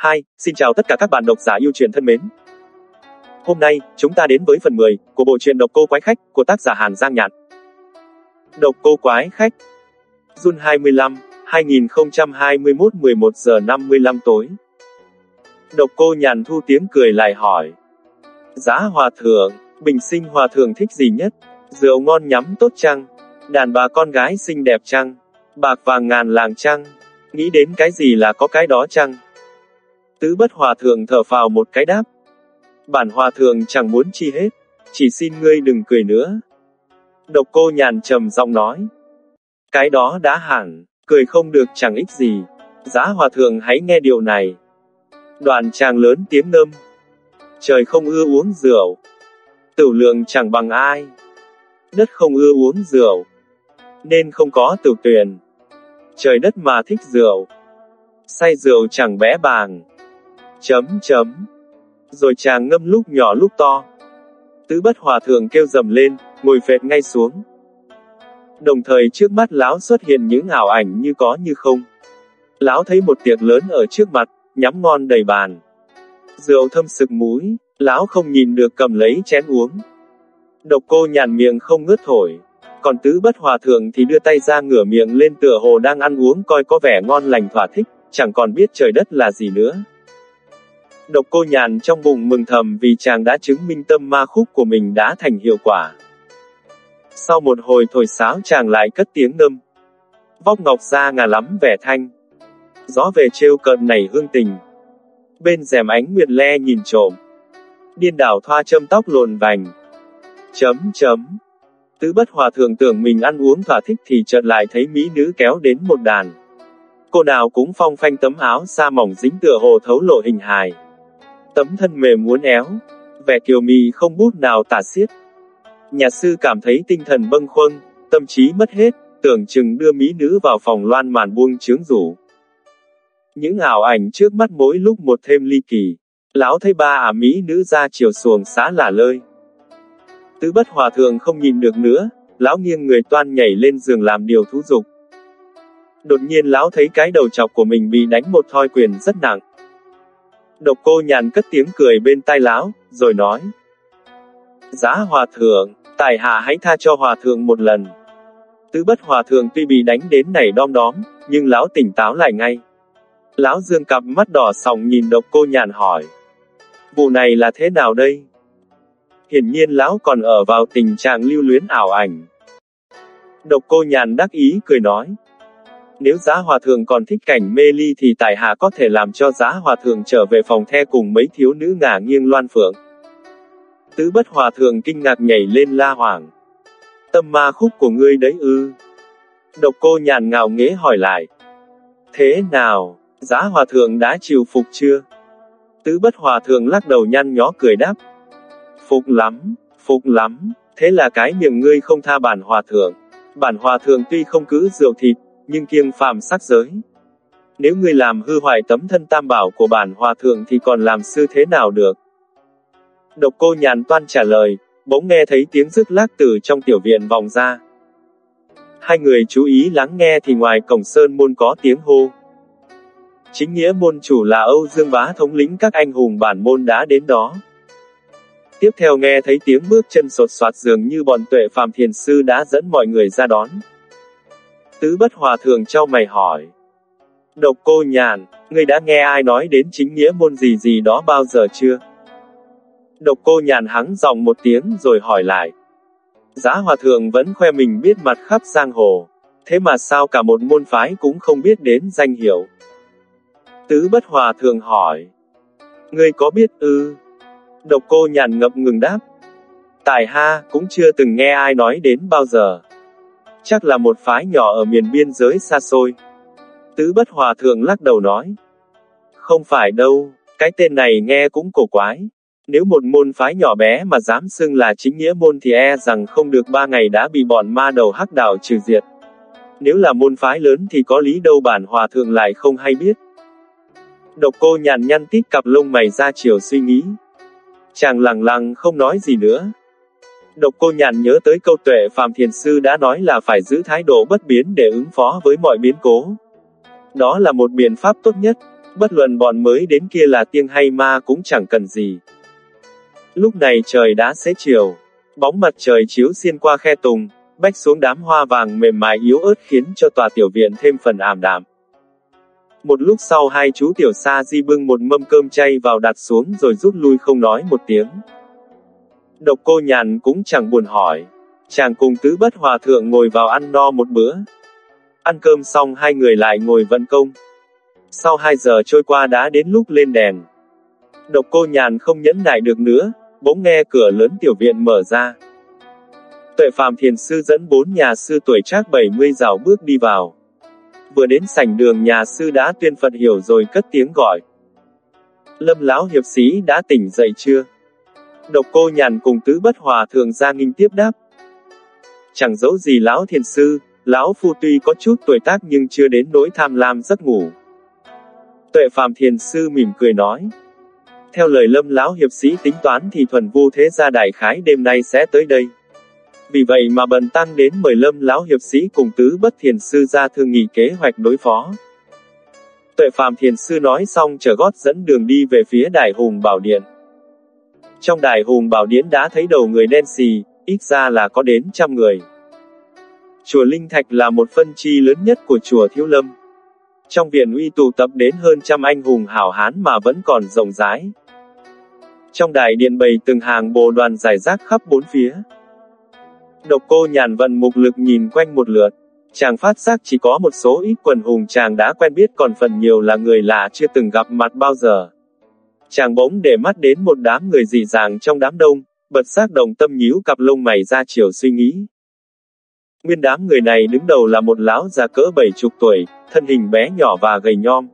Hi, xin chào tất cả các bạn độc giả yêu truyện thân mến. Hôm nay, chúng ta đến với phần 10 của bộ truyện Độc Cô Quái Khách của tác giả Hàn Giang Nhạn. Độc Cô Quái Khách Jun 25, 2021 11 giờ 55 tối. Độc Cô Nhàn thu tiếng cười lại hỏi. Giá hòa thượng, bình sinh hòa thượng thích gì nhất? Rượu ngon nhắm tốt chăng? Đàn bà con gái xinh đẹp chăng? Bạc vàng ngàn làng chăng? Nghĩ đến cái gì là có cái đó chăng? Tứ bất hòa thượng thở vào một cái đáp. Bản hòa thượng chẳng muốn chi hết, chỉ xin ngươi đừng cười nữa. Độc cô nhàn trầm giọng nói. Cái đó đã hẳn, cười không được chẳng ích gì. Giá hòa thượng hãy nghe điều này. Đoàn chàng lớn tiếng ngâm. Trời không ưa uống rượu. Tửu lượng chẳng bằng ai. Đất không ưa uống rượu. Nên không có tửu tuyền. Trời đất mà thích rượu. Say rượu chẳng bé bàng. Chấm chấm. Rồi chàng ngâm lúc nhỏ lúc to. Tứ bất hòa thượng kêu dầm lên, ngồi phệt ngay xuống. Đồng thời trước mắt lão xuất hiện những ảo ảnh như có như không. Lão thấy một tiệc lớn ở trước mặt, nhắm ngon đầy bàn. Rượu thâm sực mũi, lão không nhìn được cầm lấy chén uống. Độc cô nhàn miệng không ngớt thổi. Còn tứ bất hòa thượng thì đưa tay ra ngửa miệng lên tựa hồ đang ăn uống coi có vẻ ngon lành thỏa thích, chẳng còn biết trời đất là gì nữa. Độc cô nhàn trong bụng mừng thầm vì chàng đã chứng minh tâm ma khúc của mình đã thành hiệu quả. Sau một hồi thổi sáo chàng lại cất tiếng ngâm. Vóc ngọc ra ngà lắm vẻ thanh. Gió về trêu cận nảy hương tình. Bên rèm ánh nguyệt le nhìn trộm. Điên đảo thoa châm tóc lồn vành. Chấm chấm. Tứ bất hòa thường tưởng mình ăn uống thỏa thích thì chợt lại thấy mỹ nữ kéo đến một đàn. Cô nào cũng phong phanh tấm áo xa mỏng dính tựa hồ thấu lộ hình hài. Tấm thân mềm muốn éo, vẻ kiều mị không bút nào tả xiết. Nhà sư cảm thấy tinh thần bâng khuâng, tâm trí mất hết, tưởng chừng đưa mỹ nữ vào phòng loan màn buông chướng rủ. Những ảo ảnh trước mắt mỗi lúc một thêm ly kỳ. Lão thấy ba ả mỹ nữ ra chiều xuồng xá lả lơi. Tứ bất hòa thượng không nhìn được nữa, lão nghiêng người toan nhảy lên giường làm điều thú dục. Đột nhiên lão thấy cái đầu chọc của mình bị đánh một thoi quyền rất nặng. Độc cô nhàn cất tiếng cười bên tai lão, rồi nói. Giá hòa thượng, tài hạ hãy tha cho hòa thượng một lần. Tứ bất hòa thượng tuy bị đánh đến nảy đom đóm, nhưng lão tỉnh táo lại ngay. Lão dương cặp mắt đỏ sòng nhìn độc cô nhàn hỏi. Vụ này là thế nào đây? Hiển nhiên lão còn ở vào tình trạng lưu luyến ảo ảnh. Độc cô nhàn đắc ý cười nói. Nếu giá hòa thượng còn thích cảnh mê ly thì tại hạ có thể làm cho giá hòa thượng trở về phòng the cùng mấy thiếu nữ ngả nghiêng loan phượng. Tứ bất hòa thượng kinh ngạc nhảy lên la hoảng. Tâm ma khúc của ngươi đấy ư. Độc cô nhàn ngào nghế hỏi lại. Thế nào, giá hòa thượng đã chịu phục chưa? Tứ bất hòa thượng lắc đầu nhăn nhó cười đáp. Phục lắm, phục lắm, thế là cái miệng ngươi không tha bản hòa thượng. Bản hòa thượng tuy không cứ rượu thịt, nhưng kiêng phạm sắc giới. Nếu ngươi làm hư hoại tấm thân tam bảo của bản hòa thượng thì còn làm sư thế nào được? Độc cô nhàn toan trả lời, bỗng nghe thấy tiếng rứt lác từ trong tiểu viện vòng ra. Hai người chú ý lắng nghe thì ngoài cổng sơn môn có tiếng hô. Chính nghĩa môn chủ là Âu Dương Bá thống lĩnh các anh hùng bản môn đã đến đó. Tiếp theo nghe thấy tiếng bước chân sột soạt dường như bọn tuệ phàm thiền sư đã dẫn mọi người ra đón. Tứ bất hòa thường cho mày hỏi. Độc cô nhàn, ngươi đã nghe ai nói đến chính nghĩa môn gì gì đó bao giờ chưa? Độc cô nhàn hắng dòng một tiếng rồi hỏi lại. Giá hòa thượng vẫn khoe mình biết mặt khắp giang hồ. Thế mà sao cả một môn phái cũng không biết đến danh hiệu? Tứ bất hòa thường hỏi. Ngươi có biết ư? Độc cô nhàn ngập ngừng đáp. Tài ha, cũng chưa từng nghe ai nói đến bao giờ. Chắc là một phái nhỏ ở miền biên giới xa xôi. Tứ bất hòa thượng lắc đầu nói. Không phải đâu, cái tên này nghe cũng cổ quái. Nếu một môn phái nhỏ bé mà dám xưng là chính nghĩa môn thì e rằng không được ba ngày đã bị bọn ma đầu hắc đạo trừ diệt. Nếu là môn phái lớn thì có lý đâu bản hòa thượng lại không hay biết. Độc cô nhàn nhăn tít cặp lông mày ra chiều suy nghĩ. Chàng lặng lặng không nói gì nữa. Độc cô nhàn nhớ tới câu tuệ Phạm Thiền Sư đã nói là phải giữ thái độ bất biến để ứng phó với mọi biến cố. Đó là một biện pháp tốt nhất, Bất luận bọn mới đến kia là tiên hay ma cũng chẳng cần gì. Lúc này trời đã xế chiều. Bóng mặt trời chiếu xuyên qua khe tùng, bách xuống đám hoa vàng mềm mại yếu ớt khiến cho tòa tiểu viện thêm phần ảm đạm. Một lúc sau hai chú tiểu sa di bưng một mâm cơm chay vào đặt xuống rồi rút lui không nói một tiếng. Độc cô nhàn cũng chẳng buồn hỏi. Chàng cùng tứ bất hòa thượng ngồi vào ăn no một bữa. Ăn cơm xong hai người lại ngồi vận công. Sau hai giờ trôi qua đã đến lúc lên đèn. Độc cô nhàn không nhẫn nại được nữa, bỗng nghe cửa lớn tiểu viện mở ra. Tuệ phàm thiền sư dẫn bốn nhà sư tuổi trác 70 rào bước đi vào. Vừa đến sảnh đường nhà sư đã tuyên Phật hiểu rồi cất tiếng gọi. Lâm lão hiệp sĩ đã tỉnh dậy chưa? Độc cô nhàn cùng tứ bất hòa thượng ra nghinh tiếp đáp. Chẳng dẫu gì lão thiền sư, lão phu tuy có chút tuổi tác nhưng chưa đến nỗi tham lam giấc ngủ. Tuệ phàm thiền sư mỉm cười nói. Theo lời lâm lão hiệp sĩ tính toán thì thuần vu thế gia đại khái đêm nay sẽ tới đây. Vì vậy mà bần tăng đến mời lâm lão hiệp sĩ cùng tứ bất thiền sư ra thương nghị kế hoạch đối phó. Tuệ phàm thiền sư nói xong trở gót dẫn đường đi về phía đài hùng bảo điện. Trong đài hùng bảo điến đã thấy đầu người đen xì, ít ra là có đến trăm người. Chùa Linh Thạch là một phân chi lớn nhất của chùa Thiếu Lâm. Trong viện uy tụ tập đến hơn trăm anh hùng hảo hán mà vẫn còn rộng rãi. Trong đại điện bày từng hàng bồ đoàn giải rác khắp bốn phía. Độc cô nhàn vận mục lực nhìn quanh một lượt. Chàng phát giác chỉ có một số ít quần hùng chàng đã quen biết còn phần nhiều là người lạ chưa từng gặp mặt bao giờ. Chàng bỗng để mắt đến một đám người dị dàng trong đám đông, bật xác đồng tâm nhíu cặp lông mày ra chiều suy nghĩ. Nguyên đám người này đứng đầu là một lão già cỡ bảy chục tuổi, thân hình bé nhỏ và gầy nhom.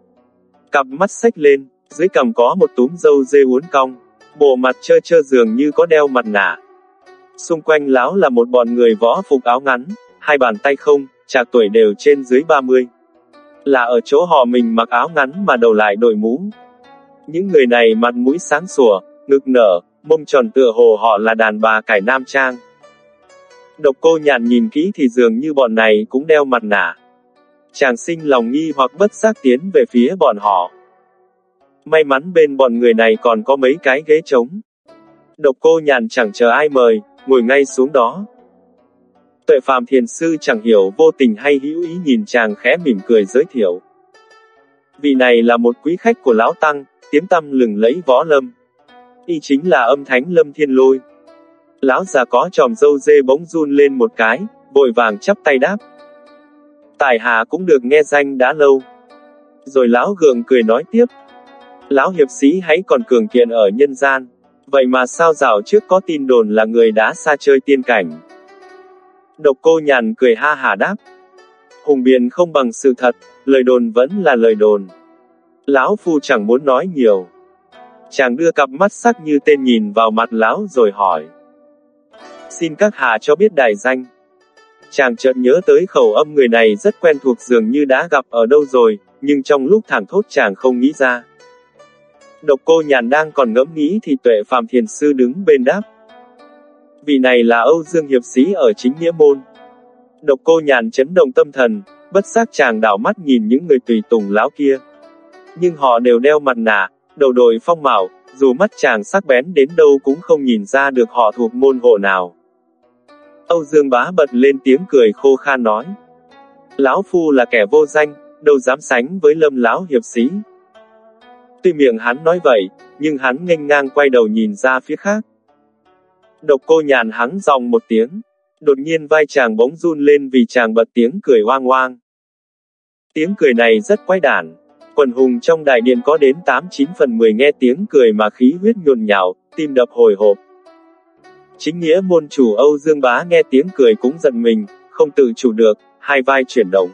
Cặp mắt xách lên, dưới cằm có một túm dâu dê uốn cong, bộ mặt trơ trơ dường như có đeo mặt nạ. Xung quanh lão là một bọn người võ phục áo ngắn, hai bàn tay không, trạc tuổi đều trên dưới 30. Là ở chỗ họ mình mặc áo ngắn mà đầu lại đội mũ. Những người này mặt mũi sáng sủa, ngực nở, mông tròn tựa hồ họ là đàn bà cải nam trang. Độc cô nhàn nhìn kỹ thì dường như bọn này cũng đeo mặt nạ. Chàng sinh lòng nghi hoặc bất giác tiến về phía bọn họ. May mắn bên bọn người này còn có mấy cái ghế trống. Độc cô nhàn chẳng chờ ai mời, ngồi ngay xuống đó. Tuệ phàm thiền sư chẳng hiểu vô tình hay hữu ý nhìn chàng khẽ mỉm cười giới thiệu. Vị này là một quý khách của Lão Tăng, tiếng tâm lừng lẫy võ lâm. Y chính là âm thánh lâm thiên lôi. Lão già có tròm dâu dê bỗng run lên một cái, vội vàng chắp tay đáp. Tài hà cũng được nghe danh đã lâu. Rồi lão gượng cười nói tiếp. Lão hiệp sĩ hãy còn cường kiện ở nhân gian. Vậy mà sao dạo trước có tin đồn là người đã xa chơi tiên cảnh. Độc cô nhàn cười ha hà đáp. Hùng biện không bằng sự thật, lời đồn vẫn là lời đồn. Lão phu chẳng muốn nói nhiều. Chàng đưa cặp mắt sắc như tên nhìn vào mặt lão rồi hỏi. Xin các hạ cho biết đại danh. Chàng chợt nhớ tới khẩu âm người này rất quen thuộc dường như đã gặp ở đâu rồi, nhưng trong lúc thẳng thốt chàng không nghĩ ra. Độc cô nhàn đang còn ngẫm nghĩ thì tuệ phàm thiền sư đứng bên đáp. Vị này là Âu Dương Hiệp Sĩ ở chính nghĩa môn. Độc cô nhàn chấn động tâm thần, bất giác chàng đảo mắt nhìn những người tùy tùng lão kia. Nhưng họ đều đeo mặt nạ, đầu đội phong mạo, dù mắt chàng sắc bén đến đâu cũng không nhìn ra được họ thuộc môn hộ nào. Âu Dương bá bật lên tiếng cười khô khan nói. Lão Phu là kẻ vô danh, đâu dám sánh với lâm lão hiệp sĩ. Tuy miệng hắn nói vậy, nhưng hắn nghênh ngang quay đầu nhìn ra phía khác. Độc cô nhàn hắn dòng một tiếng. Đột nhiên vai chàng bỗng run lên vì chàng bật tiếng cười oang oang. Tiếng cười này rất quái đản. Quần hùng trong đại điện có đến 8-9 phần 10 nghe tiếng cười mà khí huyết nhồn nhạo, tim đập hồi hộp. Chính nghĩa môn chủ Âu Dương Bá nghe tiếng cười cũng giận mình, không tự chủ được, hai vai chuyển động.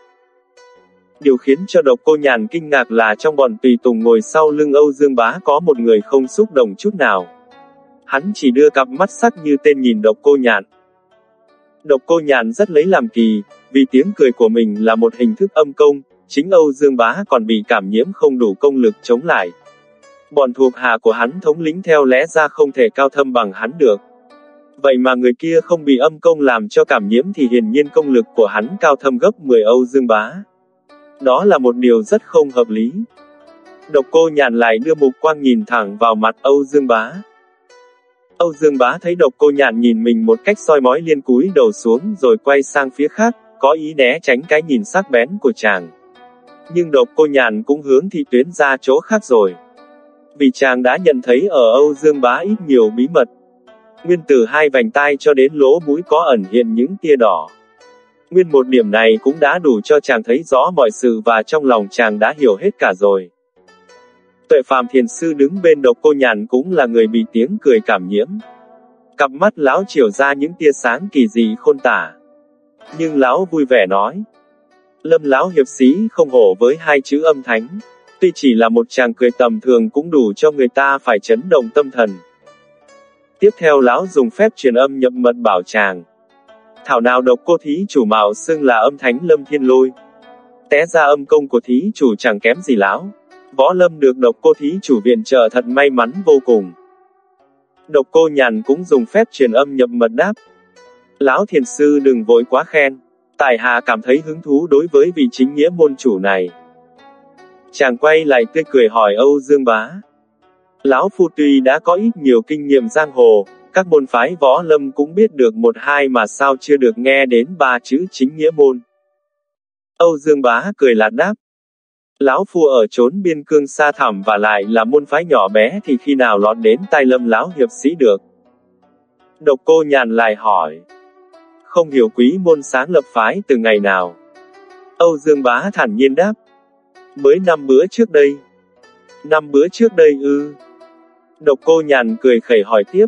Điều khiến cho độc cô nhàn kinh ngạc là trong bọn tùy tùng ngồi sau lưng Âu Dương Bá có một người không xúc động chút nào. Hắn chỉ đưa cặp mắt sắc như tên nhìn độc cô nhàn. Độc cô nhàn rất lấy làm kỳ, vì tiếng cười của mình là một hình thức âm công, chính Âu Dương Bá còn bị cảm nhiễm không đủ công lực chống lại. Bọn thuộc hạ của hắn thống lĩnh theo lẽ ra không thể cao thâm bằng hắn được. Vậy mà người kia không bị âm công làm cho cảm nhiễm thì hiển nhiên công lực của hắn cao thâm gấp 10 Âu Dương Bá. Đó là một điều rất không hợp lý. Độc cô nhàn lại đưa mục quang nhìn thẳng vào mặt Âu Dương Bá. Âu Dương Bá thấy độc cô nhàn nhìn mình một cách soi mói liên cúi đầu xuống rồi quay sang phía khác, có ý né tránh cái nhìn sắc bén của chàng. Nhưng độc cô nhàn cũng hướng thị tuyến ra chỗ khác rồi. Vì chàng đã nhận thấy ở Âu Dương Bá ít nhiều bí mật. Nguyên từ hai vành tai cho đến lỗ mũi có ẩn hiện những tia đỏ. Nguyên một điểm này cũng đã đủ cho chàng thấy rõ mọi sự và trong lòng chàng đã hiểu hết cả rồi. Tuệ phàm thiền sư đứng bên độc cô nhàn cũng là người bị tiếng cười cảm nhiễm. Cặp mắt lão chiều ra những tia sáng kỳ dị khôn tả. Nhưng lão vui vẻ nói. Lâm lão hiệp sĩ không hổ với hai chữ âm thánh. Tuy chỉ là một chàng cười tầm thường cũng đủ cho người ta phải chấn động tâm thần. Tiếp theo lão dùng phép truyền âm nhập mật bảo chàng. Thảo nào độc cô thí chủ mạo xưng là âm thánh lâm thiên lôi. Té ra âm công của thí chủ chẳng kém gì lão. Võ lâm được độc cô thí chủ viện trợ thật may mắn vô cùng. Độc cô nhàn cũng dùng phép truyền âm nhập mật đáp. Lão thiền sư đừng vội quá khen. Tài hạ cảm thấy hứng thú đối với vị chính nghĩa môn chủ này. Chàng quay lại tươi cười hỏi Âu Dương Bá. Lão Phu tuy đã có ít nhiều kinh nghiệm giang hồ, các môn phái võ lâm cũng biết được một hai mà sao chưa được nghe đến ba chữ chính nghĩa môn. Âu Dương Bá cười lạt đáp. Lão Phu ở chốn biên cương xa thẳm và lại là môn phái nhỏ bé thì khi nào lọt đến tay lâm lão hiệp sĩ được. Độc cô nhàn lại hỏi. Không hiểu quý môn sáng lập phái từ ngày nào. Âu Dương Bá thản nhiên đáp. Mới năm bữa trước đây. Năm bữa trước đây ư. Độc cô nhàn cười khẩy hỏi tiếp.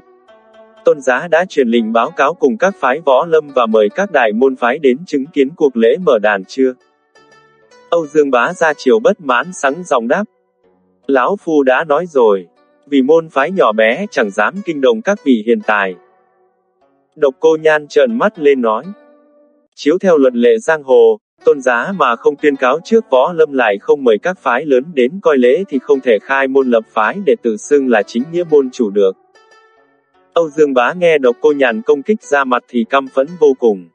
Tôn giá đã truyền lệnh báo cáo cùng các phái võ lâm và mời các đại môn phái đến chứng kiến cuộc lễ mở đàn chưa? Âu Dương Bá ra chiều bất mãn sắng giọng đáp. Lão Phu đã nói rồi, vì môn phái nhỏ bé chẳng dám kinh động các vị hiện tài. Độc cô nhan trợn mắt lên nói. Chiếu theo luật lệ giang hồ, tôn giá mà không tuyên cáo trước võ lâm lại không mời các phái lớn đến coi lễ thì không thể khai môn lập phái để tự xưng là chính nghĩa môn chủ được. Âu Dương Bá nghe độc cô nhàn công kích ra mặt thì căm phẫn vô cùng.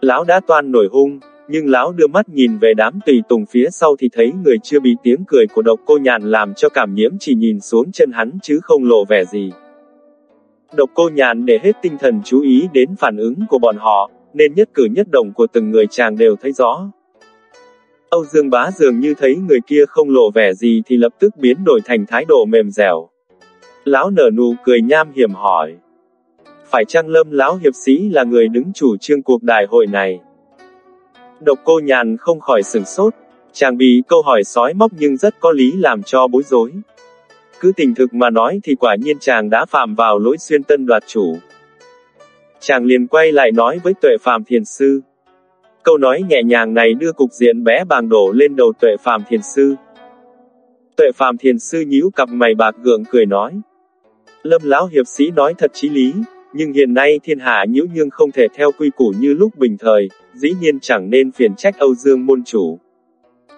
Lão đã toan nổi hung, nhưng lão đưa mắt nhìn về đám tùy tùng phía sau thì thấy người chưa bị tiếng cười của độc cô nhàn làm cho cảm nhiễm chỉ nhìn xuống chân hắn chứ không lộ vẻ gì. Độc cô nhàn để hết tinh thần chú ý đến phản ứng của bọn họ, nên nhất cử nhất động của từng người chàng đều thấy rõ. Âu Dương Bá dường như thấy người kia không lộ vẻ gì thì lập tức biến đổi thành thái độ mềm dẻo. Lão nở nụ cười nham hiểm hỏi. Phải chăng lâm lão hiệp sĩ là người đứng chủ trương cuộc đại hội này? Độc cô nhàn không khỏi sửng sốt, chàng bị câu hỏi sói móc nhưng rất có lý làm cho bối rối. Cứ tình thực mà nói thì quả nhiên chàng đã phạm vào lỗi xuyên tân đoạt chủ. Chàng liền quay lại nói với tuệ phàm thiền sư. Câu nói nhẹ nhàng này đưa cục diện bé bàng đổ lên đầu tuệ phàm thiền sư. Tuệ phàm thiền sư nhíu cặp mày bạc gượng cười nói. Lâm lão hiệp sĩ nói thật chí lý, nhưng hiện nay thiên hạ nhiễu nhương không thể theo quy củ như lúc bình thời, dĩ nhiên chẳng nên phiền trách Âu Dương môn chủ.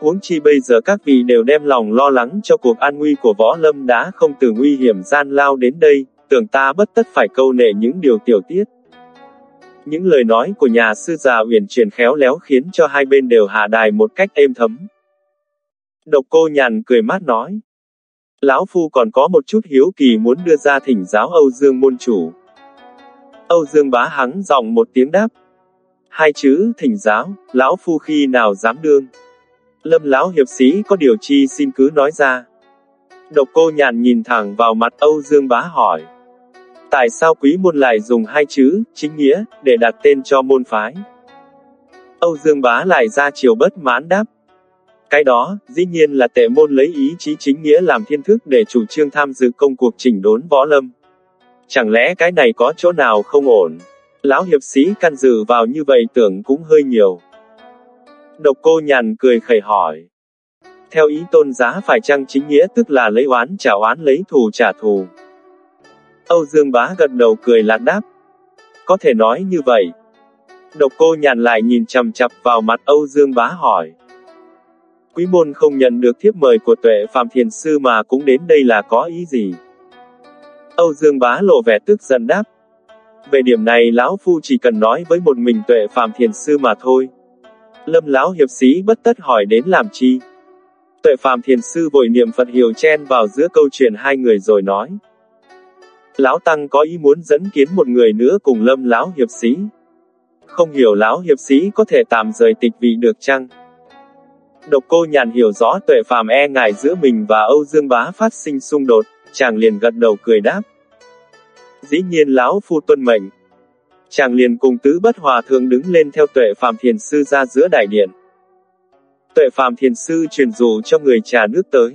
Huống chi bây giờ các vị đều đem lòng lo lắng cho cuộc an nguy của võ lâm đã không từ nguy hiểm gian lao đến đây, tưởng ta bất tất phải câu nệ những điều tiểu tiết. Những lời nói của nhà sư già uyển chuyển khéo léo khiến cho hai bên đều hạ đài một cách êm thấm. Độc cô nhàn cười mát nói. Lão Phu còn có một chút hiếu kỳ muốn đưa ra thỉnh giáo Âu Dương môn chủ. Âu Dương bá hắng giọng một tiếng đáp. Hai chữ thỉnh giáo, lão phu khi nào dám đương. Lâm lão hiệp sĩ có điều chi xin cứ nói ra. Độc cô nhàn nhìn thẳng vào mặt Âu Dương bá hỏi. Tại sao quý môn lại dùng hai chữ, chính nghĩa, để đặt tên cho môn phái? Âu Dương bá lại ra chiều bất mãn đáp. Cái đó, dĩ nhiên là tệ môn lấy ý chí chính nghĩa làm thiên thức để chủ trương tham dự công cuộc chỉnh đốn võ lâm. Chẳng lẽ cái này có chỗ nào không ổn? Lão hiệp sĩ căn dự vào như vậy tưởng cũng hơi nhiều. Độc cô nhàn cười khẩy hỏi. Theo ý tôn giá phải chăng chính nghĩa tức là lấy oán trả oán lấy thù trả thù. Âu Dương bá gật đầu cười lạt đáp. Có thể nói như vậy. Độc cô nhàn lại nhìn chầm chập vào mặt Âu Dương bá hỏi. Quý môn không nhận được thiếp mời của tuệ phàm thiền sư mà cũng đến đây là có ý gì? Âu Dương bá lộ vẻ tức giận đáp. Về điểm này, lão phu chỉ cần nói với một mình tuệ phàm thiền sư mà thôi. Lâm lão hiệp sĩ bất tất hỏi đến làm chi. Tuệ phàm thiền sư vội niệm Phật hiểu chen vào giữa câu chuyện hai người rồi nói. Lão Tăng có ý muốn dẫn kiến một người nữa cùng lâm lão hiệp sĩ. Không hiểu lão hiệp sĩ có thể tạm rời tịch vị được chăng? Độc cô nhàn hiểu rõ tuệ phàm e ngại giữa mình và Âu Dương Bá phát sinh xung đột, chàng liền gật đầu cười đáp. Dĩ nhiên lão phu tuân mệnh. Chàng liền cùng tứ bất hòa thượng đứng lên theo tuệ phàm thiền sư ra giữa đại điện. Tuệ phàm thiền sư truyền dụ cho người trà nước tới.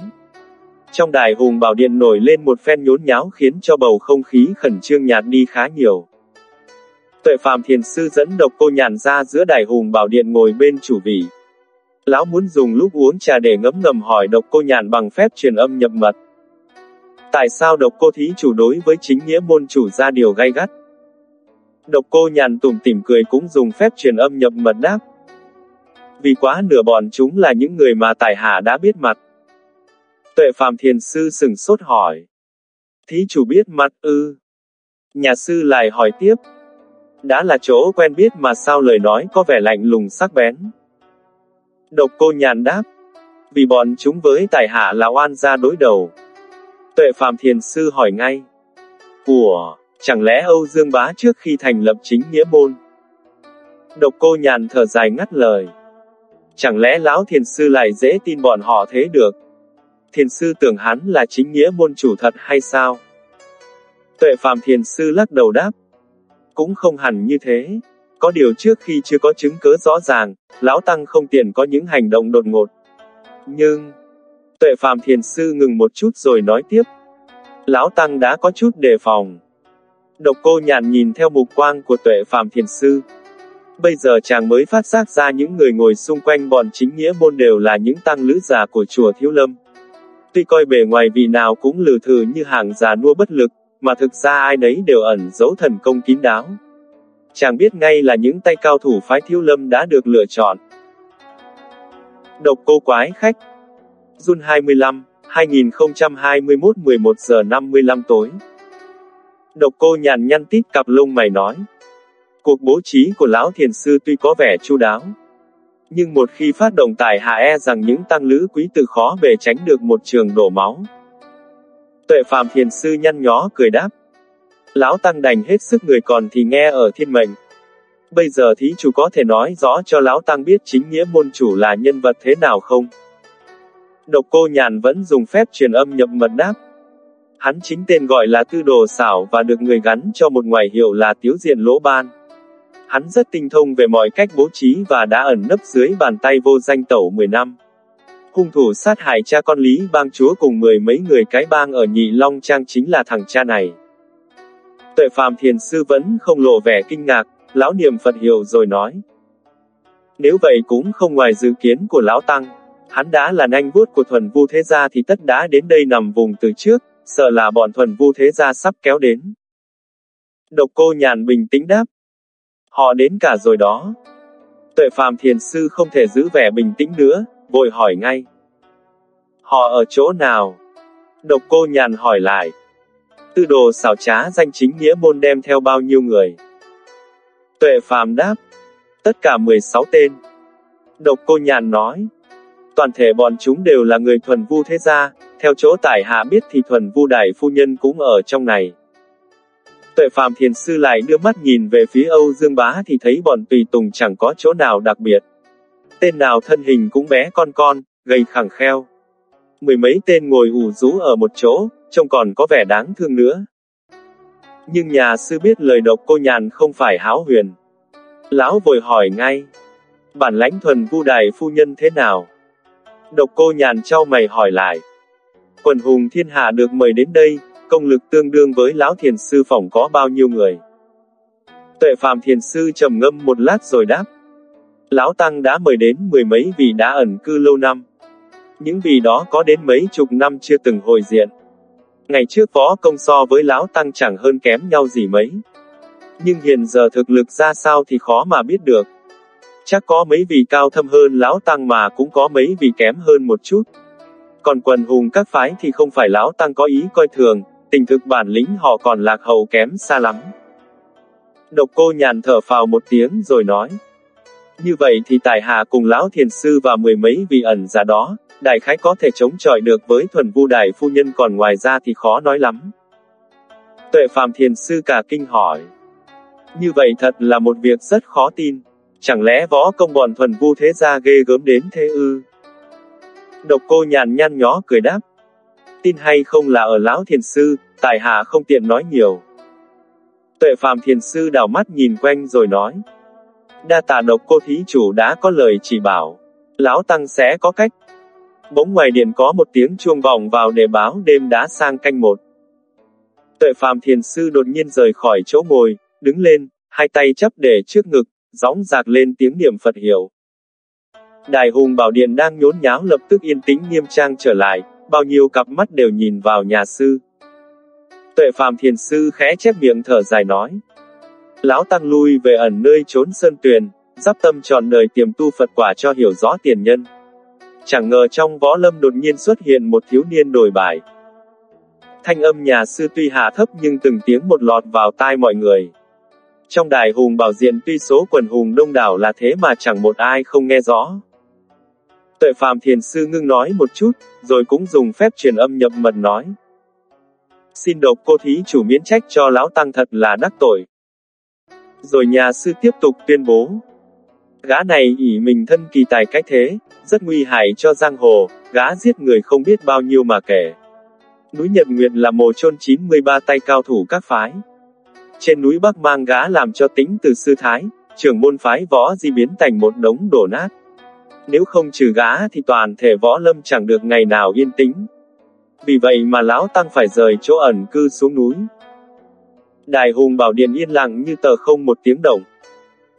Trong đài hùng bảo điện nổi lên một phen nhốn nháo khiến cho bầu không khí khẩn trương nhạt đi khá nhiều. Tuệ phàm thiền sư dẫn độc cô nhàn ra giữa đài hùng bảo điện ngồi bên chủ vị. Lão muốn dùng lúc uống trà để ngấm ngầm hỏi độc cô nhàn bằng phép truyền âm nhập mật. Tại sao độc cô thí chủ đối với chính nghĩa môn chủ ra điều gay gắt? Độc cô nhàn tủm tỉm cười cũng dùng phép truyền âm nhập mật đáp. Vì quá nửa bọn chúng là những người mà tài hạ đã biết mặt. Tuệ phàm thiền sư sừng sốt hỏi. Thí chủ biết mặt ư? Nhà sư lại hỏi tiếp. Đã là chỗ quen biết mà sao lời nói có vẻ lạnh lùng sắc bén. Độc cô nhàn đáp. Vì bọn chúng với tài hạ là oan gia đối đầu. Tuệ phàm thiền sư hỏi ngay. của chẳng lẽ Âu Dương Bá trước khi thành lập chính nghĩa môn? Độc cô nhàn thở dài ngắt lời. Chẳng lẽ lão thiền sư lại dễ tin bọn họ thế được? Thiền sư tưởng hắn là chính nghĩa môn chủ thật hay sao? Tuệ phàm thiền sư lắc đầu đáp. Cũng không hẳn như thế. Có điều trước khi chưa có chứng cứ rõ ràng, lão tăng không tiện có những hành động đột ngột. Nhưng, tuệ phàm thiền sư ngừng một chút rồi nói tiếp. Lão tăng đã có chút đề phòng. Độc cô nhàn nhìn theo mục quang của tuệ phàm thiền sư. Bây giờ chàng mới phát giác ra những người ngồi xung quanh bọn chính nghĩa môn đều là những tăng lữ già của chùa Thiếu Lâm. Tuy coi bề ngoài vị nào cũng lừ thừ như hàng già nua bất lực, mà thực ra ai nấy đều ẩn giấu thần công kín đáo. Chàng biết ngay là những tay cao thủ phái Thiếu Lâm đã được lựa chọn. Độc cô quái khách Jun 25, 2021 11 giờ 55 tối Độc cô nhàn nhăn tít cặp lông mày nói. Cuộc bố trí của lão thiền sư tuy có vẻ chu đáo. Nhưng một khi phát động tài hạ e rằng những tăng lữ quý tự khó bề tránh được một trường đổ máu. Tuệ phàm thiền sư nhăn nhó cười đáp. Lão tăng đành hết sức người còn thì nghe ở thiên mệnh. Bây giờ thí chủ có thể nói rõ cho lão tăng biết chính nghĩa môn chủ là nhân vật thế nào không? Độc cô nhàn vẫn dùng phép truyền âm nhập mật đáp. Hắn chính tên gọi là tư đồ xảo và được người gắn cho một ngoại hiệu là tiếu diện lỗ ban. Hắn rất tinh thông về mọi cách bố trí và đã ẩn nấp dưới bàn tay vô danh tẩu 10 năm. Hung thủ sát hại cha con Lý bang chúa cùng mười mấy người cái bang ở Nhị Long Trang chính là thằng cha này. Tuệ phàm thiền sư vẫn không lộ vẻ kinh ngạc, lão niệm Phật hiệu rồi nói. Nếu vậy cũng không ngoài dự kiến của lão Tăng, hắn đã là nanh vuốt của thuần vu thế gia thì tất đã đến đây nằm vùng từ trước, sợ là bọn thuần vu thế gia sắp kéo đến. Độc cô nhàn bình tĩnh đáp. Họ đến cả rồi đó. Tuệ phàm thiền sư không thể giữ vẻ bình tĩnh nữa, vội hỏi ngay. Họ ở chỗ nào? Độc cô nhàn hỏi lại. Tư đồ xảo trá danh chính nghĩa môn đem theo bao nhiêu người? Tuệ phàm đáp. Tất cả 16 tên. Độc cô nhàn nói. Toàn thể bọn chúng đều là người thuần vu thế gia, theo chỗ tải hạ biết thì thuần vu đại phu nhân cũng ở trong này. Tuệ phàm thiền sư lại đưa mắt nhìn về phía Âu Dương Bá thì thấy bọn tùy tùng chẳng có chỗ nào đặc biệt. Tên nào thân hình cũng bé con con, gầy khẳng kheo. Mười mấy tên ngồi ủ rú ở một chỗ, trông còn có vẻ đáng thương nữa. Nhưng nhà sư biết lời độc cô nhàn không phải háo huyền. Lão vội hỏi ngay. Bản lãnh thuần vu đại phu nhân thế nào? Độc cô nhàn trao mày hỏi lại. Quần hùng thiên hạ được mời đến đây, công lực tương đương với lão thiền sư phỏng có bao nhiêu người. Tuệ phàm thiền sư trầm ngâm một lát rồi đáp. Lão Tăng đã mời đến mười mấy vị đã ẩn cư lâu năm. Những vị đó có đến mấy chục năm chưa từng hồi diện. Ngày trước võ công so với Lão Tăng chẳng hơn kém nhau gì mấy. Nhưng hiện giờ thực lực ra sao thì khó mà biết được. Chắc có mấy vị cao thâm hơn Lão Tăng mà cũng có mấy vị kém hơn một chút. Còn quần hùng các phái thì không phải Lão Tăng có ý coi thường, tình thực bản lĩnh họ còn lạc hậu kém xa lắm. Độc cô nhàn thở phào một tiếng rồi nói. Như vậy thì tài hạ cùng lão thiền sư và mười mấy vị ẩn giả đó, Đại khái có thể chống chọi được với thuần vu đại phu nhân còn ngoài ra thì khó nói lắm. Tuệ phàm thiền sư cả kinh hỏi. Như vậy thật là một việc rất khó tin. Chẳng lẽ võ công bọn thuần vu thế gia ghê gớm đến thế ư? Độc cô nhàn nhăn nhó cười đáp. Tin hay không là ở lão thiền sư, tại hạ không tiện nói nhiều. Tuệ phàm thiền sư đảo mắt nhìn quanh rồi nói. Đa tạ độc cô thí chủ đã có lời chỉ bảo. Lão Tăng sẽ có cách. Bỗng ngoài điện có một tiếng chuông vọng vào để báo đêm đã sang canh một. Tuệ phàm thiền sư đột nhiên rời khỏi chỗ ngồi, đứng lên, hai tay chấp để trước ngực, gióng giạc lên tiếng niệm Phật hiệu. Đài hùng bảo điện đang nhốn nháo lập tức yên tĩnh nghiêm trang trở lại, bao nhiêu cặp mắt đều nhìn vào nhà sư. Tuệ phàm thiền sư khẽ chép miệng thở dài nói. Lão tăng lui về ẩn nơi trốn sơn tuyền, giáp tâm tròn đời tiềm tu Phật quả cho hiểu rõ tiền nhân. Chẳng ngờ trong võ lâm đột nhiên xuất hiện một thiếu niên đổi bài. Thanh âm nhà sư tuy hạ thấp nhưng từng tiếng một lọt vào tai mọi người. Trong đài hùng bảo diện tuy số quần hùng đông đảo là thế mà chẳng một ai không nghe rõ. Tuệ phạm thiền sư ngưng nói một chút, rồi cũng dùng phép truyền âm nhập mật nói. Xin độc cô thí chủ miễn trách cho lão tăng thật là đắc tội. Rồi nhà sư tiếp tục tuyên bố. Gã này ỷ mình thân kỳ tài cách thế, rất nguy hại cho giang hồ, gã giết người không biết bao nhiêu mà kể. Núi Nhật Nguyệt là mồ chôn 93 tay cao thủ các phái. Trên núi Bắc mang gã làm cho tính từ sư thái, trưởng môn phái võ di biến thành một đống đổ nát. Nếu không trừ gã thì toàn thể võ lâm chẳng được ngày nào yên tĩnh. Vì vậy mà lão tăng phải rời chỗ ẩn cư xuống núi. Đài hùng bảo điện yên lặng như tờ không một tiếng động.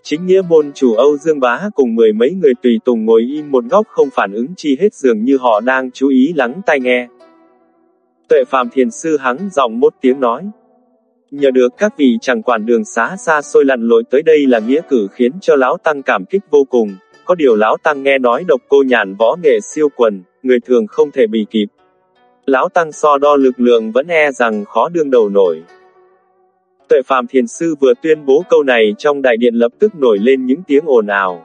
Chính nghĩa môn chủ Âu Dương Bá cùng mười mấy người tùy tùng ngồi im một góc không phản ứng chi hết dường như họ đang chú ý lắng tai nghe. Tuệ phàm thiền sư hắng giọng một tiếng nói. Nhờ được các vị chẳng quản đường xá xa xôi lặn lội tới đây là nghĩa cử khiến cho lão tăng cảm kích vô cùng. Có điều lão tăng nghe nói độc cô nhàn võ nghệ siêu quần, người thường không thể bị kịp. Lão tăng so đo lực lượng vẫn e rằng khó đương đầu nổi. Tuệ phạm thiền sư vừa tuyên bố câu này trong đại điện lập tức nổi lên những tiếng ồn ào.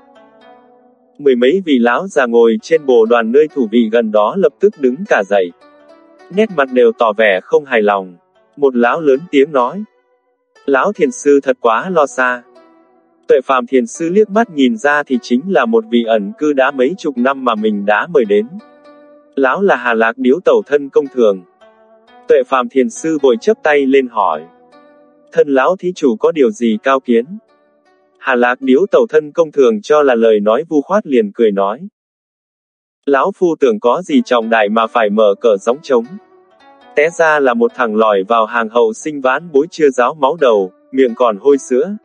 Mười mấy vị lão già ngồi trên bồ đoàn nơi thủ vị gần đó lập tức đứng cả dậy. Nét mặt đều tỏ vẻ không hài lòng. Một lão lớn tiếng nói. Lão thiền sư thật quá lo xa. Tuệ phàm thiền sư liếc mắt nhìn ra thì chính là một vị ẩn cư đã mấy chục năm mà mình đã mời đến. Lão là Hà Lạc Điếu tẩu thân công thường. Tuệ phàm thiền sư vội chấp tay lên hỏi. Thân lão thí chủ có điều gì cao kiến? Hà Lạc Điếu tẩu thân công thường cho là lời nói vu khoát liền cười nói. Lão phu tưởng có gì trọng đại mà phải mở cờ gióng trống. Té ra là một thằng lòi vào hàng hậu sinh ván bối chưa giáo máu đầu, miệng còn hôi sữa.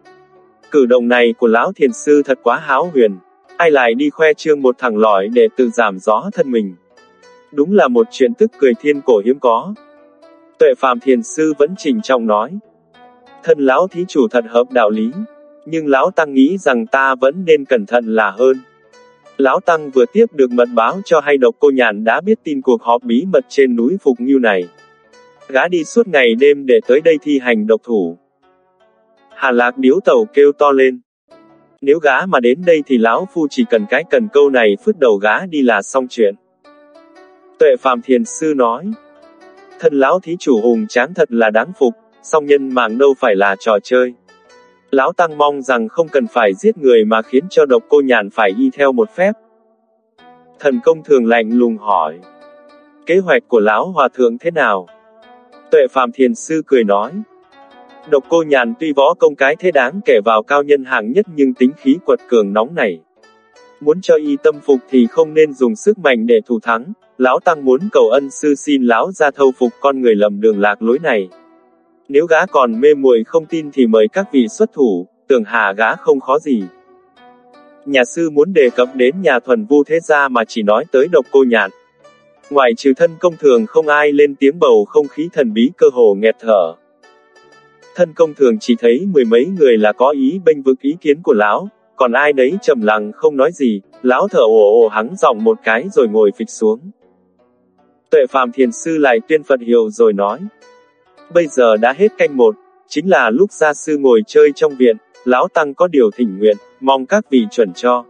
Cử động này của lão thiền sư thật quá háo huyền. Ai lại đi khoe trương một thằng lòi để tự giảm gió thân mình. Đúng là một chuyện tức cười thiên cổ hiếm có. Tuệ phàm thiền sư vẫn trình trọng nói. Thân lão thí chủ thật hợp đạo lý. Nhưng lão tăng nghĩ rằng ta vẫn nên cẩn thận là hơn. Lão Tăng vừa tiếp được mật báo cho hay độc cô nhàn đã biết tin cuộc họp bí mật trên núi Phục Nghiêu này. Gã đi suốt ngày đêm để tới đây thi hành độc thủ. Hà Lạc điếu tàu kêu to lên. Nếu gã mà đến đây thì lão phu chỉ cần cái cần câu này phứt đầu gã đi là xong chuyện. Tuệ Phạm Thiền Sư nói. Thân lão thí chủ hùng tráng thật là đáng phục, song nhân mạng đâu phải là trò chơi. Lão Tăng mong rằng không cần phải giết người mà khiến cho độc cô nhàn phải y theo một phép. Thần công thường lạnh lùng hỏi. Kế hoạch của lão hòa thượng thế nào? Tuệ Phạm Thiền Sư cười nói. Độc cô nhàn tuy võ công cái thế đáng kể vào cao nhân hạng nhất nhưng tính khí quật cường nóng này. Muốn cho y tâm phục thì không nên dùng sức mạnh để thủ thắng, lão tăng muốn cầu ân sư xin lão ra thâu phục con người lầm đường lạc lối này. Nếu gã còn mê muội không tin thì mời các vị xuất thủ, tưởng hà gã không khó gì. Nhà sư muốn đề cập đến nhà thuần vu thế gia mà chỉ nói tới độc cô nhạn. Ngoài trừ thân công thường không ai lên tiếng bầu không khí thần bí cơ hồ nghẹt thở. Thân công thường chỉ thấy mười mấy người là có ý bênh vực ý kiến của lão, còn ai đấy trầm lặng không nói gì, lão thở ồ ồ hắng giọng một cái rồi ngồi phịch xuống. Tuệ phàm thiền sư lại tuyên Phật hiệu rồi nói, Bây giờ đã hết canh một, chính là lúc gia sư ngồi chơi trong viện, lão tăng có điều thỉnh nguyện, mong các vị chuẩn cho.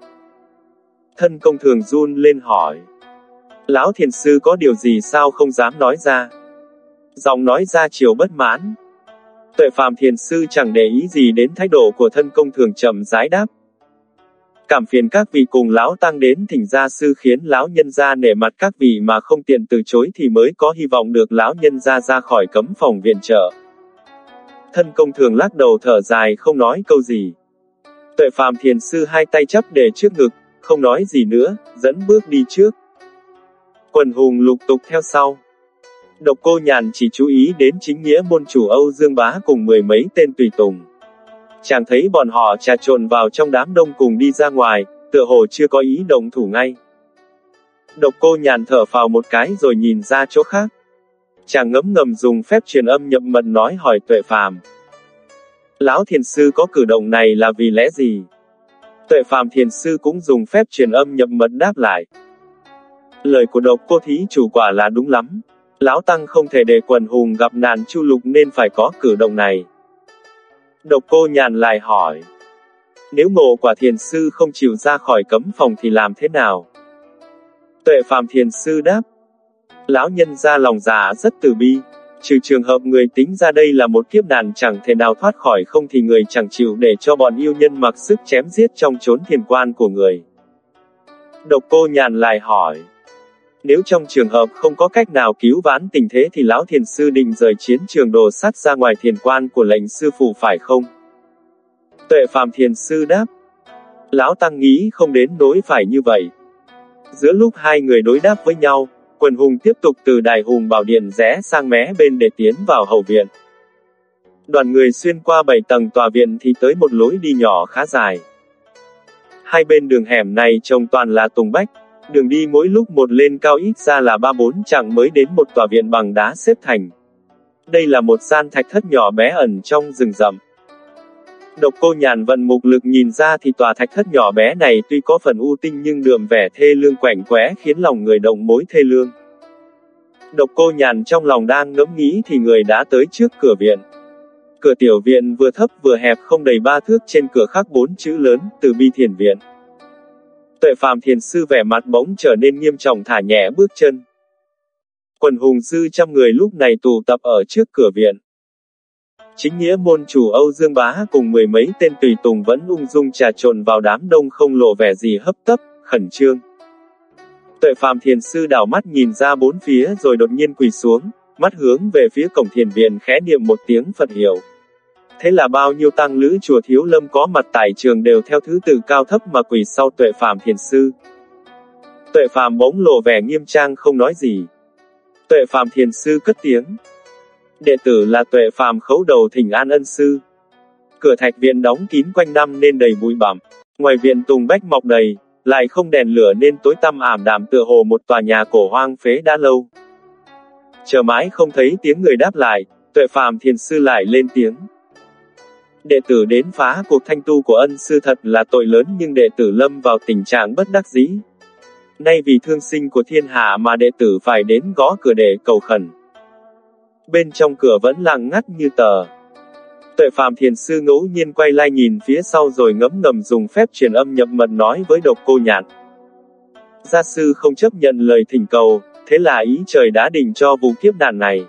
Thân công thường run lên hỏi. Lão thiền sư có điều gì sao không dám nói ra? Giọng nói ra chiều bất mãn. Tuệ phàm thiền sư chẳng để ý gì đến thái độ của thân công thường chậm rãi đáp. Cảm phiền các vị cùng lão tăng đến thỉnh gia sư khiến lão nhân gia nể mặt các vị mà không tiện từ chối thì mới có hy vọng được lão nhân gia ra khỏi cấm phòng viện trợ. Thân công thường lắc đầu thở dài không nói câu gì. Tuệ phàm thiền sư hai tay chấp để trước ngực, không nói gì nữa, dẫn bước đi trước. Quần hùng lục tục theo sau. Độc cô nhàn chỉ chú ý đến chính nghĩa môn chủ Âu Dương Bá cùng mười mấy tên tùy tùng. Chàng thấy bọn họ trà trộn vào trong đám đông cùng đi ra ngoài, tựa hồ chưa có ý đồng thủ ngay. Độc cô nhàn thở vào một cái rồi nhìn ra chỗ khác. Chàng ngấm ngầm dùng phép truyền âm nhậm mật nói hỏi tuệ phàm. Lão thiền sư có cử động này là vì lẽ gì? Tuệ phàm thiền sư cũng dùng phép truyền âm nhậm mật đáp lại. Lời của độc cô thí chủ quả là đúng lắm. Lão Tăng không thể để quần hùng gặp nạn chu lục nên phải có cử động này. Độc cô nhàn lại hỏi. Nếu ngộ quả thiền sư không chịu ra khỏi cấm phòng thì làm thế nào? Tuệ phàm thiền sư đáp. Lão nhân ra lòng già rất từ bi. Trừ trường hợp người tính ra đây là một kiếp nạn chẳng thể nào thoát khỏi, không thì người chẳng chịu để cho bọn yêu nhân mặc sức chém giết trong chốn thiền quan của người. Độc cô nhàn lại hỏi. Nếu trong trường hợp không có cách nào cứu vãn tình thế thì lão thiền sư định rời chiến trường đồ sát ra ngoài thiền quan của lệnh sư phụ phải không? Tuệ phàm thiền sư đáp. Lão tăng nghĩ không đến nỗi phải như vậy. Giữa lúc hai người đối đáp với nhau, quần hùng tiếp tục từ đài hùng bảo điện rẽ sang mé bên để tiến vào hậu viện. Đoàn người xuyên qua bảy tầng tòa viện thì tới một lối đi nhỏ khá dài. Hai bên đường hẻm này trồng toàn là tùng bách, Đường đi mỗi lúc một lên cao ít ra là ba bốn chặng mới đến một tòa viện bằng đá xếp thành. Đây là một gian thạch thất nhỏ bé ẩn trong rừng rậm. Độc cô nhàn vận mục lực nhìn ra thì tòa thạch thất nhỏ bé này tuy có phần u tinh nhưng đượm vẻ thê lương quảnh quẽ khiến lòng người động mối thê lương. Độc cô nhàn trong lòng đang ngẫm nghĩ thì người đã tới trước cửa viện. Cửa tiểu viện vừa thấp vừa hẹp không đầy ba thước trên cửa khắc bốn chữ lớn, từ bi thiền viện. Tuệ phàm thiền sư vẻ mặt bỗng trở nên nghiêm trọng thả nhẹ bước chân. Quần hùng sư trăm người lúc này tụ tập ở trước cửa viện. Chính nghĩa môn chủ Âu Dương Bá cùng mười mấy tên tùy tùng vẫn ung dung trà trộn vào đám đông không lộ vẻ gì hấp tấp, khẩn trương. Tuệ phàm thiền sư đảo mắt nhìn ra bốn phía rồi đột nhiên quỳ xuống, mắt hướng về phía cổng thiền viện khẽ niệm một tiếng Phật hiệu. Thế là bao nhiêu tăng lữ chùa Thiếu Lâm có mặt tại trường đều theo thứ tự cao thấp mà quỳ sau tuệ phàm thiền sư. Tuệ phàm bỗng lộ vẻ nghiêm trang không nói gì. Tuệ phàm thiền sư cất tiếng. Đệ tử là tuệ phàm khấu đầu thỉnh an ân sư. Cửa thạch viện đóng kín quanh năm nên đầy bụi bặm. Ngoài viện tùng bách mọc đầy, lại không đèn lửa nên tối tăm ảm đạm tựa hồ một tòa nhà cổ hoang phế đã lâu. Chờ mãi không thấy tiếng người đáp lại, tuệ phàm thiền sư lại lên tiếng. Đệ tử đến phá cuộc thanh tu của ân sư thật là tội lớn nhưng đệ tử lâm vào tình trạng bất đắc dĩ. Nay vì thương sinh của thiên hạ mà đệ tử phải đến gõ cửa để cầu khẩn. Bên trong cửa vẫn lặng ngắt như tờ. Tuệ phàm thiền sư ngẫu nhiên quay lại nhìn phía sau rồi ngấm ngầm dùng phép truyền âm nhập mật nói với độc cô nhạn. Gia sư không chấp nhận lời thỉnh cầu, thế là ý trời đã định cho vụ kiếp đàn này.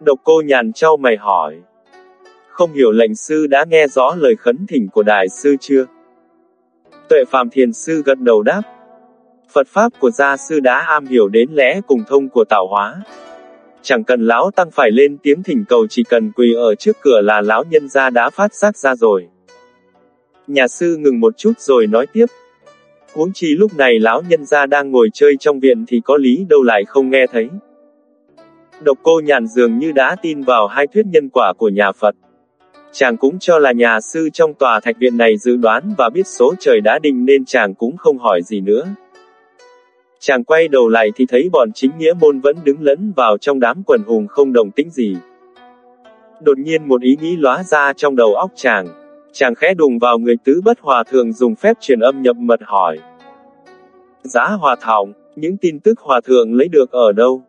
Độc cô nhàn trao mày hỏi. Không hiểu lệnh sư đã nghe rõ lời khấn thỉnh của đại sư chưa? Tuệ phàm thiền sư gật đầu đáp. Phật Pháp của gia sư đã am hiểu đến lẽ cùng thông của tạo hóa. Chẳng cần lão tăng phải lên tiếng thỉnh cầu chỉ cần quỳ ở trước cửa là lão nhân gia đã phát giác ra rồi. Nhà sư ngừng một chút rồi nói tiếp. Huống chi lúc này lão nhân gia đang ngồi chơi trong viện thì có lý đâu lại không nghe thấy. Độc cô nhàn dường như đã tin vào hai thuyết nhân quả của nhà Phật. Chàng cũng cho là nhà sư trong tòa thạch viện này dự đoán và biết số trời đã định nên chàng cũng không hỏi gì nữa. Chàng quay đầu lại thì thấy bọn chính nghĩa môn vẫn đứng lẫn vào trong đám quần hùng không đồng tĩnh gì. Đột nhiên một ý nghĩ lóa ra trong đầu óc chàng. Chàng khẽ đùng vào người tứ bất hòa thượng dùng phép truyền âm nhập mật hỏi. Giá hòa thọng, những tin tức hòa thượng lấy được ở đâu?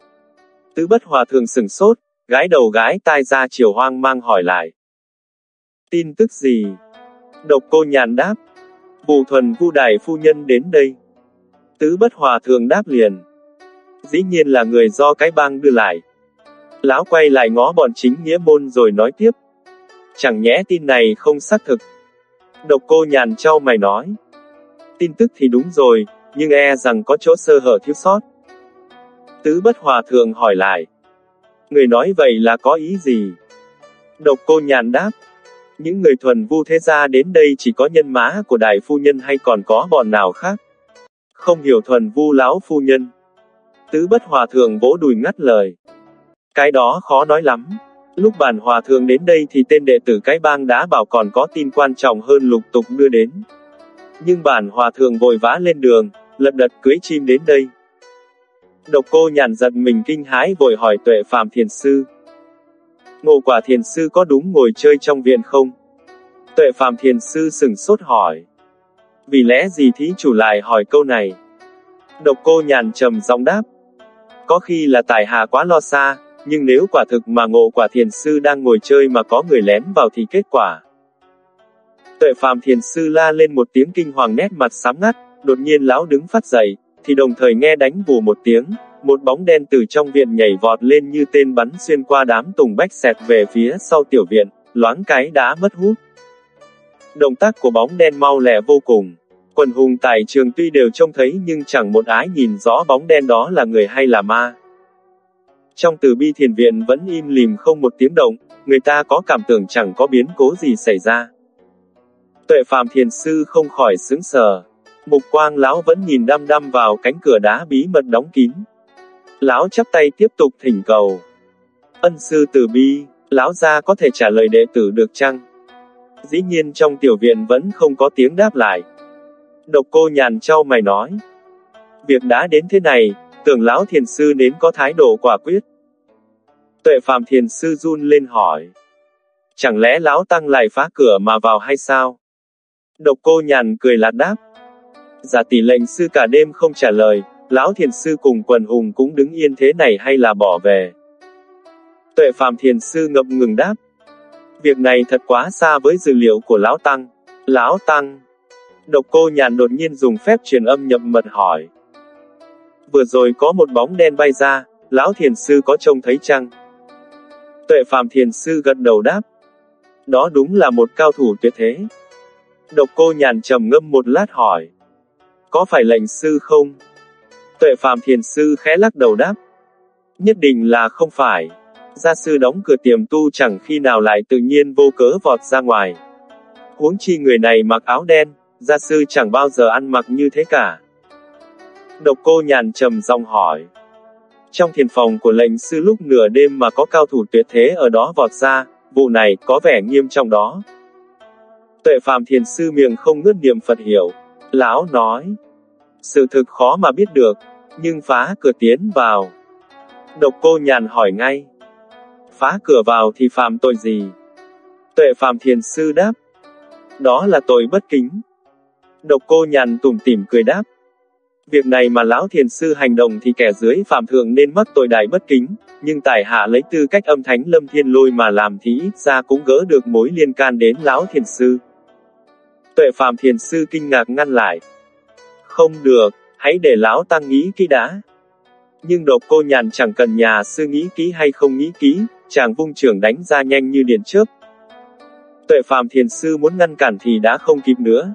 Tứ bất hòa thượng sừng sốt, gái đầu gái tai ra chiều hoang mang hỏi lại. Tin tức gì? Độc cô nhàn đáp. Vụ thuần vu đại phu nhân đến đây. Tứ bất hòa thượng đáp liền. Dĩ nhiên là người do cái bang đưa lại. Lão quay lại ngó bọn chính nghĩa môn rồi nói tiếp. Chẳng nhẽ tin này không xác thực. Độc cô nhàn trao mày nói. Tin tức thì đúng rồi, nhưng e rằng có chỗ sơ hở thiếu sót. Tứ bất hòa thượng hỏi lại. Người nói vậy là có ý gì? Độc cô nhàn đáp. Những người thuần vu thế gia đến đây chỉ có nhân mã của đại phu nhân hay còn có bọn nào khác? Không hiểu thuần vu lão phu nhân. Tứ bất hòa thượng vỗ đùi ngắt lời. Cái đó khó nói lắm. Lúc bản hòa thượng đến đây thì tên đệ tử cái bang đã bảo còn có tin quan trọng hơn lục tục đưa đến. Nhưng bản hòa thượng vội vã lên đường, lật đật cưới chim đến đây. Độc cô nhàn giận mình kinh hãi vội hỏi tuệ phàm thiền sư. Ngộ quả thiền sư có đúng ngồi chơi trong viện không? Tuệ phàm thiền sư sừng sốt hỏi. Vì lẽ gì thí chủ lại hỏi câu này? Độc cô nhàn trầm giọng đáp. Có khi là tài hạ quá lo xa, nhưng nếu quả thực mà ngộ quả thiền sư đang ngồi chơi mà có người lén vào thì kết quả. Tuệ phàm thiền sư la lên một tiếng kinh hoàng nét mặt sám ngắt, đột nhiên lão đứng phát dậy, thì đồng thời nghe đánh vù một tiếng, một bóng đen từ trong viện nhảy vọt lên như tên bắn xuyên qua đám tùng bách xẹt về phía sau tiểu viện, loáng cái đã mất hút. Động tác của bóng đen mau lẹ vô cùng. Quần hùng tại trường tuy đều trông thấy nhưng chẳng một ái nhìn rõ bóng đen đó là người hay là ma. Trong từ bi thiền viện vẫn im lìm không một tiếng động, người ta có cảm tưởng chẳng có biến cố gì xảy ra. Tuệ phàm thiền sư không khỏi sững sờ. Mục quang lão vẫn nhìn đăm đăm vào cánh cửa đá bí mật đóng kín. Lão chắp tay tiếp tục thỉnh cầu. Ân sư từ bi, lão gia có thể trả lời đệ tử được chăng? Dĩ nhiên trong tiểu viện vẫn không có tiếng đáp lại. Độc cô nhàn trao mày nói. Việc đã đến thế này, tưởng lão thiền sư đến có thái độ quả quyết. Tuệ phàm thiền sư run lên hỏi. Chẳng lẽ lão tăng lại phá cửa mà vào hay sao? Độc cô nhàn cười lạt đáp. Giả tỷ lệnh sư cả đêm không trả lời, lão thiền sư cùng quần hùng cũng đứng yên thế này hay là bỏ về. Tuệ phạm thiền sư ngập ngừng đáp. Việc này thật quá xa với dữ liệu của lão tăng. Lão tăng. Độc cô nhàn đột nhiên dùng phép truyền âm nhập mật hỏi. Vừa rồi có một bóng đen bay ra, lão thiền sư có trông thấy chăng? Tuệ phạm thiền sư gật đầu đáp. Đó đúng là một cao thủ tuyệt thế. Độc cô nhàn trầm ngâm một lát hỏi. Có phải lệnh sư không? Tuệ phàm thiền sư khẽ lắc đầu đáp. Nhất định là không phải. Gia sư đóng cửa tiềm tu chẳng khi nào lại tự nhiên vô cớ vọt ra ngoài. Huống chi người này mặc áo đen, gia sư chẳng bao giờ ăn mặc như thế cả. Độc cô nhàn trầm giọng hỏi. Trong thiền phòng của lệnh sư lúc nửa đêm mà có cao thủ tuyệt thế ở đó vọt ra, vụ này có vẻ nghiêm trọng đó. Tuệ phàm thiền sư miệng không ngớt niệm Phật hiểu. Lão nói. Sự thực khó mà biết được, nhưng phá cửa tiến vào. Độc cô nhàn hỏi ngay. Phá cửa vào thì phạm tội gì? Tuệ Phạm thiền sư đáp. Đó là tội bất kính. Độc cô nhàn tủm tỉm cười đáp. Việc này mà lão thiền sư hành động thì kẻ dưới phạm thượng nên mắc tội đại bất kính, nhưng tài hạ lấy tư cách âm thánh lâm thiên lôi mà làm thì ít ra cũng gỡ được mối liên can đến lão thiền sư. Tuệ Phạm thiền sư kinh ngạc ngăn lại. Không được, hãy để lão tăng nghĩ kỹ đã. Nhưng độc cô nhàn chẳng cần nhà sư nghĩ kỹ hay không nghĩ kỹ, chàng vung trưởng đánh ra nhanh như điện chớp. Tuệ phàm thiền sư muốn ngăn cản thì đã không kịp nữa.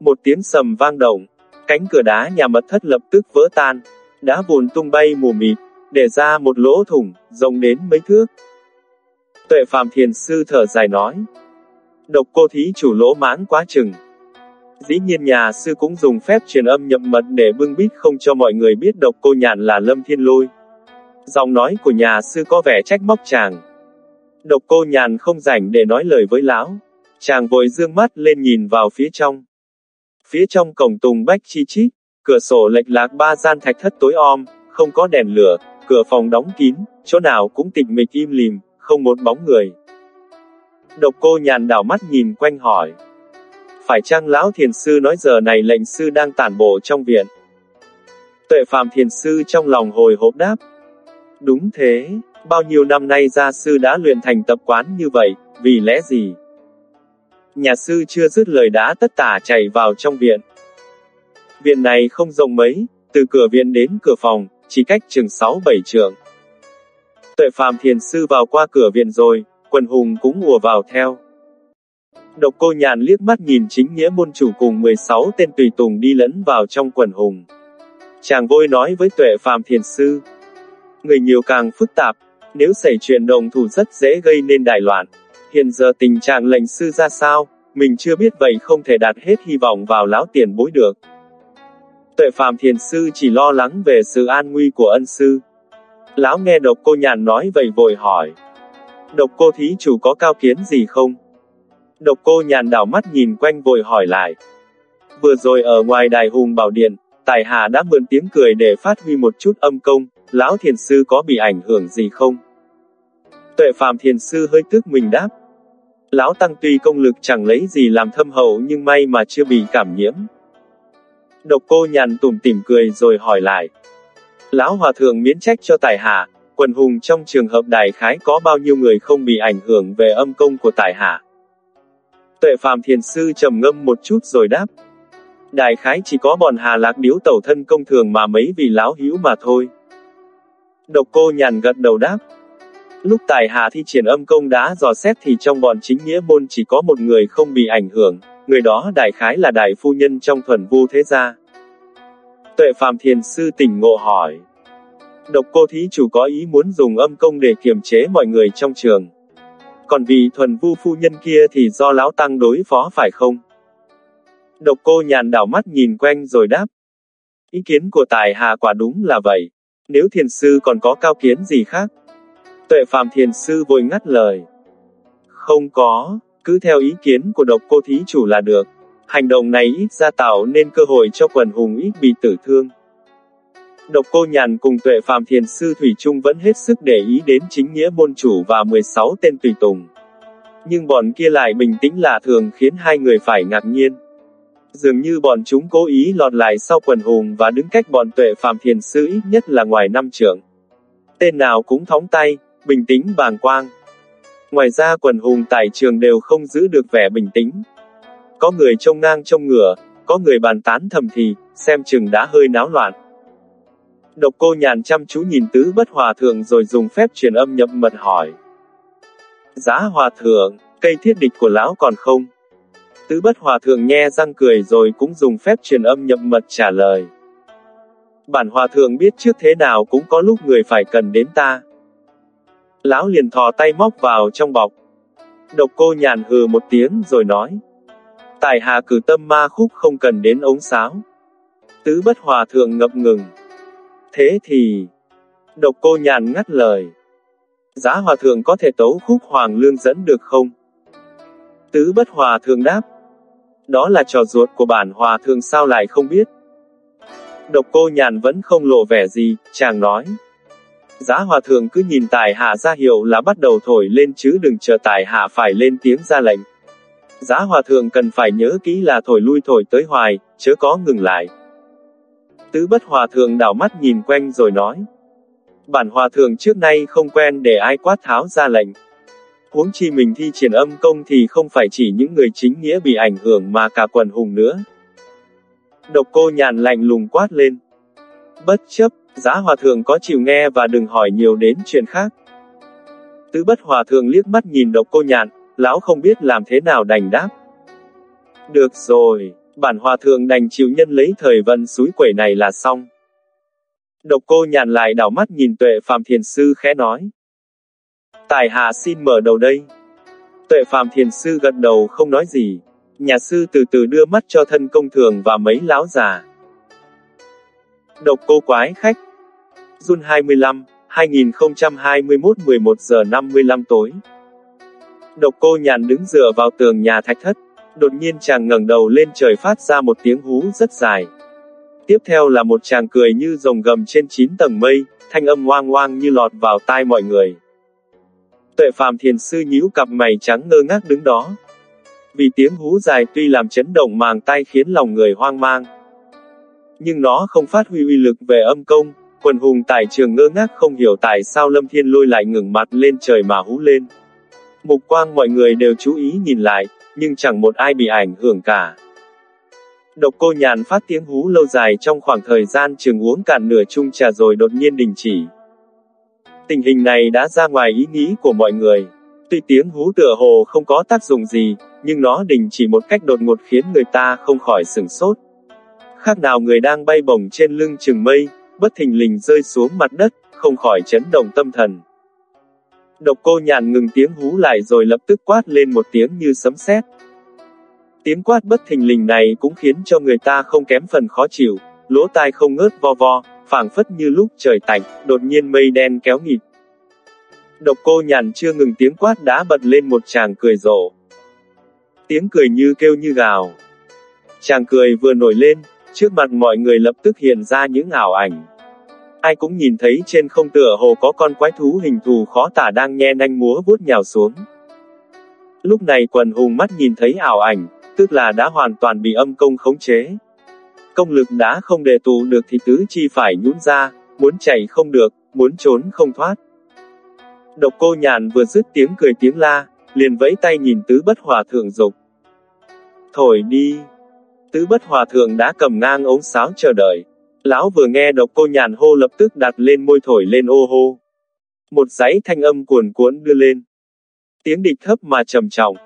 Một tiếng sầm vang động, cánh cửa đá nhà mật thất lập tức vỡ tan, đá vùn tung bay mù mịt, để ra một lỗ thủng, rộng đến mấy thước. Tuệ phàm thiền sư thở dài nói. Độc cô thí chủ lỗ mãn quá chừng. Dĩ nhiên nhà sư cũng dùng phép truyền âm nhậm mật để bưng bít không cho mọi người biết độc cô nhàn là lâm thiên lôi. Giọng nói của nhà sư có vẻ trách móc chàng. Độc cô nhàn không rảnh để nói lời với lão. Chàng vội dương mắt lên nhìn vào phía trong. Phía trong cổng tùng bách chi chít, cửa sổ lệch lạc ba gian thạch thất tối om, không có đèn lửa, cửa phòng đóng kín, chỗ nào cũng tịch mịch im lìm, không một bóng người. Độc cô nhàn đảo mắt nhìn quanh hỏi. Phải chăng lão thiền sư nói giờ này lệnh sư đang tản bộ trong viện? Tuệ phàm thiền sư trong lòng hồi hộp đáp. Đúng thế, bao nhiêu năm nay gia sư đã luyện thành tập quán như vậy, vì lẽ gì? Nhà sư chưa dứt lời đã tất tả chạy vào trong viện. Viện này không rộng mấy, từ cửa viện đến cửa phòng, chỉ cách chừng 6-7 trượng. Tuệ phàm thiền sư vào qua cửa viện rồi, quần hùng cũng ùa vào theo. Độc cô nhàn liếc mắt nhìn chính nghĩa môn chủ cùng 16 tên tùy tùng đi lẫn vào trong quần hùng. Chàng vôi nói với tuệ phàm thiền sư. Người nhiều càng phức tạp, nếu xảy chuyện đồng thủ rất dễ gây nên đại loạn. Hiện giờ tình trạng lệnh sư ra sao, mình chưa biết vậy không thể đặt hết hy vọng vào lão tiền bối được. Tuệ phàm thiền sư chỉ lo lắng về sự an nguy của ân sư. Lão nghe độc cô nhàn nói vậy vội hỏi. Độc cô thí chủ có cao kiến gì không? Độc cô nhàn đảo mắt nhìn quanh vội hỏi lại. Vừa rồi ở ngoài đài hùng bảo điện, Tài Hà đã mượn tiếng cười để phát huy một chút âm công, lão thiền sư có bị ảnh hưởng gì không? Tuệ phàm thiền sư hơi tức mình đáp. Lão tăng tuy công lực chẳng lấy gì làm thâm hậu nhưng may mà chưa bị cảm nhiễm. Độc cô nhàn tủm tỉm cười rồi hỏi lại. Lão hòa thượng miễn trách cho tài hạ, quần hùng trong trường hợp đại khái có bao nhiêu người không bị ảnh hưởng về âm công của tài hạ. Tuệ phàm thiền sư trầm ngâm một chút rồi đáp. Đại khái chỉ có bọn hà lạc điếu tẩu thân công thường mà mấy vị lão hữu mà thôi. Độc cô nhàn gật đầu đáp. Lúc tài hạ thi triển âm công đã dò xét thì trong bọn chính nghĩa môn chỉ có một người không bị ảnh hưởng, người đó đại khái là đại phu nhân trong thuần vu thế gia. Tuệ phàm thiền sư tỉnh ngộ hỏi. Độc cô thí chủ có ý muốn dùng âm công để kiềm chế mọi người trong trường. Còn vì thuần vu phu nhân kia thì do lão tăng đối phó phải không? Độc cô nhàn đảo mắt nhìn quanh rồi đáp. Ý kiến của tài hà quả đúng là vậy. Nếu thiền sư còn có cao kiến gì khác? Tuệ phàm thiền sư vội ngắt lời. Không có, cứ theo ý kiến của độc cô thí chủ là được. Hành động này ít ra tạo nên cơ hội cho quần hùng ít bị tử thương. Độc cô nhàn cùng tuệ phàm thiền sư Thủy Trung vẫn hết sức để ý đến chính nghĩa môn chủ và 16 tên tùy tùng. Nhưng bọn kia lại bình tĩnh lạ thường khiến hai người phải ngạc nhiên. Dường như bọn chúng cố ý lọt lại sau quần hùng và đứng cách bọn tuệ phàm thiền sư ít nhất là ngoài năm trưởng. Tên nào cũng thóng tay, bình tĩnh bàng quang. Ngoài ra quần hùng tại trường đều không giữ được vẻ bình tĩnh. Có người trông ngang trông ngửa, có người bàn tán thầm thì, xem chừng đã hơi náo loạn. Độc cô nhàn chăm chú nhìn tứ bất hòa thượng rồi dùng phép truyền âm nhập mật hỏi. Giá hòa thượng, cây thiết địch của lão còn không? Tứ bất hòa thượng nghe răng cười rồi cũng dùng phép truyền âm nhập mật trả lời. Bản hòa thượng biết trước thế nào cũng có lúc người phải cần đến ta. Lão liền thò tay móc vào trong bọc. Độc cô nhàn hừ một tiếng rồi nói. Tài hà cử tâm ma khúc không cần đến ống sáo. Tứ bất hòa thượng ngập ngừng. Thế thì... Độc cô nhàn ngắt lời. Giá hòa thượng có thể tấu khúc hoàng lương dẫn được không? Tứ bất hòa thượng đáp. Đó là trò ruột của bản hòa thượng sao lại không biết? Độc cô nhàn vẫn không lộ vẻ gì, chàng nói. Giá hòa thượng cứ nhìn tài hạ ra hiệu là bắt đầu thổi lên chứ đừng chờ tài hạ phải lên tiếng ra lệnh. Giá hòa thượng cần phải nhớ kỹ là thổi lui thổi tới hoài, chớ có ngừng lại. Tứ bất hòa thượng đảo mắt nhìn quanh rồi nói. Bản hòa thượng trước nay không quen để ai quát tháo ra lệnh. Huống chi mình thi triển âm công thì không phải chỉ những người chính nghĩa bị ảnh hưởng mà cả quần hùng nữa. Độc cô nhàn lạnh lùng quát lên. Bất chấp, giá hòa thượng có chịu nghe và đừng hỏi nhiều đến chuyện khác. Tứ bất hòa thượng liếc mắt nhìn độc cô nhàn, lão không biết làm thế nào đành đáp. Được rồi, bản hòa thượng đành chịu nhân lấy thời vận suối quẩy này là xong. Độc cô nhàn lại đảo mắt nhìn tuệ phàm thiền sư khẽ nói. Tài hạ xin mở đầu đây. Tuệ phàm thiền sư gật đầu không nói gì. Nhà sư từ từ đưa mắt cho thân công thường và mấy lão già. Độc cô quái khách. Jun 25, 2021 11 giờ 55 tối. Độc cô nhàn đứng dựa vào tường nhà thạch thất. Đột nhiên chàng ngẩng đầu lên trời phát ra một tiếng hú rất dài. Tiếp theo là một chàng cười như rồng gầm trên 9 tầng mây, thanh âm oang oang như lọt vào tai mọi người. Tuệ phàm thiền sư nhíu cặp mày trắng ngơ ngác đứng đó. Vì tiếng hú dài tuy làm chấn động màng tai khiến lòng người hoang mang. Nhưng nó không phát huy uy lực về âm công, quần hùng tại trường ngơ ngác không hiểu tại sao Lâm Thiên lôi lại ngừng mặt lên trời mà hú lên. Mục quang mọi người đều chú ý nhìn lại, nhưng chẳng một ai bị ảnh hưởng cả. Độc cô nhàn phát tiếng hú lâu dài trong khoảng thời gian trường uống cạn nửa chung trà rồi đột nhiên đình chỉ. Tình hình này đã ra ngoài ý nghĩ của mọi người. Tuy tiếng hú tựa hồ không có tác dụng gì, nhưng nó đình chỉ một cách đột ngột khiến người ta không khỏi sửng sốt. Khác nào người đang bay bổng trên lưng chừng mây, bất thình lình rơi xuống mặt đất, không khỏi chấn động tâm thần. Độc cô nhàn ngừng tiếng hú lại rồi lập tức quát lên một tiếng như sấm sét. Tiếng quát bất thình lình này cũng khiến cho người ta không kém phần khó chịu, lỗ tai không ngớt vo vo, phảng phất như lúc trời tạnh, đột nhiên mây đen kéo nghịt. Độc cô nhàn chưa ngừng tiếng quát đã bật lên một chàng cười rộ. Tiếng cười như kêu như gào. Chàng cười vừa nổi lên, trước mặt mọi người lập tức hiện ra những ảo ảnh. Ai cũng nhìn thấy trên không tựa hồ có con quái thú hình thù khó tả đang nhe nanh múa vuốt nhào xuống. Lúc này quần hùng mắt nhìn thấy ảo ảnh, tức là đã hoàn toàn bị âm công khống chế. Công lực đã không đề tụ được thì tứ chi phải nhún ra, muốn chạy không được, muốn trốn không thoát. Độc cô nhàn vừa dứt tiếng cười tiếng la, liền vẫy tay nhìn tứ bất hòa thượng dục. Thổi đi. Tứ bất hòa thượng đã cầm ngang ống sáo chờ đợi. Lão vừa nghe độc cô nhàn hô lập tức đặt lên môi thổi lên ô hô. Một giấy thanh âm cuồn cuộn đưa lên. Tiếng địch thấp mà trầm trọng.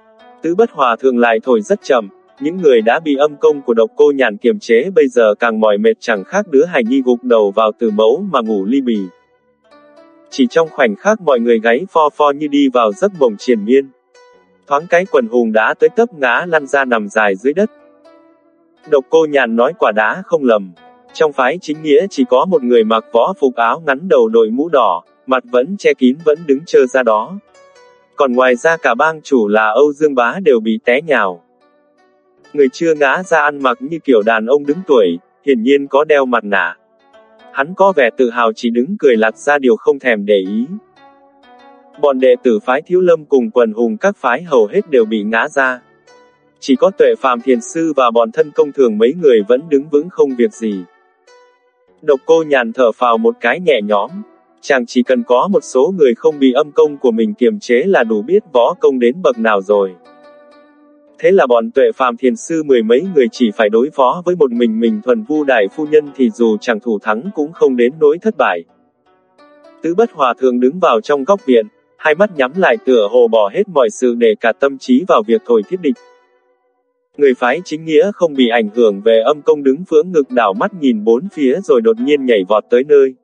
Tứ bất hòa thường lại thổi rất chậm, những người đã bị âm công của độc cô nhàn kiềm chế bây giờ càng mỏi mệt chẳng khác đứa hài nhi gục đầu vào từ mẫu mà ngủ ly bì. Chỉ trong khoảnh khắc mọi người gáy pho pho như đi vào giấc mộng triền miên. Thoáng cái quần hùng đã tới tấp ngã lăn ra nằm dài dưới đất. Độc cô nhàn nói quả đá không lầm. Trong phái chính nghĩa chỉ có một người mặc võ phục áo ngắn đầu đội mũ đỏ, mặt vẫn che kín vẫn đứng chờ ra đó. Còn ngoài ra cả bang chủ là Âu Dương Bá đều bị té nhào. Người chưa ngã ra ăn mặc như kiểu đàn ông đứng tuổi, hiển nhiên có đeo mặt nạ. Hắn có vẻ tự hào chỉ đứng cười lạc ra điều không thèm để ý. Bọn đệ tử phái thiếu lâm cùng quần hùng các phái hầu hết đều bị ngã ra. Chỉ có tuệ phàm thiền sư và bọn thân công thường mấy người vẫn đứng vững không việc gì. Độc cô nhàn thở phào một cái nhẹ nhõm. Chàng chỉ cần có một số người không bị âm công của mình kiềm chế là đủ biết võ công đến bậc nào rồi. Thế là bọn tuệ phàm thiền sư mười mấy người chỉ phải đối phó với một mình mình thuần vu đại phu nhân thì dù chẳng thủ thắng cũng không đến nỗi thất bại. Tứ bất hòa thường đứng vào trong góc viện, hai mắt nhắm lại tựa hồ bỏ hết mọi sự để cả tâm trí vào việc thổi thiết địch. Người phái chính nghĩa không bị ảnh hưởng về âm công đứng vững ngực đảo mắt nhìn bốn phía rồi đột nhiên nhảy vọt tới nơi.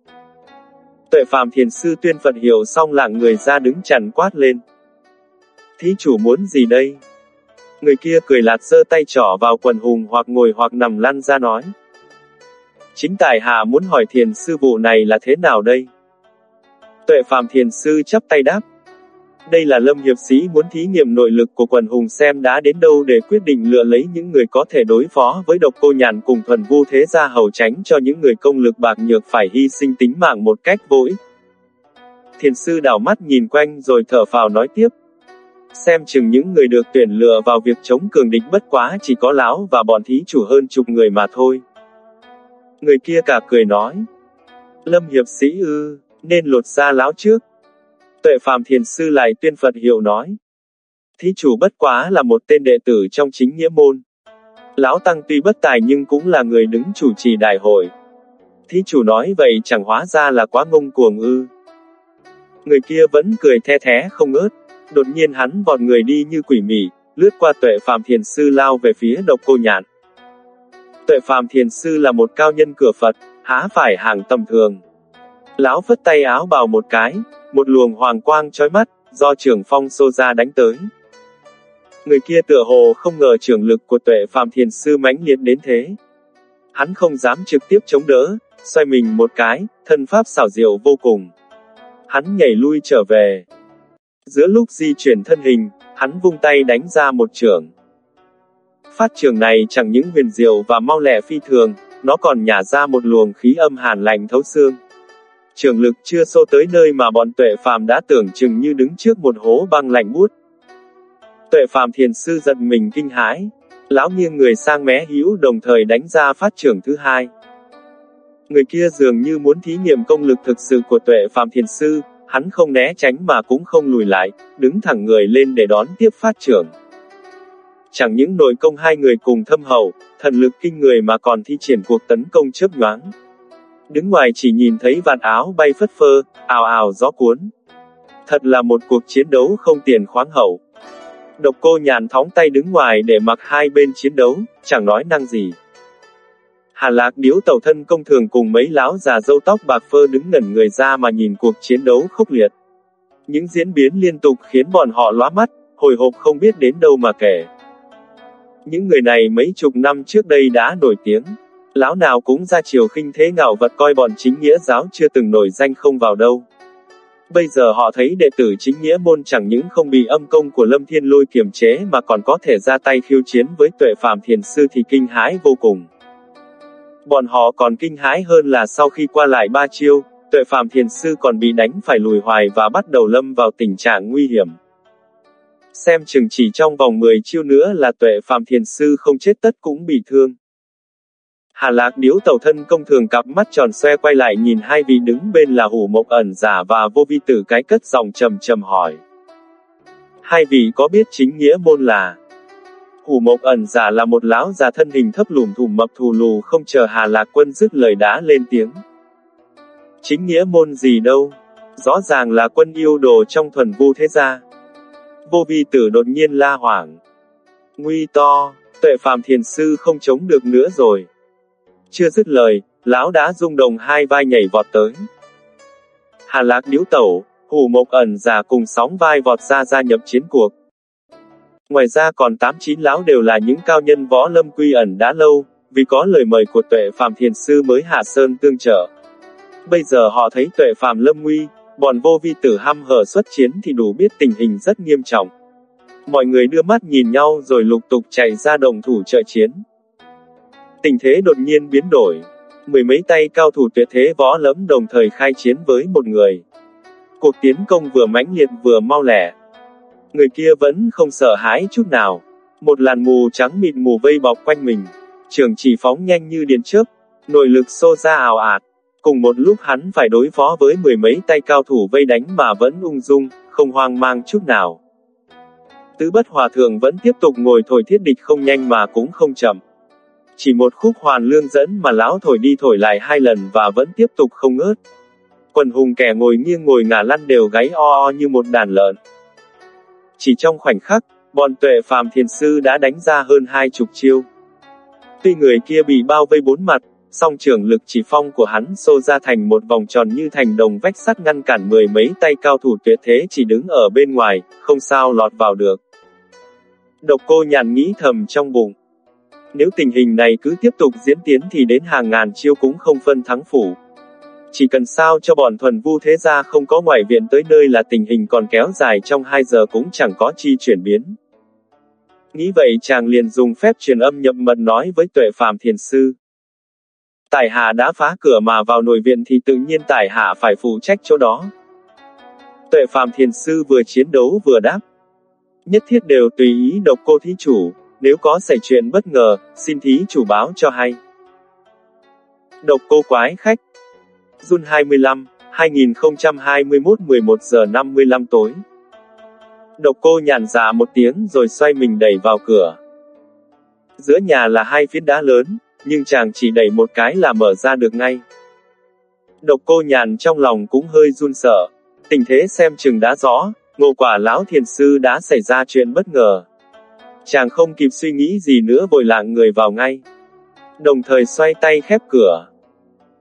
Tuệ phàm thiền sư tuyên Phật hiểu xong lạng người ra đứng chặn quát lên. Thí chủ muốn gì đây? Người kia cười lạt sơ tay trỏ vào quần hùng hoặc ngồi hoặc nằm lăn ra nói. Chính tài hạ muốn hỏi thiền sư vụ này là thế nào đây? Tuệ phàm thiền sư chấp tay đáp. Đây là lâm hiệp sĩ muốn thí nghiệm nội lực của quần hùng xem đã đến đâu để quyết định lựa lấy những người có thể đối phó với độc cô nhàn cùng thuần vu thế gia hầu tránh cho những người công lực bạc nhược phải hy sinh tính mạng một cách vô ích. Thiền sư đảo mắt nhìn quanh rồi thở phào nói tiếp. Xem chừng những người được tuyển lựa vào việc chống cường địch bất quá chỉ có lão và bọn thí chủ hơn chục người mà thôi. Người kia cả cười nói. Lâm hiệp sĩ ư, nên lột ra lão trước. Tuệ phàm thiền sư lại tuyên Phật hiệu nói. Thí chủ bất quá là một tên đệ tử trong chính nghĩa môn. Lão Tăng tuy bất tài nhưng cũng là người đứng chủ trì đại hội. Thí chủ nói vậy chẳng hóa ra là quá ngông cuồng ư. Người kia vẫn cười the thế không ngớt. Đột nhiên hắn vọt người đi như quỷ mị, lướt qua tuệ phàm thiền sư lao về phía độc cô nhạn. Tuệ phàm thiền sư là một cao nhân cửa Phật, há phải hàng tầm thường. Lão phất tay áo bào một cái, một luồng hoàng quang chói mắt, do trưởng phong xô ra đánh tới. Người kia tựa hồ không ngờ trưởng lực của tuệ phàm thiền sư mãnh liệt đến thế. Hắn không dám trực tiếp chống đỡ, xoay mình một cái, thân pháp xảo diệu vô cùng. Hắn nhảy lui trở về. Giữa lúc di chuyển thân hình, hắn vung tay đánh ra một trường. Phát trường này chẳng những huyền diệu và mau lẹ phi thường, nó còn nhả ra một luồng khí âm hàn lạnh thấu xương. Trường lực chưa xô tới nơi mà bọn tuệ phàm đã tưởng chừng như đứng trước một hố băng lạnh bút. Tuệ phàm thiền sư giận mình kinh hãi, lão nghiêng người sang mé hữu đồng thời đánh ra phát trưởng thứ hai. Người kia dường như muốn thí nghiệm công lực thực sự của tuệ phàm thiền sư, hắn không né tránh mà cũng không lùi lại, đứng thẳng người lên để đón tiếp phát trưởng. chẳng những nội công hai người cùng thâm hậu, thần lực kinh người mà còn thi triển cuộc tấn công chớp nhoáng. Đứng ngoài chỉ nhìn thấy vạt áo bay phất phơ, ào ào gió cuốn. Thật là một cuộc chiến đấu không tiền khoáng hậu. Độc cô nhàn thóng tay đứng ngoài để mặc hai bên chiến đấu, chẳng nói năng gì. Hà Lạc điếu tàu thân công thường cùng mấy lão già dâu tóc bạc phơ đứng ngẩn người ra mà nhìn cuộc chiến đấu khốc liệt. Những diễn biến liên tục khiến bọn họ lóa mắt, hồi hộp không biết đến đâu mà kể. Những người này mấy chục năm trước đây đã nổi tiếng. Lão nào cũng ra chiều khinh thế ngạo vật coi bọn chính nghĩa giáo chưa từng nổi danh không vào đâu. Bây giờ họ thấy đệ tử chính nghĩa môn chẳng những không bị âm công của Lâm Thiên Lôi kiềm chế mà còn có thể ra tay khiêu chiến với tuệ phạm thiền sư thì kinh hãi vô cùng. Bọn họ còn kinh hãi hơn là sau khi qua lại ba chiêu, tuệ phạm thiền sư còn bị đánh phải lùi hoài và bắt đầu lâm vào tình trạng nguy hiểm. Xem chừng chỉ trong vòng 10 chiêu nữa là tuệ phạm thiền sư không chết tất cũng bị thương. Hà lạc điếu tàu thân công thường cặp mắt tròn xoe quay lại nhìn hai vị đứng bên là hủ mộc ẩn giả và vô vi tử cái cất giọng trầm trầm hỏi. Hai vị có biết chính nghĩa môn là Hủ mộc ẩn giả là một lão già thân hình thấp lùm thùm mập thù lù không chờ Hà Lạc Quân dứt lời đã lên tiếng. Chính nghĩa môn gì đâu? Rõ ràng là quân yêu đồ trong thuần vu thế gia. Vô vi tử đột nhiên la hoảng. Nguy to, tuệ phàm thiền sư không chống được nữa rồi. Chưa dứt lời, lão đã rung đồng hai vai nhảy vọt tới. Hà Lạc điếu tẩu, hủ mộc ẩn giả cùng sóng vai vọt ra gia nhập chiến cuộc. Ngoài ra còn 8-9 lão đều là những cao nhân võ lâm quy ẩn đã lâu, vì có lời mời của tuệ phàm thiền sư mới hạ sơn tương trợ. Bây giờ họ thấy tuệ phàm lâm nguy, bọn vô vi tử hăm hở xuất chiến thì đủ biết tình hình rất nghiêm trọng. Mọi người đưa mắt nhìn nhau rồi lục tục chạy ra đồng thủ trợ chiến. Tình thế đột nhiên biến đổi. Mười mấy tay cao thủ tuyệt thế võ lẫm đồng thời khai chiến với một người. Cuộc tiến công vừa mãnh liệt vừa mau lẻ, Người kia vẫn không sợ hãi chút nào. Một làn mù trắng mịt mù vây bọc quanh mình. Trường chỉ phóng nhanh như điện chớp, nội lực xô ra ảo ạt. Cùng một lúc hắn phải đối phó với mười mấy tay cao thủ vây đánh mà vẫn ung dung, không hoang mang chút nào. Tứ bất hòa thượng vẫn tiếp tục ngồi thổi thiết địch không nhanh mà cũng không chậm. Chỉ một khúc hoàn lương dẫn mà lão thổi đi thổi lại hai lần và vẫn tiếp tục không ngớt. Quần hùng kẻ ngồi nghiêng ngồi ngả lăn đều gáy o o như một đàn lợn. Chỉ trong khoảnh khắc, bọn tuệ phàm thiền sư đã đánh ra hơn hai chục chiêu. Tuy người kia bị bao vây bốn mặt, song trưởng lực chỉ phong của hắn xô ra thành một vòng tròn như thành đồng vách sắt ngăn cản mười mấy tay cao thủ tuyệt thế chỉ đứng ở bên ngoài, không sao lọt vào được. Độc cô nhàn nghĩ thầm trong bụng. Nếu tình hình này cứ tiếp tục diễn tiến thì đến hàng ngàn chiêu cũng không phân thắng phủ. Chỉ cần sao cho bọn thuần vu thế gia không có ngoại viện tới nơi là tình hình còn kéo dài trong 2 giờ cũng chẳng có chi chuyển biến. Nghĩ vậy chàng liền dùng phép truyền âm nhập mật nói với tuệ phàm thiền sư. Tài hạ đã phá cửa mà vào nội viện thì tự nhiên tài hạ phải phụ trách chỗ đó. Tuệ phàm thiền sư vừa chiến đấu vừa đáp. Nhất thiết đều tùy ý độc cô thí chủ, nếu có xảy chuyện bất ngờ, xin thí chủ báo cho hay. Độc cô quái khách, Jun 25, 2021 11 giờ 55 tối. Độc cô nhàn dạ một tiếng rồi xoay mình đẩy vào cửa. Giữa nhà là hai phiến đá lớn, nhưng chàng chỉ đẩy một cái là mở ra được ngay. Độc cô nhàn trong lòng cũng hơi run sợ. Tình thế xem chừng đã rõ, ngộ quả lão thiền sư đã xảy ra chuyện bất ngờ. Chàng không kịp suy nghĩ gì nữa vội lạng người vào ngay. Đồng thời xoay tay khép cửa.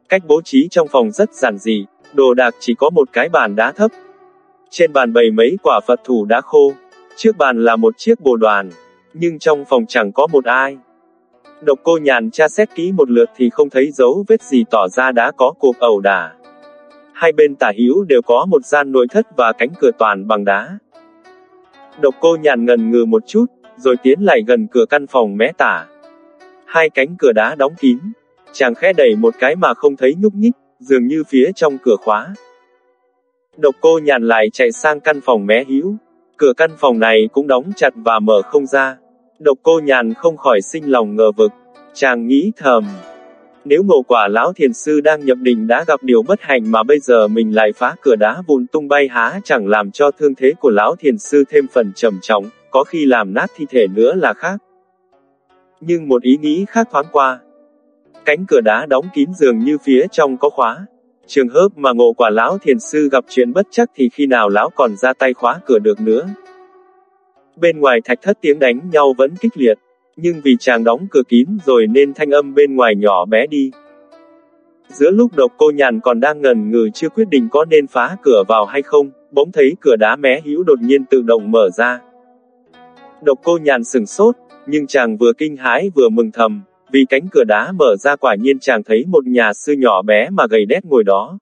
Cách bố trí trong phòng rất giản dị, đồ đạc chỉ có một cái bàn đá thấp. Trên bàn bày mấy quả Phật thủ đá khô, trước bàn là một chiếc bồ đoàn, nhưng trong phòng chẳng có một ai. Độc cô nhàn tra xét kỹ một lượt thì không thấy dấu vết gì tỏ ra đã có cuộc ẩu đả. Hai bên tả hữu đều có một gian nội thất và cánh cửa toàn bằng đá. Độc cô nhàn ngần ngừ một chút, rồi tiến lại gần cửa căn phòng mé tả. Hai cánh cửa đá đóng kín, Chàng khẽ đẩy một cái mà không thấy nhúc nhích, dường như phía trong cửa khóa. Độc cô nhàn lại chạy sang căn phòng mé hữu. Cửa căn phòng này cũng đóng chặt và mở không ra. Độc cô nhàn không khỏi sinh lòng ngờ vực. Chàng nghĩ thầm. Nếu ngộ quả lão thiền sư đang nhập định đã gặp điều bất hạnh mà bây giờ mình lại phá cửa đá vùn tung bay há chẳng làm cho thương thế của lão thiền sư thêm phần trầm trọng có khi làm nát thi thể nữa là khác. Nhưng một ý nghĩ khác thoáng qua. Cánh cửa đá đóng kín dường như phía trong có khóa. Trường hợp mà ngộ quả lão thiền sư gặp chuyện bất chắc thì khi nào lão còn ra tay khóa cửa được nữa. Bên ngoài thạch thất tiếng đánh nhau vẫn kích liệt, nhưng vì chàng đóng cửa kín rồi nên thanh âm bên ngoài nhỏ bé đi. Giữa lúc độc cô nhàn còn đang ngần ngừ chưa quyết định có nên phá cửa vào hay không, bỗng thấy cửa đá mé hữu đột nhiên tự động mở ra. Độc cô nhàn sừng sốt, nhưng chàng vừa kinh hãi vừa mừng thầm, vì cánh cửa đá mở ra quả nhiên chàng thấy một nhà sư nhỏ bé mà gầy đét ngồi đó.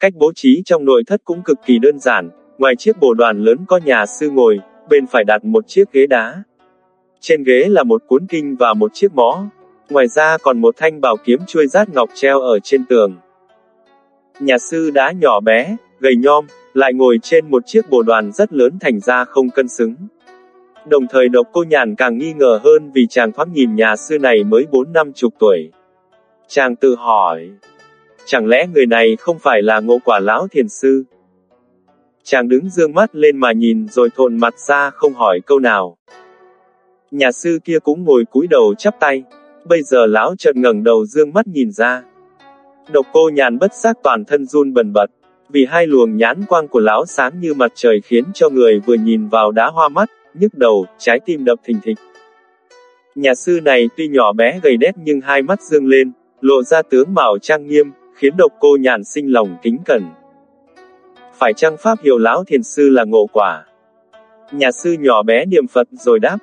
Cách bố trí trong nội thất cũng cực kỳ đơn giản, ngoài chiếc bồ đoàn lớn có nhà sư ngồi, bên phải đặt một chiếc ghế đá. Trên ghế là một cuốn kinh và một chiếc mõ, ngoài ra còn một thanh bảo kiếm chuôi rát ngọc treo ở trên tường. Nhà sư đá nhỏ bé, gầy nhom, lại ngồi trên một chiếc bồ đoàn rất lớn thành ra không cân xứng. Đồng thời độc cô nhàn càng nghi ngờ hơn vì chàng thoáng nhìn nhà sư này mới bốn năm chục tuổi. Chàng tự hỏi, chẳng lẽ người này không phải là ngộ quả lão thiền sư? Chàng đứng dương mắt lên mà nhìn rồi thộn mặt ra không hỏi câu nào. Nhà sư kia cũng ngồi cúi đầu chắp tay. Bây giờ lão chợt ngẩng đầu dương mắt nhìn ra. Độc cô nhàn bất giác toàn thân run bần bật. Vì hai luồng nhãn quang của lão sáng như mặt trời khiến cho người vừa nhìn vào đá hoa mắt, nhức đầu, trái tim đập thình thịch. Nhà sư này tuy nhỏ bé gầy đét nhưng hai mắt dương lên, lộ ra tướng mạo trang nghiêm, khiến độc cô nhàn sinh lòng kính cẩn. Phải chăng pháp hiệu lão thiền sư là ngộ quả? Nhà sư nhỏ bé niệm Phật rồi đáp.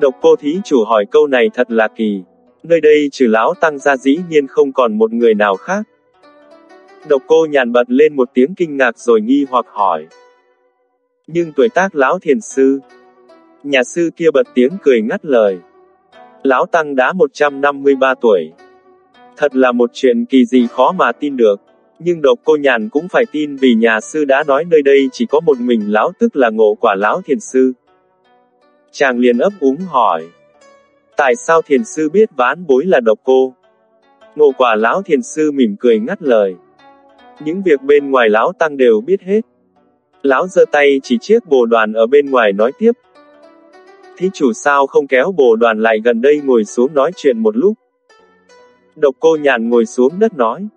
Độc cô thí chủ hỏi câu này thật là kỳ. Nơi đây trừ lão tăng ra dĩ nhiên không còn một người nào khác. Độc cô nhàn bật lên một tiếng kinh ngạc rồi nghi hoặc hỏi. Nhưng tuổi tác lão thiền sư. Nhà sư kia bật tiếng cười ngắt lời. Lão tăng đã 153 tuổi. Thật là một chuyện kỳ dị khó mà tin được. Nhưng độc cô nhàn cũng phải tin vì nhà sư đã nói nơi đây chỉ có một mình lão tức là ngộ quả lão thiền sư. Chàng liền ấp úng hỏi. Tại sao thiền sư biết ván bối là độc cô? Ngộ quả lão thiền sư mỉm cười ngắt lời. Những việc bên ngoài lão tăng đều biết hết. Lão giơ tay chỉ chiếc bồ đoàn ở bên ngoài nói tiếp. Thí chủ sao không kéo bồ đoàn lại gần đây ngồi xuống nói chuyện một lúc. Độc cô nhàn ngồi xuống đất nói.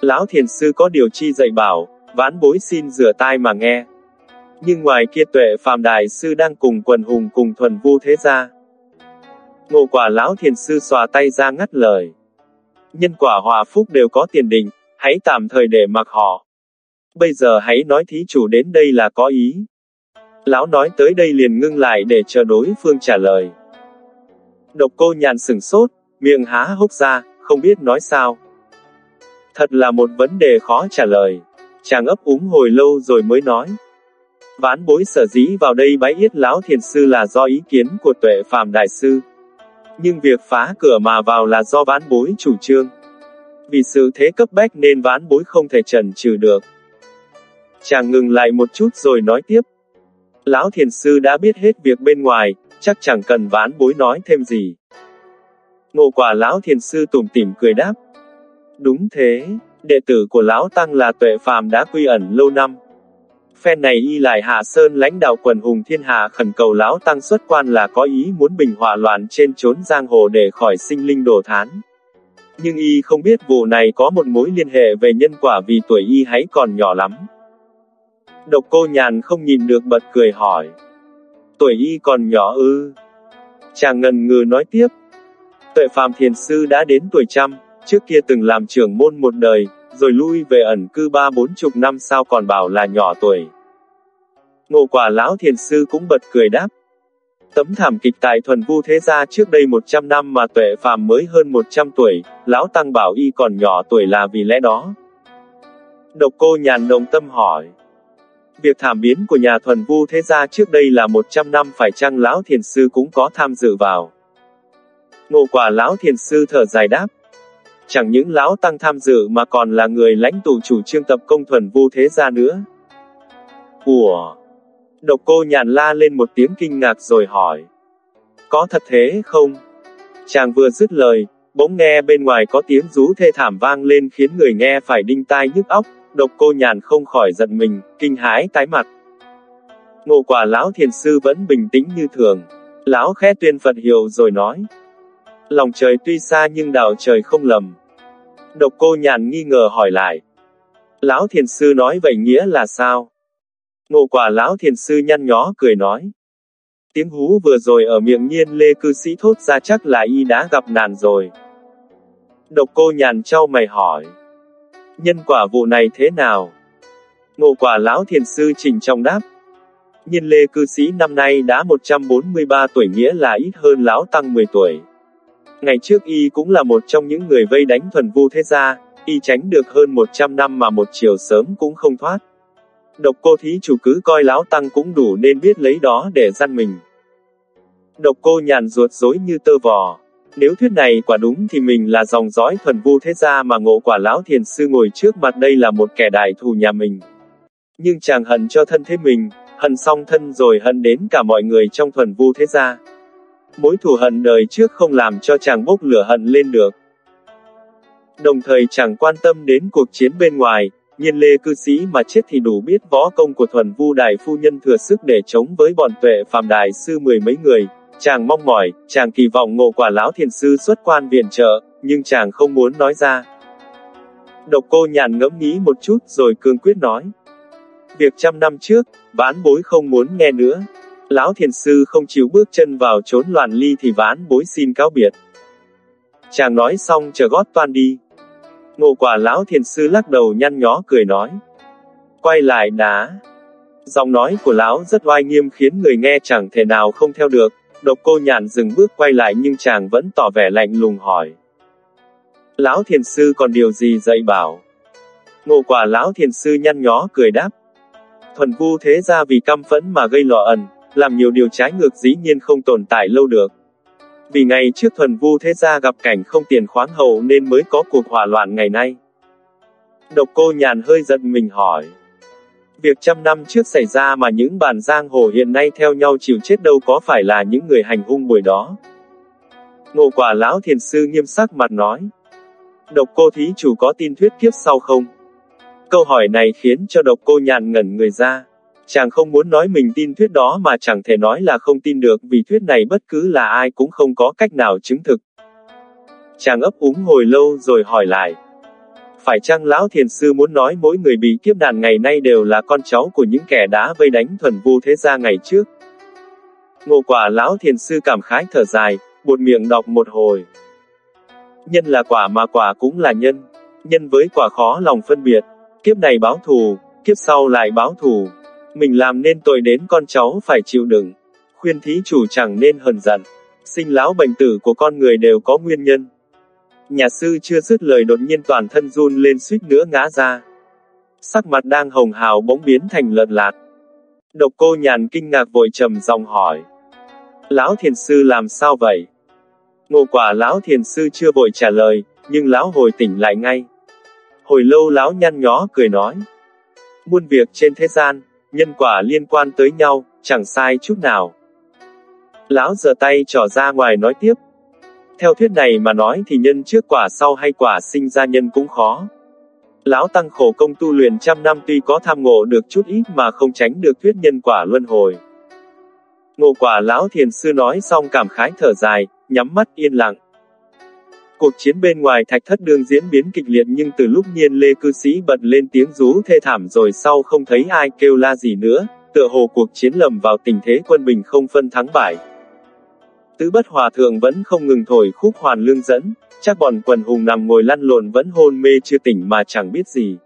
Lão thiền sư có điều chi dạy bảo, ván bối xin rửa tai mà nghe. Nhưng ngoài kia tuệ phàm đại sư đang cùng quần hùng cùng thuần vu thế gia. Ngộ quả lão thiền sư xòa tay ra ngắt lời. Nhân quả hòa phúc đều có tiền định, hãy tạm thời để mặc họ. Bây giờ hãy nói thí chủ đến đây là có ý. Lão nói tới đây liền ngưng lại để chờ đối phương trả lời. Độc cô nhàn sừng sốt, miệng há hốc ra, không biết nói sao. Thật là một vấn đề khó trả lời. Chàng ấp úng hồi lâu rồi mới nói. Ván bối sở dĩ vào đây bái yết lão thiền sư là do ý kiến của tuệ phàm đại sư. Nhưng việc phá cửa mà vào là do ván bối chủ trương. Vì sự thế cấp bách nên ván bối không thể trần trừ được. Chàng ngừng lại một chút rồi nói tiếp. Lão thiền sư đã biết hết việc bên ngoài, chắc chẳng cần ván bối nói thêm gì. Ngộ quả lão thiền sư tủm tỉm cười đáp. Đúng thế, đệ tử của lão tăng là tuệ phàm đã quy ẩn lâu năm. Phen này y lại hạ sơn lãnh đạo quần hùng thiên hạ khẩn cầu lão tăng xuất quan là có ý muốn bình hòa loạn trên chốn giang hồ để khỏi sinh linh đổ thán. Nhưng y không biết vụ này có một mối liên hệ về nhân quả vì tuổi y hãy còn nhỏ lắm. Độc cô nhàn không nhìn được bật cười hỏi. Tuổi y còn nhỏ ư. Chàng ngần ngừ nói tiếp. Tuệ phàm thiền sư đã đến tuổi trăm, trước kia từng làm trưởng môn một đời, rồi lui về ẩn cư ba bốn chục năm sao còn bảo là nhỏ tuổi. Ngộ quả lão thiền sư cũng bật cười đáp. Tấm thảm kịch tài thuần vu thế gia trước đây 100 năm mà tuệ phàm mới hơn 100 tuổi, lão tăng bảo y còn nhỏ tuổi là vì lẽ đó. Độc cô nhàn đồng tâm hỏi. Việc thảm biến của nhà thuần vu thế gia trước đây là 100 năm phải chăng lão thiền sư cũng có tham dự vào. Ngộ quả lão thiền sư thở dài đáp. Chẳng những lão tăng tham dự mà còn là người lãnh tụ chủ trương tập công thuần vu thế gia nữa. Ủa? Độc cô nhàn la lên một tiếng kinh ngạc rồi hỏi. Có thật thế không? Chàng vừa dứt lời, bỗng nghe bên ngoài có tiếng rú thê thảm vang lên khiến người nghe phải đinh tai nhức óc, độc cô nhàn không khỏi giận mình, kinh hãi tái mặt. Ngộ quả lão thiền sư vẫn bình tĩnh như thường. Lão khẽ tuyên Phật hiệu rồi nói. Lòng trời tuy xa nhưng đạo trời không lầm. Độc cô nhàn nghi ngờ hỏi lại. Lão thiền sư nói vậy nghĩa là sao? Ngộ quả lão thiền sư nhăn nhó cười nói. Tiếng hú vừa rồi ở miệng nhiên lê cư sĩ thốt ra chắc là y đã gặp nạn rồi. Độc cô nhàn trao mày hỏi. Nhân quả vụ này thế nào? Ngộ quả lão thiền sư trình trọng đáp. Nhiên lê cư sĩ năm nay đã 143 tuổi nghĩa là ít hơn lão tăng 10 tuổi. Ngày trước y cũng là một trong những người vây đánh thuần vu thế gia, y tránh được hơn 100 năm mà một chiều sớm cũng không thoát. Độc cô thí chủ cứ coi lão tăng cũng đủ nên biết lấy đó để gian mình. Độc cô nhàn ruột dối như tơ vò. Nếu thuyết này quả đúng thì mình là dòng dõi thuần vu thế gia mà ngộ quả lão thiền sư ngồi trước mặt đây là một kẻ đại thù nhà mình. Nhưng chàng hận cho thân thế mình, hận xong thân rồi hận đến cả mọi người trong thuần vu thế gia. Mối thù hận đời trước không làm cho chàng bốc lửa hận lên được. Đồng thời chàng quan tâm đến cuộc chiến bên ngoài, nhiên lê cư sĩ mà chết thì đủ biết võ công của thuần vu đại phu nhân thừa sức để chống với bọn tuệ phàm đại sư mười mấy người. Chàng mong mỏi, chàng kỳ vọng ngộ quả lão thiền sư xuất quan viện trợ, nhưng chàng không muốn nói ra. Độc cô nhàn ngẫm nghĩ một chút rồi cương quyết nói. Việc trăm năm trước, vãn bối không muốn nghe nữa. Lão thiền sư không chịu bước chân vào trốn loạn ly thì vãn bối xin cáo biệt. Chàng nói xong chờ gót toan đi. Ngộ quả lão thiền sư lắc đầu nhăn nhó cười nói. Quay lại đã. Giọng nói của lão rất oai nghiêm khiến người nghe chẳng thể nào không theo được. Độc cô nhàn dừng bước quay lại nhưng chàng vẫn tỏ vẻ lạnh lùng hỏi. Lão thiền sư còn điều gì dạy bảo? Ngộ quả lão thiền sư nhăn nhó cười đáp. Thuần vu thế ra vì căm phẫn mà gây lọ ẩn, làm nhiều điều trái ngược dĩ nhiên không tồn tại lâu được. Vì ngày trước thuần vu thế gia gặp cảnh không tiền khoáng hậu nên mới có cuộc hỏa loạn ngày nay. Độc cô nhàn hơi giận mình hỏi. Việc trăm năm trước xảy ra mà những bản giang hồ hiện nay theo nhau chịu chết đâu có phải là những người hành hung buổi đó. Ngộ quả lão thiền sư nghiêm sắc mặt nói. Độc cô thí chủ có tin thuyết kiếp sau không? Câu hỏi này khiến cho độc cô nhàn ngẩn người ra. Chàng không muốn nói mình tin thuyết đó mà chẳng thể nói là không tin được vì thuyết này bất cứ là ai cũng không có cách nào chứng thực. Chàng ấp úng hồi lâu rồi hỏi lại. Phải chăng lão thiền sư muốn nói mỗi người bị kiếp đàn ngày nay đều là con cháu của những kẻ đã vây đánh thuần vu thế gia ngày trước? Ngộ quả lão thiền sư cảm khái thở dài, buột miệng đọc một hồi. Nhân là quả mà quả cũng là nhân. Nhân với quả khó lòng phân biệt. Kiếp này báo thù, kiếp sau lại báo thù. Mình làm nên tội đến con cháu phải chịu đựng. Khuyên thí chủ chẳng nên hờn giận. Sinh lão bệnh tử của con người đều có nguyên nhân. Nhà sư chưa dứt lời đột nhiên toàn thân run lên suýt nữa ngã ra. Sắc mặt đang hồng hào bỗng biến thành lợn lạt. Độc cô nhàn kinh ngạc vội trầm giọng hỏi. Lão thiền sư làm sao vậy? Ngộ quả lão thiền sư chưa vội trả lời, nhưng lão hồi tỉnh lại ngay. Hồi lâu lão nhăn nhó cười nói. Muôn việc trên thế gian, nhân quả liên quan tới nhau, chẳng sai chút nào. Lão giơ tay trỏ ra ngoài nói tiếp. Theo thuyết này mà nói thì nhân trước quả sau hay quả sinh ra nhân cũng khó. Lão tăng khổ công tu luyện trăm năm tuy có tham ngộ được chút ít mà không tránh được thuyết nhân quả luân hồi. Ngộ quả lão thiền sư nói xong cảm khái thở dài, nhắm mắt yên lặng. Cuộc chiến bên ngoài thạch thất đường diễn biến kịch liệt nhưng từ lúc nhiên lê cư sĩ bật lên tiếng rú thê thảm rồi sau không thấy ai kêu la gì nữa, tựa hồ cuộc chiến lầm vào tình thế quân bình không phân thắng bại. Tứ bất hòa thượng vẫn không ngừng thổi khúc hoàn lương dẫn, chắc bọn quần hùng nằm ngồi lăn lộn vẫn hôn mê chưa tỉnh mà chẳng biết gì.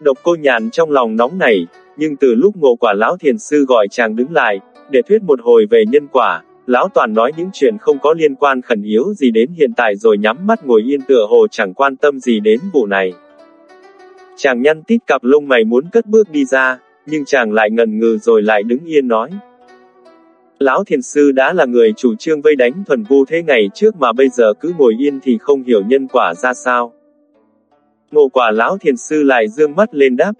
Độc cô nhàn trong lòng nóng nảy, nhưng từ lúc ngộ quả lão thiền sư gọi chàng đứng lại, để thuyết một hồi về nhân quả, lão toàn nói những chuyện không có liên quan khẩn yếu gì đến hiện tại rồi nhắm mắt ngồi yên tựa hồ chẳng quan tâm gì đến vụ này. Chàng nhăn tít cặp lông mày muốn cất bước đi ra, nhưng chàng lại ngần ngừ rồi lại đứng yên nói. Lão thiền sư đã là người chủ trương vây đánh thuần vu thế ngày trước mà bây giờ cứ ngồi yên thì không hiểu nhân quả ra sao. Ngộ quả lão thiền sư lại dương mắt lên đáp.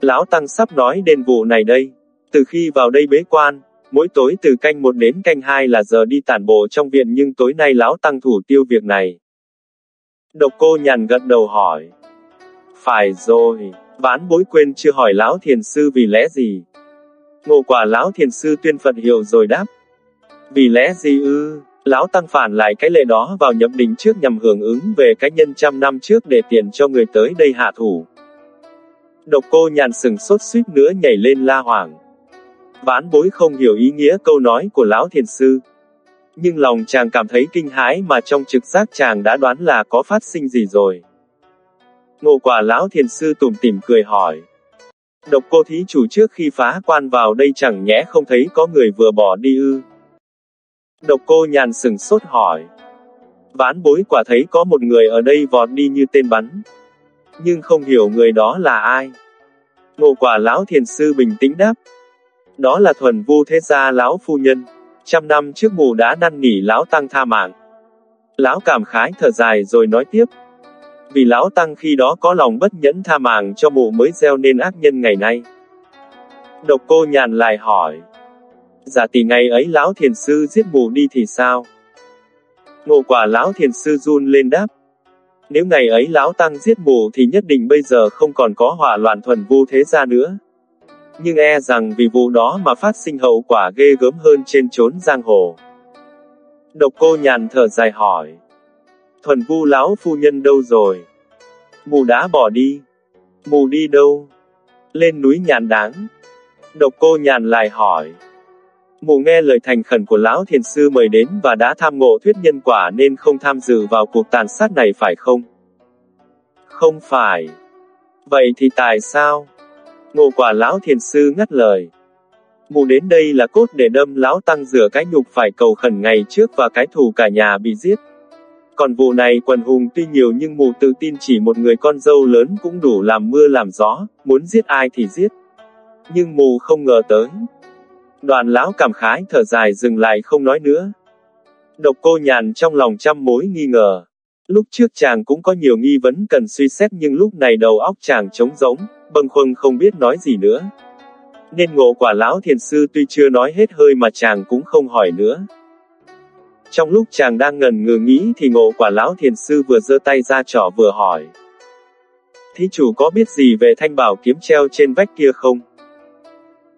Lão tăng sắp nói đến vụ này đây. Từ khi vào đây bế quan, mỗi tối từ canh một đến canh hai là giờ đi tản bộ trong viện nhưng tối nay lão tăng thủ tiêu việc này. Độc cô nhàn gật đầu hỏi. Phải rồi, ván bối quên chưa hỏi lão thiền sư vì lẽ gì. Ngộ quả lão thiền sư tuyên Phật hiểu rồi đáp. Vì lẽ gì ư, lão tăng phản lại cái lệ đó vào nhập định trước nhằm hưởng ứng về cái nhân trăm năm trước để tiền cho người tới đây hạ thủ. Độc cô nhàn sừng sốt suýt nữa nhảy lên la hoảng. Vãn bối không hiểu ý nghĩa câu nói của lão thiền sư. Nhưng lòng chàng cảm thấy kinh hãi mà trong trực giác chàng đã đoán là có phát sinh gì rồi. Ngộ quả lão thiền sư tùm tìm cười hỏi. Độc cô thí chủ trước khi phá quan vào đây chẳng nhẽ không thấy có người vừa bỏ đi ư. Độc cô nhàn sừng sốt hỏi. ván bối quả thấy có một người ở đây vọt đi như tên bắn. Nhưng không hiểu người đó là ai. Ngộ quả lão thiền sư bình tĩnh đáp. Đó là thuần vu thế gia lão phu nhân. Trăm năm trước mù đã năn nỉ lão tăng tha mạng. Lão cảm khái thở dài rồi nói tiếp. Vì lão tăng khi đó có lòng bất nhẫn tha mạng cho mụ mới gieo nên ác nhân ngày nay. Độc cô nhàn lại hỏi. Dạ Giả tỷ ngày ấy lão thiền sư giết mù đi thì sao? Ngộ quả lão thiền sư run lên đáp. Nếu ngày ấy lão tăng giết mù thì nhất định bây giờ không còn có hỏa loạn thuần vu thế gia nữa. Nhưng e rằng vì vụ đó mà phát sinh hậu quả ghê gớm hơn trên chốn giang hồ. Độc cô nhàn thở dài hỏi. Thuần vu lão phu nhân đâu rồi? Mù đã bỏ đi. Mù đi đâu? Lên núi nhàn đáng. Độc cô nhàn lại hỏi. Mù nghe lời thành khẩn của lão thiền sư mời đến và đã tham ngộ thuyết nhân quả nên không tham dự vào cuộc tàn sát này phải không? Không phải. Vậy thì tại sao? Ngộ quả lão thiền sư ngắt lời. Mù đến đây là cốt để đâm lão tăng rửa cái nhục phải cầu khẩn ngày trước và cái thù cả nhà bị giết. Còn vụ này quần hùng tuy nhiều nhưng mù tự tin chỉ một người con dâu lớn cũng đủ làm mưa làm gió, muốn giết ai thì giết. Nhưng mù không ngờ tới. Đoàn lão cảm khái thở dài dừng lại không nói nữa. Độc cô nhàn trong lòng trăm mối nghi ngờ. Lúc trước chàng cũng có nhiều nghi vấn cần suy xét nhưng lúc này đầu óc chàng trống rỗng, bâng khuâng không biết nói gì nữa. Nên ngộ quả lão thiền sư tuy chưa nói hết hơi mà chàng cũng không hỏi nữa. Trong lúc chàng đang ngần ngừ nghĩ thì ngộ quả lão thiền sư vừa giơ tay ra trỏ vừa hỏi. Thí chủ có biết gì về thanh bảo kiếm treo trên vách kia không?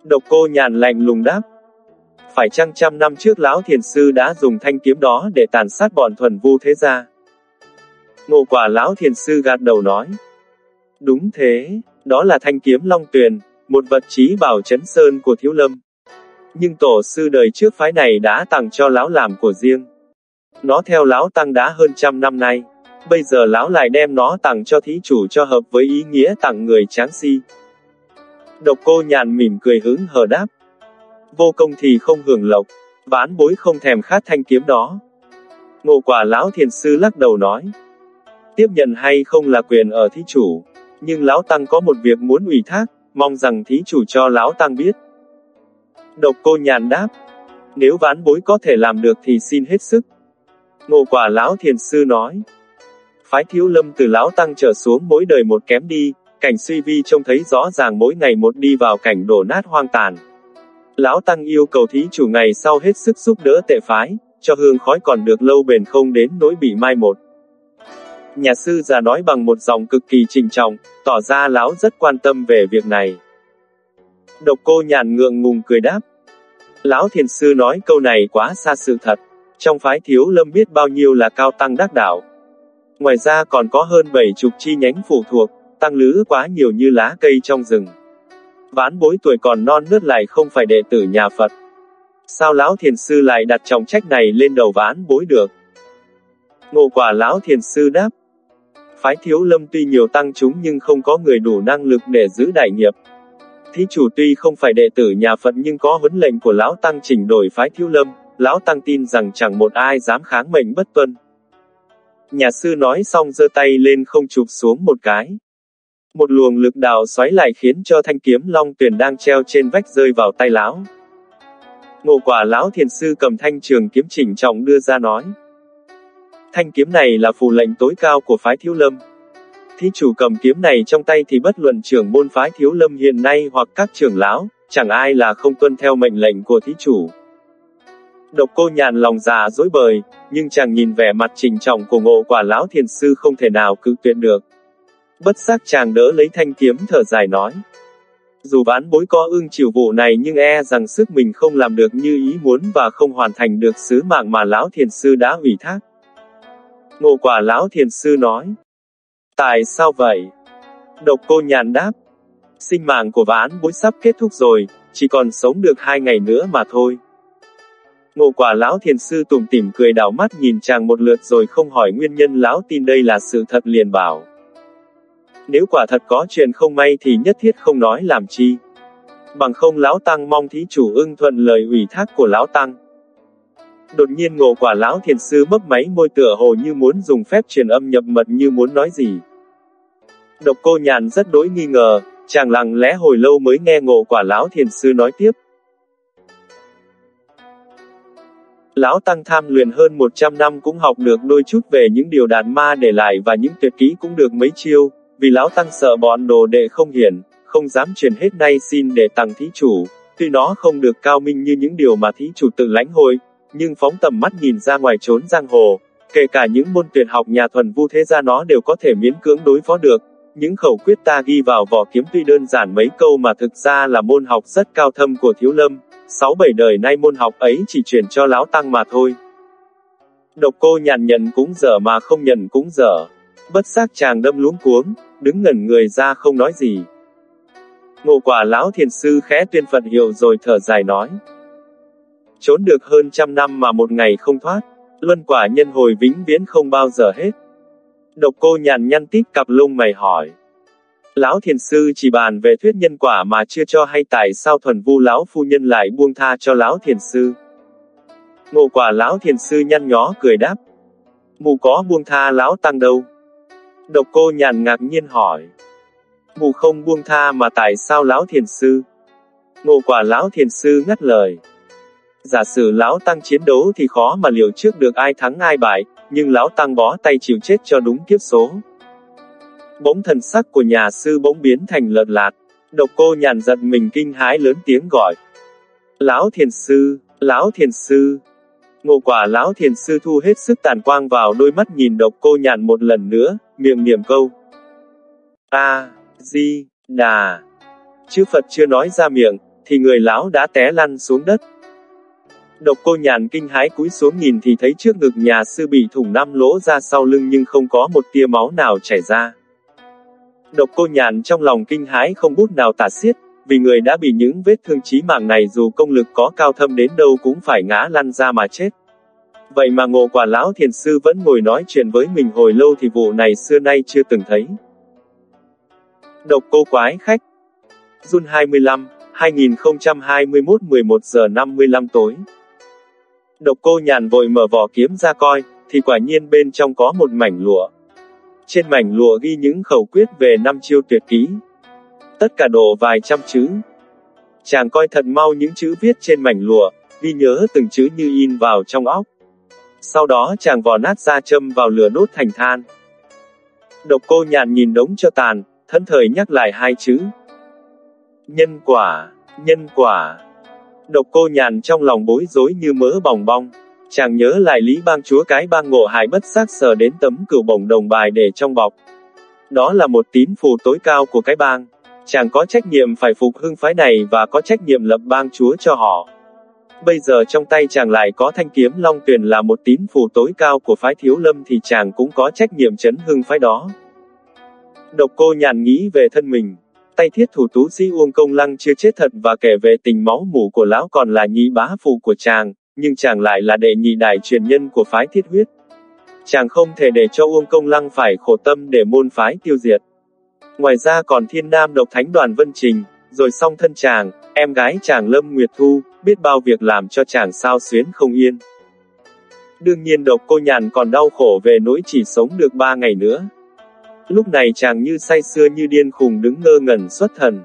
Độc cô nhàn lạnh lùng đáp. Phải chăng trăm năm trước lão thiền sư đã dùng thanh kiếm đó để tàn sát bọn thuần vu thế gia? Ngộ quả lão thiền sư gạt đầu nói. Đúng thế, đó là thanh kiếm long tuyền, một vật trí bảo chấn sơn của thiếu lâm. Nhưng tổ sư đời trước phái này đã tặng cho lão làm của riêng. Nó theo lão tăng đã hơn trăm năm nay. Bây giờ lão lại đem nó tặng cho thí chủ cho hợp với ý nghĩa tặng người tráng si. Độc cô nhàn mỉm cười hứng hờ đáp. Vô công thì không hưởng lộc, ván bối không thèm khát thanh kiếm đó. Ngộ quả lão thiền sư lắc đầu nói. Tiếp nhận hay không là quyền ở thí chủ, nhưng lão tăng có một việc muốn ủy thác, mong rằng thí chủ cho lão tăng biết. Độc cô nhàn đáp. Nếu ván bối có thể làm được thì xin hết sức. Ngộ quả lão thiền sư nói. Phái thiếu lâm từ lão tăng trở xuống mỗi đời một kém đi, cảnh suy vi trông thấy rõ ràng mỗi ngày một đi vào cảnh đổ nát hoang tàn. Lão tăng yêu cầu thí chủ ngày sau hết sức giúp đỡ tệ phái, cho hương khói còn được lâu bền không đến nỗi bị mai một. Nhà sư già nói bằng một giọng cực kỳ trình trọng, tỏ ra lão rất quan tâm về việc này. Độc cô nhàn ngượng ngùng cười đáp. Lão thiền sư nói câu này quá xa sự thật. Trong phái thiếu lâm biết bao nhiêu là cao tăng đắc đạo. Ngoài ra còn có hơn bảy chục chi nhánh phụ thuộc, tăng lữ quá nhiều như lá cây trong rừng. ván bối tuổi còn non nớt lại không phải đệ tử nhà Phật. Sao lão thiền sư lại đặt trọng trách này lên đầu ván bối được? Ngộ quả lão thiền sư đáp. Phái thiếu lâm tuy nhiều tăng chúng nhưng không có người đủ năng lực để giữ đại nghiệp. Thí chủ tuy không phải đệ tử nhà Phật nhưng có huấn lệnh của lão tăng chỉnh đổi phái thiếu lâm, lão tăng tin rằng chẳng một ai dám kháng mệnh bất tuân. Nhà sư nói xong giơ tay lên không chụp xuống một cái. Một luồng lực đạo xoáy lại khiến cho thanh kiếm long tuyển đang treo trên vách rơi vào tay lão. Ngộ quả lão thiền sư cầm thanh trường kiếm chỉnh trọng đưa ra nói. Thanh kiếm này là phù lệnh tối cao của phái thiếu lâm. Thí chủ cầm kiếm này trong tay thì bất luận trưởng môn phái thiếu lâm hiện nay hoặc các trưởng lão, chẳng ai là không tuân theo mệnh lệnh của thí chủ. Độc cô nhàn lòng già dối bời, nhưng chàng nhìn vẻ mặt trình trọng của ngộ quả lão thiền sư không thể nào cự tuyệt được. Bất giác chàng đỡ lấy thanh kiếm thở dài nói. Dù ván bối có ưng chịu vụ này nhưng e rằng sức mình không làm được như ý muốn và không hoàn thành được sứ mạng mà lão thiền sư đã ủy thác. Ngộ quả lão thiền sư nói. Tại sao vậy? Độc cô nhàn đáp. Sinh mạng của ván bối sắp kết thúc rồi, chỉ còn sống được hai ngày nữa mà thôi. Ngộ quả lão thiền sư tủm tỉm cười đảo mắt nhìn chàng một lượt rồi không hỏi nguyên nhân lão tin đây là sự thật liền bảo. Nếu quả thật có chuyện không may thì nhất thiết không nói làm chi. Bằng không lão tăng mong thí chủ ưng thuận lời ủy thác của lão tăng. Đột nhiên ngộ quả lão thiền sư mấp máy môi tựa hồ như muốn dùng phép truyền âm nhập mật như muốn nói gì. Độc cô nhàn rất đối nghi ngờ, chàng lặng lẽ hồi lâu mới nghe ngộ quả lão thiền sư nói tiếp. Lão Tăng tham luyện hơn 100 năm cũng học được đôi chút về những điều đàn ma để lại và những tuyệt kỹ cũng được mấy chiêu, vì Lão Tăng sợ bọn đồ đệ không hiển, không dám truyền hết nay xin để tặng thí chủ, tuy nó không được cao minh như những điều mà thí chủ tự lãnh hội, nhưng phóng tầm mắt nhìn ra ngoài trốn giang hồ, kể cả những môn tuyệt học nhà thuần vu thế gia nó đều có thể miễn cưỡng đối phó được. Những khẩu quyết ta ghi vào vỏ kiếm tuy đơn giản mấy câu mà thực ra là môn học rất cao thâm của Thiếu Lâm, sáu bảy đời nay môn học ấy chỉ truyền cho lão tăng mà thôi. Độc cô nhàn nhận cũng dở mà không nhận cũng dở. Bất giác chàng đâm luống cuống, đứng ngẩn người ra không nói gì. Ngộ quả lão thiền sư khẽ tuyên phật hiệu rồi thở dài nói. Trốn được hơn trăm năm mà một ngày không thoát, luân quả nhân hồi vĩnh viễn không bao giờ hết. Độc cô nhàn nhăn tít cặp lông mày hỏi. Lão thiền sư chỉ bàn về thuyết nhân quả mà chưa cho hay tại sao thuần vu lão phu nhân lại buông tha cho lão thiền sư. Ngộ quả lão thiền sư nhăn nhó cười đáp. Mù có buông tha lão tăng đâu? Độc cô nhàn ngạc nhiên hỏi. Mù không buông tha mà tại sao lão thiền sư? Ngộ quả lão thiền sư ngắt lời. Giả sử lão tăng chiến đấu thì khó mà liệu trước được ai thắng ai bại, nhưng lão tăng bó tay chịu chết cho đúng kiếp số. Bỗng thần sắc của nhà sư bỗng biến thành lợn lạt. Độc cô nhàn giật mình kinh hái lớn tiếng gọi. Lão thiền sư, lão thiền sư. Ngộ quả lão thiền sư thu hết sức tàn quang vào đôi mắt nhìn độc cô nhàn một lần nữa, miệng niệm câu. A, Di, Đà. Chư Phật chưa nói ra miệng, thì người lão đã té lăn xuống đất. Độc cô nhàn kinh hãi cúi xuống nhìn thì thấy trước ngực nhà sư bị thủng năm lỗ ra sau lưng nhưng không có một tia máu nào chảy ra. Độc cô nhàn trong lòng kinh hãi không bút nào tả xiết, vì người đã bị những vết thương chí mạng này dù công lực có cao thâm đến đâu cũng phải ngã lăn ra mà chết. Vậy mà ngộ quả lão thiền sư vẫn ngồi nói chuyện với mình hồi lâu thì vụ này xưa nay chưa từng thấy. Độc cô quái khách Jun 25, 2021 11 giờ 55 tối Độc cô nhàn vội mở vỏ kiếm ra coi, thì quả nhiên bên trong có một mảnh lụa. Trên mảnh lụa ghi những khẩu quyết về năm chiêu tuyệt kỹ. Tất cả đổ vài trăm chữ. Chàng coi thật mau những chữ viết trên mảnh lụa, ghi nhớ từng chữ như in vào trong óc. Sau đó chàng vò nát ra châm vào lửa đốt thành than. Độc cô nhàn nhìn đống cho tàn, thân thời nhắc lại hai chữ. Nhân quả, nhân quả. Độc cô nhàn trong lòng bối rối như mỡ bòng bong. Chàng nhớ lại lý bang chúa cái bang ngộ hại bất xác sờ đến tấm cửu bổng đồng bài để trong bọc. Đó là một tín phù tối cao của cái bang. Chàng có trách nhiệm phải phục hưng phái này và có trách nhiệm lập bang chúa cho họ. Bây giờ trong tay chàng lại có thanh kiếm long tuyền là một tín phù tối cao của phái thiếu lâm thì chàng cũng có trách nhiệm chấn hưng phái đó. Độc cô nhàn nghĩ về thân mình. Tay thiết thủ tú di Uông Công Lăng chưa chết thật và kể về tình máu mủ của lão còn là nhị bá phụ của chàng, nhưng chàng lại là đệ nhị đại truyền nhân của phái thiết huyết. Chàng không thể để cho Uông Công Lăng phải khổ tâm để môn phái tiêu diệt. Ngoài ra còn thiên nam độc thánh đoàn Vân Trình, rồi song thân chàng, em gái chàng Lâm Nguyệt Thu, biết bao việc làm cho chàng sao xuyến không yên. Đương nhiên độc cô nhàn còn đau khổ về nỗi chỉ sống được ba ngày nữa. Lúc này chàng như say sưa như điên khùng đứng ngơ ngẩn xuất thần.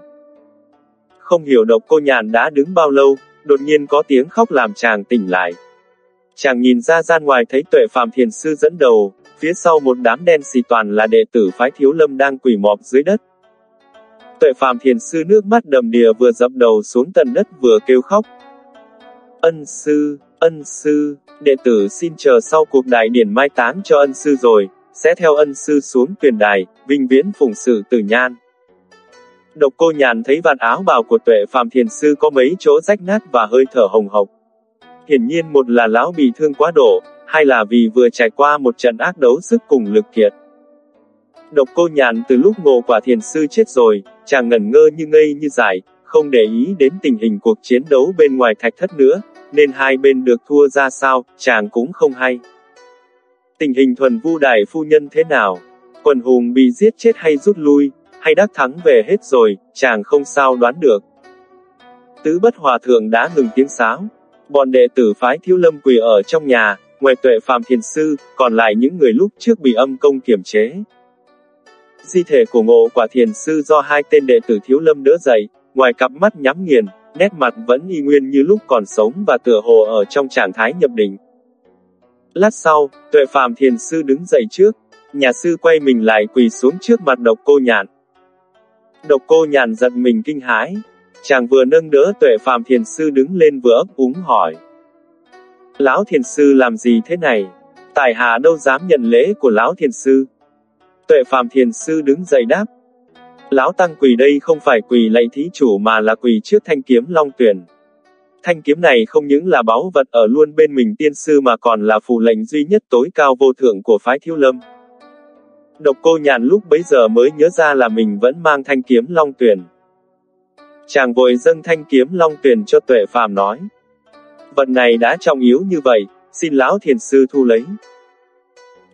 Không hiểu độc cô nhàn đã đứng bao lâu, đột nhiên có tiếng khóc làm chàng tỉnh lại. Chàng nhìn ra gian ngoài thấy tuệ phàm thiền sư dẫn đầu, phía sau một đám đen xì toàn là đệ tử phái thiếu lâm đang quỳ mọp dưới đất. Tuệ phàm thiền sư nước mắt đầm đìa vừa dập đầu xuống tận đất vừa kêu khóc. Ân sư, ân sư, đệ tử xin chờ sau cuộc đại điển mai táng cho ân sư rồi, sẽ theo ân sư xuống tuyền đài, vinh viễn phụng sự tử nhan. Độc cô nhàn thấy vạt áo bào của tuệ phàm thiền sư có mấy chỗ rách nát và hơi thở hồng hộc. Hiển nhiên một là lão bị thương quá độ, hai là vì vừa trải qua một trận ác đấu sức cùng lực kiệt. Độc cô nhàn từ lúc ngộ quả thiền sư chết rồi, chàng ngẩn ngơ như ngây như dại, không để ý đến tình hình cuộc chiến đấu bên ngoài thạch thất nữa, nên hai bên được thua ra sao, chàng cũng không hay. Tình hình thuần vu đại phu nhân thế nào? Quần hùng bị giết chết hay rút lui, hay đắc thắng về hết rồi, chàng không sao đoán được. Tứ bất hòa thượng đã ngừng tiếng sáo. Bọn đệ tử phái thiếu lâm quỳ ở trong nhà, ngoài tuệ phàm thiền sư, còn lại những người lúc trước bị âm công kiểm chế. Di thể của ngộ quả thiền sư do hai tên đệ tử thiếu lâm đỡ dậy, ngoài cặp mắt nhắm nghiền, nét mặt vẫn y nguyên như lúc còn sống và tựa hồ ở trong trạng thái nhập định. Lát sau, tuệ phàm thiền sư đứng dậy trước, nhà sư quay mình lại quỳ xuống trước mặt độc cô nhàn Độc cô nhàn giật mình kinh hãi. Chàng vừa nâng đỡ tuệ phàm thiền sư đứng lên vừa ấp úng hỏi. Lão thiền sư làm gì thế này? Tài hạ đâu dám nhận lễ của lão thiền sư? Tuệ phàm thiền sư đứng dậy đáp. Lão tăng quỳ đây không phải quỳ lạy thí chủ mà là quỳ trước thanh kiếm long tuyển. Thanh kiếm này không những là báu vật ở luôn bên mình tiên sư mà còn là phù lệnh duy nhất tối cao vô thượng của phái thiếu lâm. Độc cô nhàn lúc bấy giờ mới nhớ ra là mình vẫn mang thanh kiếm long tuyển. Chàng vội dâng thanh kiếm long tuyển cho tuệ phàm nói. Vật này đã trọng yếu như vậy, xin lão thiền sư thu lấy.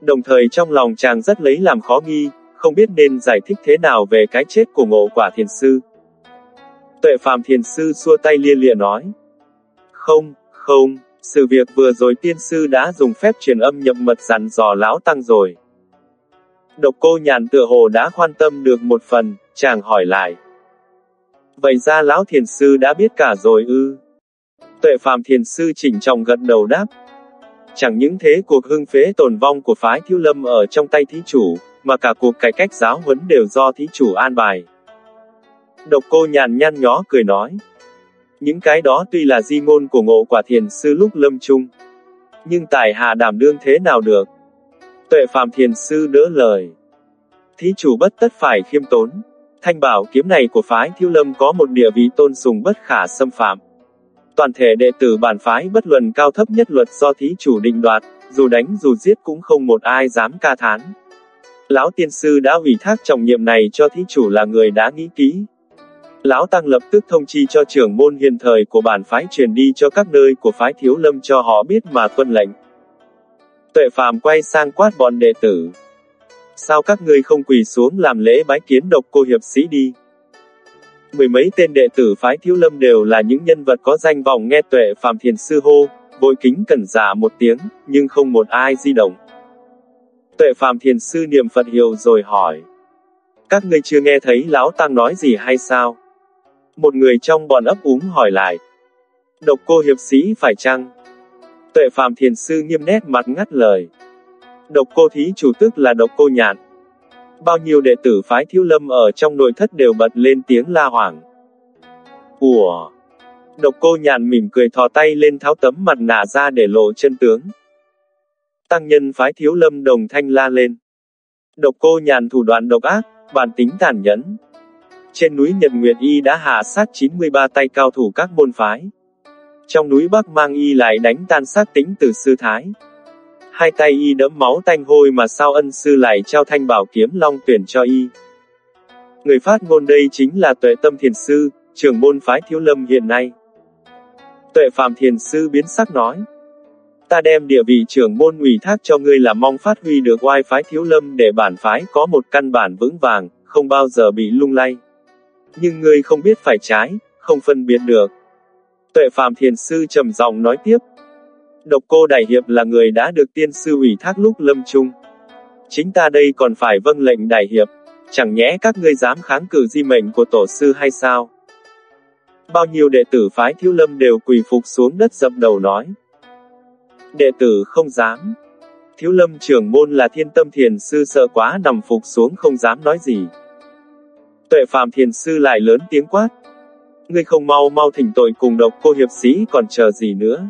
Đồng thời trong lòng chàng rất lấy làm khó nghi, không biết nên giải thích thế nào về cái chết của ngộ quả thiền sư. Tuệ phàm thiền sư xua tay lia lịa nói. Không, không, sự việc vừa rồi tiên sư đã dùng phép truyền âm nhập mật dặn dò lão tăng rồi. Độc cô nhàn tựa hồ đã quan tâm được một phần, chàng hỏi lại. Vậy ra lão thiền sư đã biết cả rồi ư? Tuệ phàm thiền sư chỉnh trọng gật đầu đáp. Chẳng những thế cuộc hưng phế tồn vong của phái thiếu lâm ở trong tay thí chủ, mà cả cuộc cải cách giáo huấn đều do thí chủ an bài. Độc cô nhàn nhăn nhó cười nói. Những cái đó tuy là di ngôn của ngộ quả thiền sư lúc lâm chung. Nhưng tài hạ đảm đương thế nào được? Tuệ phàm thiền sư đỡ lời. Thí chủ bất tất phải khiêm tốn. Thanh bảo kiếm này của phái thiếu lâm có một địa vị tôn sùng bất khả xâm phạm. Toàn thể đệ tử bản phái bất luận cao thấp nhất luật do thí chủ định đoạt, dù đánh dù giết cũng không một ai dám ca thán. Lão tiên sư đã ủy thác trọng nhiệm này cho thí chủ là người đã nghĩ kỹ. Lão Tăng lập tức thông chi cho trưởng môn hiền thời của bản phái truyền đi cho các nơi của phái thiếu lâm cho họ biết mà tuân lệnh. Tuệ phàm quay sang quát bọn đệ tử. Sao các ngươi không quỳ xuống làm lễ bái kiến độc cô hiệp sĩ đi? Mười mấy tên đệ tử phái thiếu lâm đều là những nhân vật có danh vọng nghe tuệ phàm thiền sư hô, vội kính cẩn giả một tiếng, nhưng không một ai di động. Tuệ phàm thiền sư niệm Phật hiệu rồi hỏi. Các ngươi chưa nghe thấy lão tăng nói gì hay sao? Một người trong bọn ấp úng hỏi lại. Độc cô hiệp sĩ phải chăng? Tuệ phàm thiền sư nghiêm nét mặt ngắt lời. Độc cô thí chủ tức là độc cô nhạn. Bao nhiêu đệ tử phái thiếu lâm ở trong nội thất đều bật lên tiếng la hoảng. Ủa! Độc cô nhàn mỉm cười thò tay lên tháo tấm mặt nạ ra để lộ chân tướng. Tăng nhân phái thiếu lâm đồng thanh la lên. Độc cô nhàn thủ đoạn độc ác, bản tính tàn nhẫn. Trên núi Nhật Nguyệt Y đã hạ sát 93 tay cao thủ các môn phái. Trong núi Bắc mang y lại đánh tan sát tính từ sư thái. Hai tay y đẫm máu tanh hôi mà sao ân sư lại trao thanh bảo kiếm long tuyển cho y. Người phát ngôn đây chính là tuệ tâm thiền sư, trưởng môn phái thiếu lâm hiện nay. Tuệ phàm thiền sư biến sắc nói. Ta đem địa vị trưởng môn ủy thác cho ngươi là mong phát huy được oai phái thiếu lâm để bản phái có một căn bản vững vàng, không bao giờ bị lung lay. Nhưng ngươi không biết phải trái, không phân biệt được. Tuệ Phạm Thiền Sư trầm giọng nói tiếp. Độc cô Đại Hiệp là người đã được tiên sư ủy thác lúc lâm chung. Chính ta đây còn phải vâng lệnh Đại Hiệp, chẳng nhẽ các ngươi dám kháng cự di mệnh của tổ sư hay sao? Bao nhiêu đệ tử phái thiếu lâm đều quỳ phục xuống đất dập đầu nói. Đệ tử không dám. Thiếu lâm trưởng môn là thiên tâm thiền sư sợ quá nằm phục xuống không dám nói gì. Tuệ phàm thiền sư lại lớn tiếng quát, Ngươi không mau mau thỉnh tội cùng độc cô hiệp sĩ còn chờ gì nữa.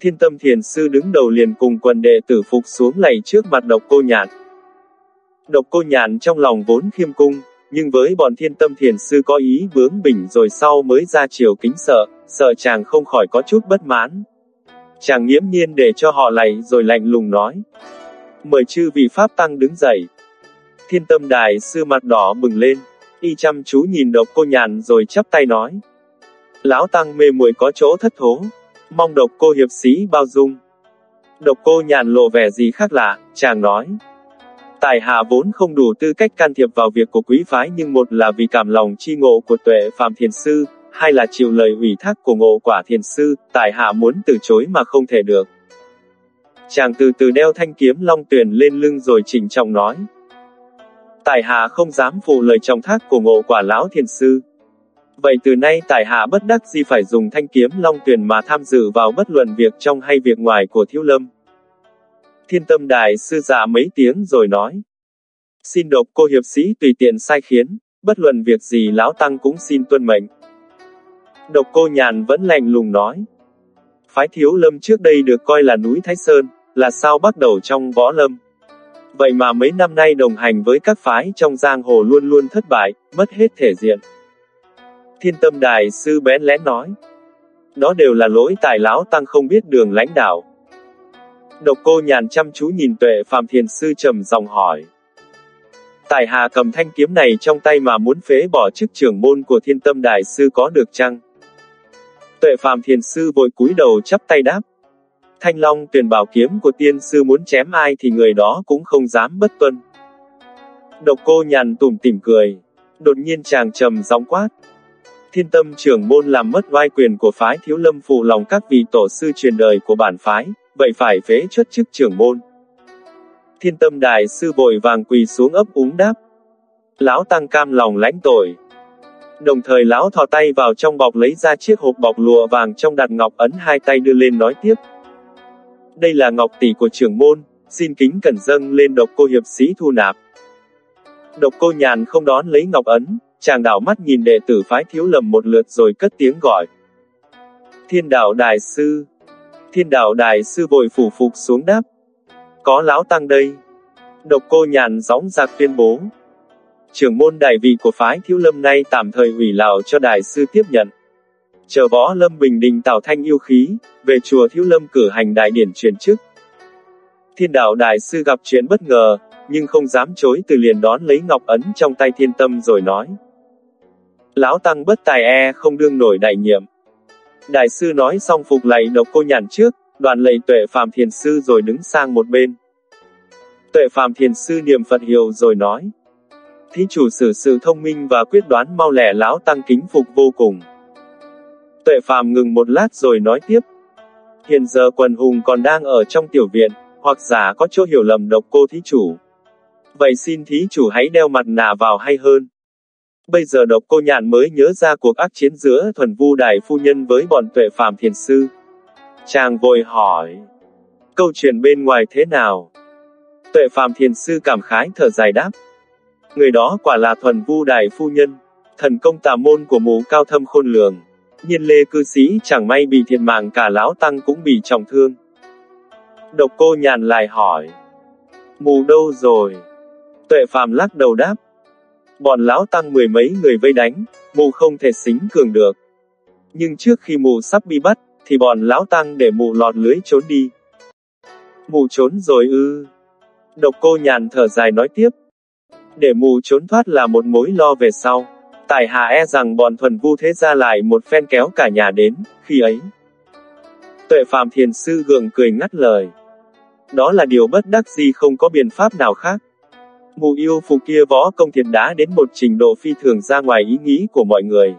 Thiên tâm thiền sư đứng đầu liền cùng quần đệ tử phục xuống lạy trước mặt độc cô nhạn. Độc cô nhạn trong lòng vốn khiêm cung, nhưng với bọn thiên tâm thiền sư có ý bướng bỉnh rồi sau mới ra chiều kính sợ, sợ chàng không khỏi có chút bất mãn. Chàng nghiễm nhiên để cho họ lạy rồi lạnh lùng nói. Mời chư vị Pháp Tăng đứng dậy. Thiên tâm đại sư mặt đỏ bừng lên, y chăm chú nhìn độc cô nhàn rồi chắp tay nói. Lão Tăng mê muội có chỗ thất thố, mong độc cô hiệp sĩ bao dung. Độc cô nhàn lộ vẻ gì khác lạ, chàng nói. Tài hạ vốn không đủ tư cách can thiệp vào việc của quý phái nhưng một là vì cảm lòng chi ngộ của tuệ phàm thiền sư, hai là chịu lời ủy thác của ngộ quả thiền sư, tài hạ muốn từ chối mà không thể được. Chàng từ từ đeo thanh kiếm long tuyền lên lưng rồi chỉnh trọng nói. Tài hạ không dám phụ lời trọng thác của ngộ quả lão thiền sư. Vậy từ nay tài hạ bất đắc gì phải dùng thanh kiếm long tuyền mà tham dự vào bất luận việc trong hay việc ngoài của thiếu lâm. Thiên tâm đại sư dạ mấy tiếng rồi nói. Xin độc cô hiệp sĩ tùy tiện sai khiến, bất luận việc gì lão tăng cũng xin tuân mệnh. Độc cô nhàn vẫn lành lùng nói. Phái thiếu lâm trước đây được coi là núi Thái Sơn, là sao bắt đầu trong võ lâm. Vậy mà mấy năm nay đồng hành với các phái trong giang hồ luôn luôn thất bại, mất hết thể diện. Thiên tâm đại sư bén lén nói. Đó đều là lỗi tài lão tăng không biết đường lãnh đạo. Độc cô nhàn chăm chú nhìn tuệ phàm thiền sư trầm giọng hỏi. Tài hà cầm thanh kiếm này trong tay mà muốn phế bỏ chức trưởng môn của thiên tâm đại sư có được chăng? Tuệ phàm thiền sư vội cúi đầu chắp tay đáp. Thanh long tuyển bảo kiếm của tiên sư muốn chém ai thì người đó cũng không dám bất tuân. Độc cô nhàn tủm tỉm cười. Đột nhiên chàng trầm giọng quát. Thiên tâm trưởng môn làm mất vai quyền của phái thiếu lâm phụ lòng các vị tổ sư truyền đời của bản phái, vậy phải phế chất chức trưởng môn. Thiên tâm đại sư bội vàng quỳ xuống ấp úng đáp. Lão tăng cam lòng lãnh tội. Đồng thời lão thò tay vào trong bọc lấy ra chiếc hộp bọc lụa vàng trong đặt ngọc ấn hai tay đưa lên nói tiếp. Đây là ngọc tỷ của trưởng môn, xin kính cẩn dâng lên độc cô hiệp sĩ thu nạp. Độc cô nhàn không đón lấy ngọc ấn, chàng đảo mắt nhìn đệ tử phái thiếu lầm một lượt rồi cất tiếng gọi. Thiên đạo đại sư, Thiên đạo đại sư vội phủ phục xuống đáp. Có lão tăng đây. Độc cô nhàn gióng giặc tuyên bố. Trưởng môn đại vị của phái thiếu lâm nay tạm thời ủy lão cho đại sư tiếp nhận. Chờ võ lâm bình định tạo thanh yêu khí, về chùa thiếu lâm cử hành đại điển truyền chức. Thiên đạo đại sư gặp chuyện bất ngờ, nhưng không dám chối từ liền đón lấy ngọc ấn trong tay thiên tâm rồi nói. Lão tăng bất tài e không đương nổi đại nhiệm. Đại sư nói xong phục lạy độc cô nhàn trước, đoàn lạy tuệ phàm thiền sư rồi đứng sang một bên. Tuệ phàm thiền sư niệm Phật hiệu rồi nói. Thí chủ xử sự thông minh và quyết đoán mau lẻ lão tăng kính phục vô cùng. Tuệ phàm ngừng một lát rồi nói tiếp. Hiện giờ quần hùng còn đang ở trong tiểu viện, hoặc giả có chỗ hiểu lầm độc cô thí chủ. Vậy xin thí chủ hãy đeo mặt nạ vào hay hơn. Bây giờ độc cô nhạn mới nhớ ra cuộc ác chiến giữa thuần vu đại phu nhân với bọn tuệ phàm thiền sư. Chàng vội hỏi. Câu chuyện bên ngoài thế nào? Tuệ phàm thiền sư cảm khái thở dài đáp. Người đó quả là thuần vu đại phu nhân, thần công tà môn của mù cao thâm khôn lường. Nhiên lê cư sĩ chẳng may bị thiệt mạng cả lão tăng cũng bị trọng thương. Độc cô nhàn lại hỏi. Mù đâu rồi? Tuệ phàm lắc đầu đáp. Bọn lão tăng mười mấy người vây đánh, mù không thể xính cường được. Nhưng trước khi mù sắp bị bắt, thì bọn lão tăng để mù lọt lưới trốn đi. Mù trốn rồi ư. Độc cô nhàn thở dài nói tiếp. Để mù trốn thoát là một mối lo về sau. Tài hạ e rằng bọn thuần vu thế ra lại một phen kéo cả nhà đến, khi ấy. Tuệ phàm thiền sư gượng cười ngắt lời. Đó là điều bất đắc gì không có biện pháp nào khác. Mù yêu phụ kia võ công thiệt đã đến một trình độ phi thường ra ngoài ý nghĩ của mọi người.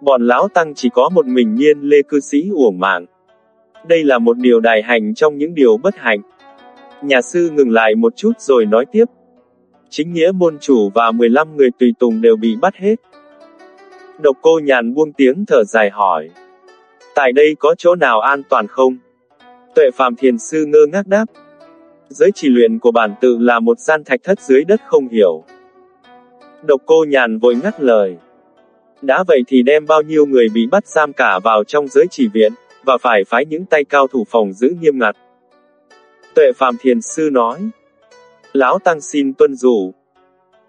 Bọn lão tăng chỉ có một mình nhiên lê cư sĩ uổng mạng. Đây là một điều đại hành trong những điều bất hạnh. Nhà sư ngừng lại một chút rồi nói tiếp. Chính nghĩa môn chủ và 15 người tùy tùng đều bị bắt hết. Độc cô nhàn buông tiếng thở dài hỏi. Tại đây có chỗ nào an toàn không? Tuệ phàm thiền sư ngơ ngác đáp, giới chỉ luyện của bản tự là một gian thạch thất dưới đất không hiểu. Độc cô nhàn vội ngắt lời. Đã vậy thì đem bao nhiêu người bị bắt giam cả vào trong giới chỉ viện, và phải phái những tay cao thủ phòng giữ nghiêm ngặt. Tuệ Phạm Thiền Sư nói. Lão Tăng xin tuân rủ.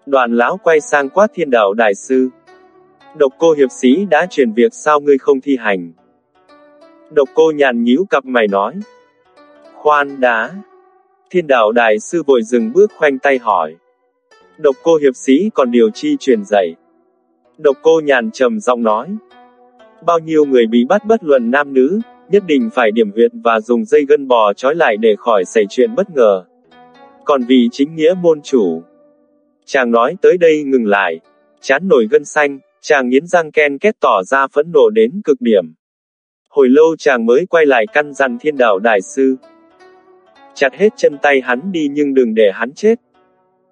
Đoàn lão quay sang quát thiên đạo đại sư. Độc cô hiệp sĩ đã truyền việc sao ngươi không thi hành. Độc cô nhàn nhíu cặp mày nói. Khoan đã. Thiên đạo đại sư vội dừng bước khoanh tay hỏi. Độc cô hiệp sĩ còn điều chi truyền dạy. Độc cô nhàn trầm giọng nói. Bao nhiêu người bị bắt bất luận nam nữ, nhất định phải điểm huyệt và dùng dây gân bò trói lại để khỏi xảy chuyện bất ngờ. Còn vì chính nghĩa môn chủ. Chàng nói tới đây ngừng lại. Chán nổi gân xanh, chàng nghiến răng ken kết tỏ ra phẫn nộ đến cực điểm. Hồi lâu chàng mới quay lại căn dặn thiên đạo đại sư. Chặt hết chân tay hắn đi nhưng đừng để hắn chết.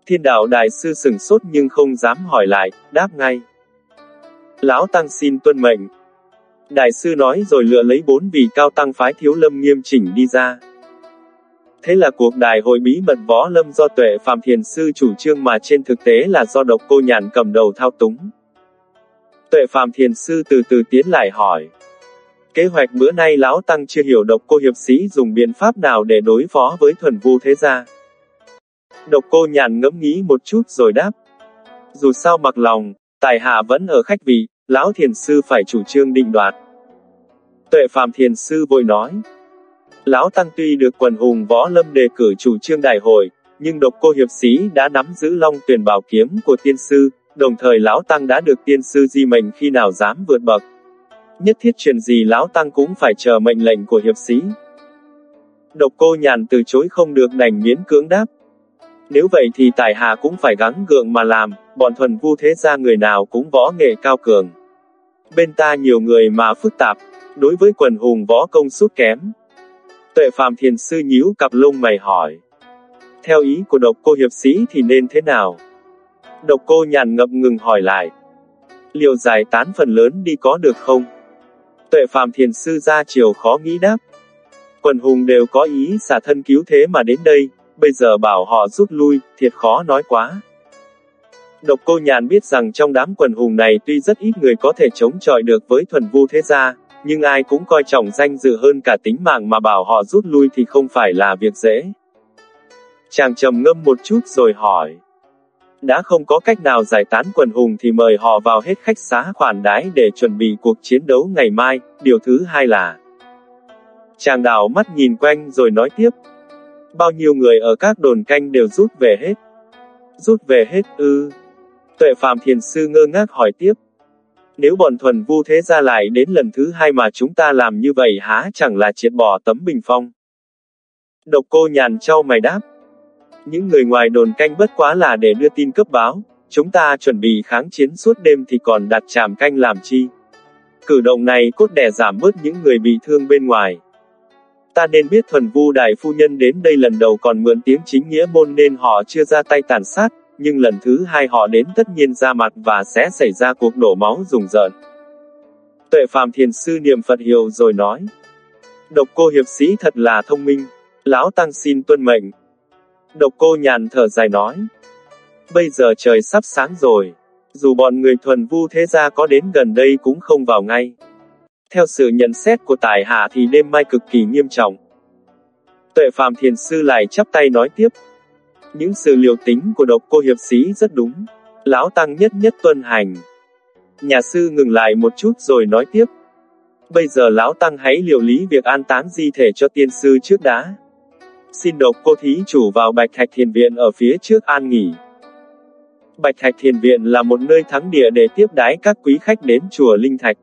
Thiên đạo đại sư sừng sốt nhưng không dám hỏi lại, đáp ngay. Lão Tăng xin tuân mệnh. Đại sư nói rồi lựa lấy bốn vị cao tăng phái thiếu lâm nghiêm chỉnh đi ra. Thế là cuộc đại hội bí mật võ lâm do tuệ Phạm Thiền Sư chủ trương mà trên thực tế là do độc cô nhàn cầm đầu thao túng. Tuệ Phạm Thiền Sư từ từ tiến lại hỏi. Kế hoạch bữa nay Lão Tăng chưa hiểu độc cô hiệp sĩ dùng biện pháp nào để đối phó với thuần vu thế gia. Độc cô nhàn ngẫm nghĩ một chút rồi đáp. Dù sao mặc lòng, tài hạ vẫn ở khách vị, Lão Thiền Sư phải chủ trương định đoạt. Tuệ Phạm Thiền Sư vội nói. Lão Tăng tuy được quần hùng võ lâm đề cử chủ trương đại hội, nhưng độc cô hiệp sĩ đã nắm giữ long tuyển bảo kiếm của tiên sư, đồng thời Lão Tăng đã được tiên sư di mệnh khi nào dám vượt bậc. Nhất thiết chuyện gì Lão Tăng cũng phải chờ mệnh lệnh của hiệp sĩ. Độc cô nhàn từ chối không được đành miễn cưỡng đáp. Nếu vậy thì tài hạ cũng phải gắng gượng mà làm, bọn thuần vu thế gia người nào cũng võ nghệ cao cường. Bên ta nhiều người mà phức tạp, đối với quần hùng võ công sút kém, Tuệ phạm thiền sư nhíu cặp lông mày hỏi. Theo ý của độc cô hiệp sĩ thì nên thế nào? Độc cô nhàn ngập ngừng hỏi lại. Liệu giải tán phần lớn đi có được không? Tuệ phạm thiền sư ra chiều khó nghĩ đáp. Quần hùng đều có ý xả thân cứu thế mà đến đây, bây giờ bảo họ rút lui, thiệt khó nói quá. Độc cô nhàn biết rằng trong đám quần hùng này tuy rất ít người có thể chống chọi được với thuần vu thế gia, nhưng ai cũng coi trọng danh dự hơn cả tính mạng mà bảo họ rút lui thì không phải là việc dễ. Chàng trầm ngâm một chút rồi hỏi. Đã không có cách nào giải tán quần hùng thì mời họ vào hết khách xá khoản đái để chuẩn bị cuộc chiến đấu ngày mai, điều thứ hai là. Chàng đảo mắt nhìn quanh rồi nói tiếp. Bao nhiêu người ở các đồn canh đều rút về hết. Rút về hết ư. Tuệ Phạm Thiền Sư ngơ ngác hỏi tiếp. Nếu bọn thuần vu thế ra lại đến lần thứ hai mà chúng ta làm như vậy há chẳng là triệt bỏ tấm bình phong. Độc cô nhàn trao mày đáp. Những người ngoài đồn canh bất quá là để đưa tin cấp báo, chúng ta chuẩn bị kháng chiến suốt đêm thì còn đặt chạm canh làm chi. Cử động này cốt đẻ giảm bớt những người bị thương bên ngoài. Ta nên biết thuần vu đại phu nhân đến đây lần đầu còn mượn tiếng chính nghĩa môn nên họ chưa ra tay tàn sát, nhưng lần thứ hai họ đến tất nhiên ra mặt và sẽ xảy ra cuộc đổ máu rùng rợn. Tuệ Phạm Thiền Sư niệm Phật hiệu rồi nói. Độc cô hiệp sĩ thật là thông minh, lão tăng xin tuân mệnh. Độc cô nhàn thở dài nói. Bây giờ trời sắp sáng rồi, dù bọn người thuần vu thế gia có đến gần đây cũng không vào ngay. Theo sự nhận xét của tài hạ thì đêm mai cực kỳ nghiêm trọng. Tuệ Phạm Thiền Sư lại chắp tay nói tiếp, những sự liều tính của độc cô hiệp sĩ rất đúng. Lão Tăng nhất nhất tuân hành. Nhà sư ngừng lại một chút rồi nói tiếp. Bây giờ Lão Tăng hãy liều lý việc an táng di thể cho tiên sư trước đã. Xin độc cô thí chủ vào Bạch Thạch Thiền Viện ở phía trước an nghỉ. Bạch Thạch Thiền Viện là một nơi thắng địa để tiếp đái các quý khách đến chùa Linh Thạch.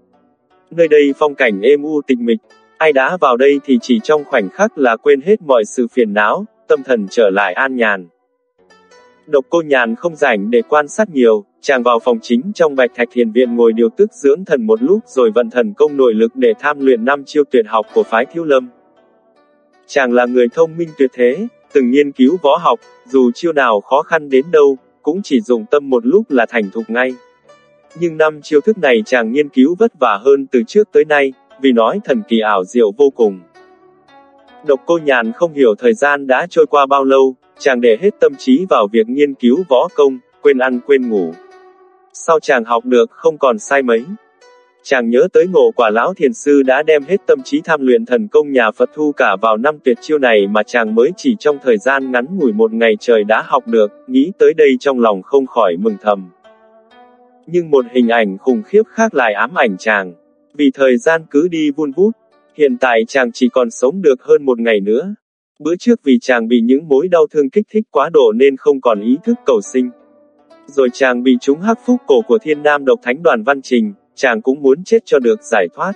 Nơi đây phong cảnh êm u tịch mịch, ai đã vào đây thì chỉ trong khoảnh khắc là quên hết mọi sự phiền não, tâm thần trở lại an nhàn. Độc cô nhàn không rảnh để quan sát nhiều, chàng vào phòng chính trong bạch thạch thiền viện ngồi điều tức dưỡng thần một lúc rồi vận thần công nội lực để tham luyện năm chiêu tuyệt học của phái thiếu lâm. Chàng là người thông minh tuyệt thế, từng nghiên cứu võ học, dù chiêu nào khó khăn đến đâu, cũng chỉ dùng tâm một lúc là thành thục ngay. Nhưng năm chiêu thức này chàng nghiên cứu vất vả hơn từ trước tới nay, vì nói thần kỳ ảo diệu vô cùng. Độc cô nhàn không hiểu thời gian đã trôi qua bao lâu, Chàng để hết tâm trí vào việc nghiên cứu võ công, quên ăn quên ngủ. Sau chàng học được không còn sai mấy. Chàng nhớ tới ngộ quả lão thiền sư đã đem hết tâm trí tham luyện thần công nhà Phật thu cả vào năm tuyệt chiêu này mà chàng mới chỉ trong thời gian ngắn ngủi một ngày trời đã học được, nghĩ tới đây trong lòng không khỏi mừng thầm. Nhưng một hình ảnh khủng khiếp khác lại ám ảnh chàng. Vì thời gian cứ đi vun vút, hiện tại chàng chỉ còn sống được hơn một ngày nữa. Bữa trước vì chàng bị những mối đau thương kích thích quá độ nên không còn ý thức cầu sinh. Rồi chàng bị chúng hắc phúc cổ của thiên nam độc thánh đoàn văn trình, chàng cũng muốn chết cho được giải thoát.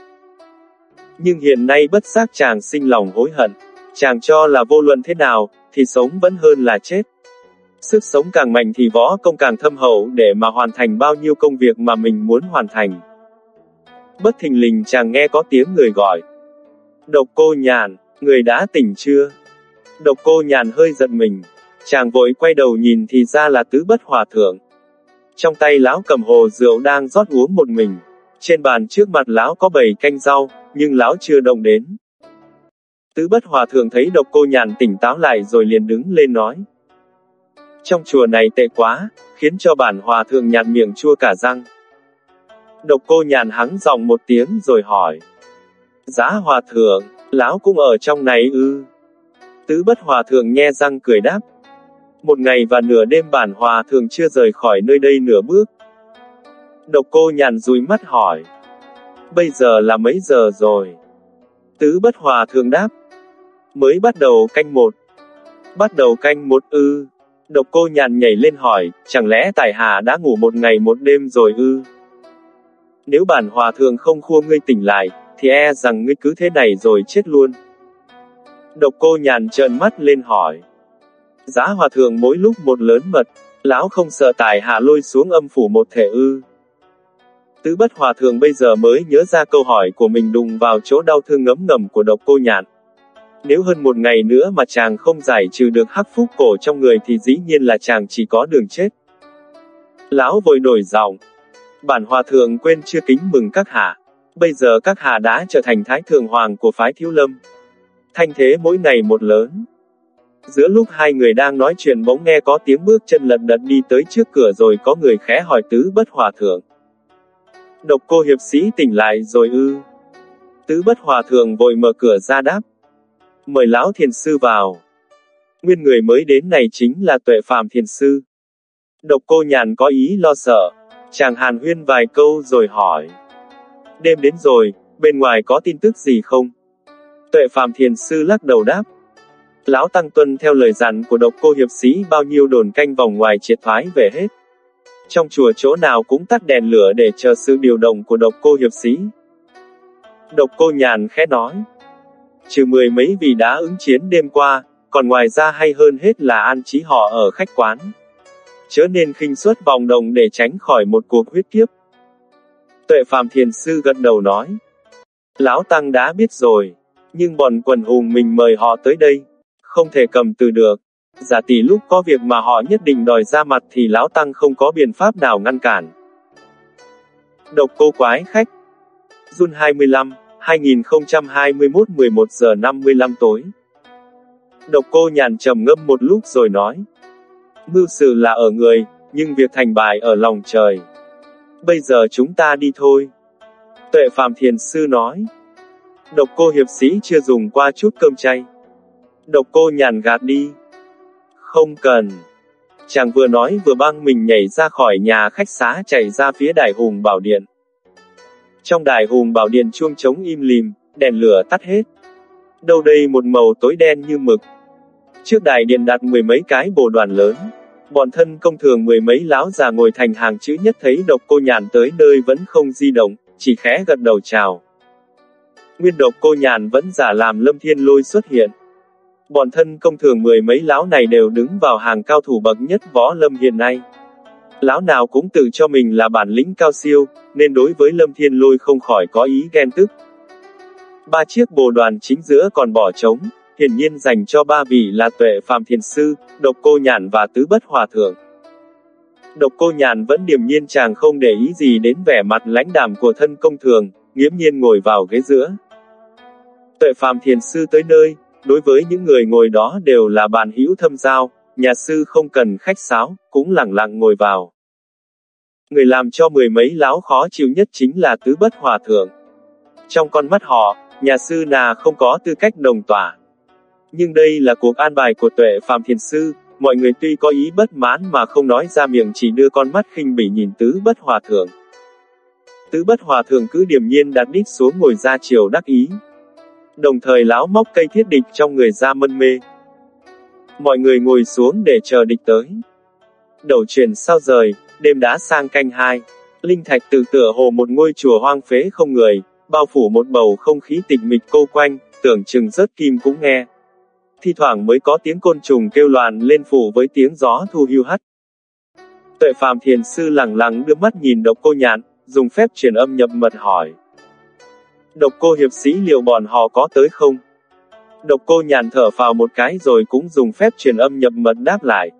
Nhưng hiện nay bất giác chàng sinh lòng hối hận. Chàng cho là vô luận thế nào, thì sống vẫn hơn là chết. Sức sống càng mạnh thì võ công càng thâm hậu để mà hoàn thành bao nhiêu công việc mà mình muốn hoàn thành. Bất thình lình chàng nghe có tiếng người gọi. Độc cô nhàn, người đã tỉnh chưa? Độc cô nhàn hơi giận mình. Chàng vội quay đầu nhìn thì ra là tứ bất hòa thượng. Trong tay lão cầm hồ rượu đang rót uống một mình. Trên bàn trước mặt lão có bảy canh rau, nhưng lão chưa động đến. Tứ bất hòa thượng thấy độc cô nhàn tỉnh táo lại rồi liền đứng lên nói. Trong chùa này tệ quá, khiến cho bản hòa thượng nhạt miệng chua cả răng. Độc cô nhàn hắng giọng một tiếng rồi hỏi. Giá hòa thượng, lão cũng ở trong này ư. Tứ bất hòa thượng nghe răng cười đáp. Một ngày và nửa đêm bản hòa thượng chưa rời khỏi nơi đây nửa bước. Độc cô nhàn dùi mắt hỏi. Bây giờ là mấy giờ rồi? Tứ bất hòa thượng đáp. Mới bắt đầu canh một. Bắt đầu canh một ư. Độc cô nhàn nhảy lên hỏi, chẳng lẽ tài hạ đã ngủ một ngày một đêm rồi ư? Nếu bản hòa thượng không khua ngươi tỉnh lại, thì e rằng ngươi cứ thế này rồi chết luôn. Độc cô nhàn trợn mắt lên hỏi. Giá hòa thượng mỗi lúc một lớn mật, lão không sợ tài hạ lôi xuống âm phủ một thể ư. Tứ bất hòa thượng bây giờ mới nhớ ra câu hỏi của mình đùng vào chỗ đau thương ngấm ngầm của độc cô nhạn. Nếu hơn một ngày nữa mà chàng không giải trừ được hắc phúc cổ trong người thì dĩ nhiên là chàng chỉ có đường chết. Lão vội đổi giọng. Bản hòa thượng quên chưa kính mừng các hạ. Bây giờ các hạ đã trở thành thái thượng hoàng của phái thiếu lâm. Thanh thế mỗi ngày một lớn. Giữa lúc hai người đang nói chuyện bỗng nghe có tiếng bước chân lật đật đi tới trước cửa rồi có người khẽ hỏi tứ bất hòa thượng. Độc cô hiệp sĩ tỉnh lại rồi ư. Tứ bất hòa thượng vội mở cửa ra đáp. Mời lão thiền sư vào. Nguyên người mới đến này chính là tuệ phàm thiền sư. Độc cô nhàn có ý lo sợ. Chàng hàn huyên vài câu rồi hỏi. Đêm đến rồi, bên ngoài có tin tức gì không? Tuệ phàm thiền sư lắc đầu đáp. Lão Tăng tuân theo lời dặn của độc cô hiệp sĩ bao nhiêu đồn canh vòng ngoài triệt thoái về hết. Trong chùa chỗ nào cũng tắt đèn lửa để chờ sự điều động của độc cô hiệp sĩ. Độc cô nhàn khẽ nói. Trừ mười mấy vị đã ứng chiến đêm qua, còn ngoài ra hay hơn hết là an trí họ ở khách quán. Chớ nên khinh suất vòng đồng để tránh khỏi một cuộc huyết kiếp. Tuệ Phạm Thiền Sư gật đầu nói. Lão Tăng đã biết rồi, nhưng bọn quần hùng mình mời họ tới đây, không thể cầm từ được. Giả tỷ lúc có việc mà họ nhất định đòi ra mặt thì Lão Tăng không có biện pháp nào ngăn cản. Độc cô quái khách Jun 25, 2021 11 giờ 55 tối Độc cô nhàn trầm ngâm một lúc rồi nói Mưu sự là ở người, nhưng việc thành bại ở lòng trời. Bây giờ chúng ta đi thôi. Tuệ Phạm Thiền Sư nói. Độc cô hiệp sĩ chưa dùng qua chút cơm chay. Độc cô nhàn gạt đi. Không cần. Chàng vừa nói vừa băng mình nhảy ra khỏi nhà khách xá chạy ra phía đài hùng bảo điện. Trong đài hùng bảo điện chuông trống im lìm, đèn lửa tắt hết. Đâu đây một màu tối đen như mực. Trước đài điện đặt mười mấy cái bồ đoàn lớn. Bọn thân công thường mười mấy lão già ngồi thành hàng chữ nhất thấy độc cô nhàn tới nơi vẫn không di động, chỉ khẽ gật đầu chào. Nguyên độc cô nhàn vẫn giả làm lâm thiên lôi xuất hiện. Bọn thân công thường mười mấy lão này đều đứng vào hàng cao thủ bậc nhất võ lâm hiện nay. Lão nào cũng tự cho mình là bản lĩnh cao siêu, nên đối với lâm thiên lôi không khỏi có ý ghen tức. Ba chiếc bồ đoàn chính giữa còn bỏ trống, hiển nhiên dành cho ba vị là tuệ phàm thiền sư, độc cô nhàn và tứ bất hòa thượng. Độc cô nhàn vẫn điềm nhiên chàng không để ý gì đến vẻ mặt lãnh đạm của thân công thường, nghiễm nhiên ngồi vào ghế giữa. Tuệ phàm thiền sư tới nơi, đối với những người ngồi đó đều là bạn hữu thâm giao, nhà sư không cần khách sáo, cũng lặng lặng ngồi vào. Người làm cho mười mấy lão khó chịu nhất chính là tứ bất hòa thượng. Trong con mắt họ, nhà sư là không có tư cách đồng tỏa. Nhưng đây là cuộc an bài của tuệ phàm thiền sư, mọi người tuy có ý bất mãn mà không nói ra miệng chỉ đưa con mắt khinh bỉ nhìn tứ bất hòa thượng. Tứ bất hòa thượng cứ điềm nhiên đặt đít xuống ngồi ra chiều đắc ý. Đồng thời láo móc cây thiết địch trong người ra mân mê. Mọi người ngồi xuống để chờ địch tới. Đầu chuyển sao rời, đêm đã sang canh hai. Linh thạch tự tựa hồ một ngôi chùa hoang phế không người, bao phủ một bầu không khí tịch mịch cô quanh, tưởng chừng rớt kim cũng nghe. Thi thoảng mới có tiếng côn trùng kêu loạn lên phủ với tiếng gió thu hưu hắt. Tuệ phàm thiền sư lẳng lặng đưa mắt nhìn độc cô nhạn, dùng phép truyền âm nhập mật hỏi. Độc cô hiệp sĩ liệu bọn họ có tới không? Độc cô nhàn thở vào một cái rồi cũng dùng phép truyền âm nhập mật đáp lại.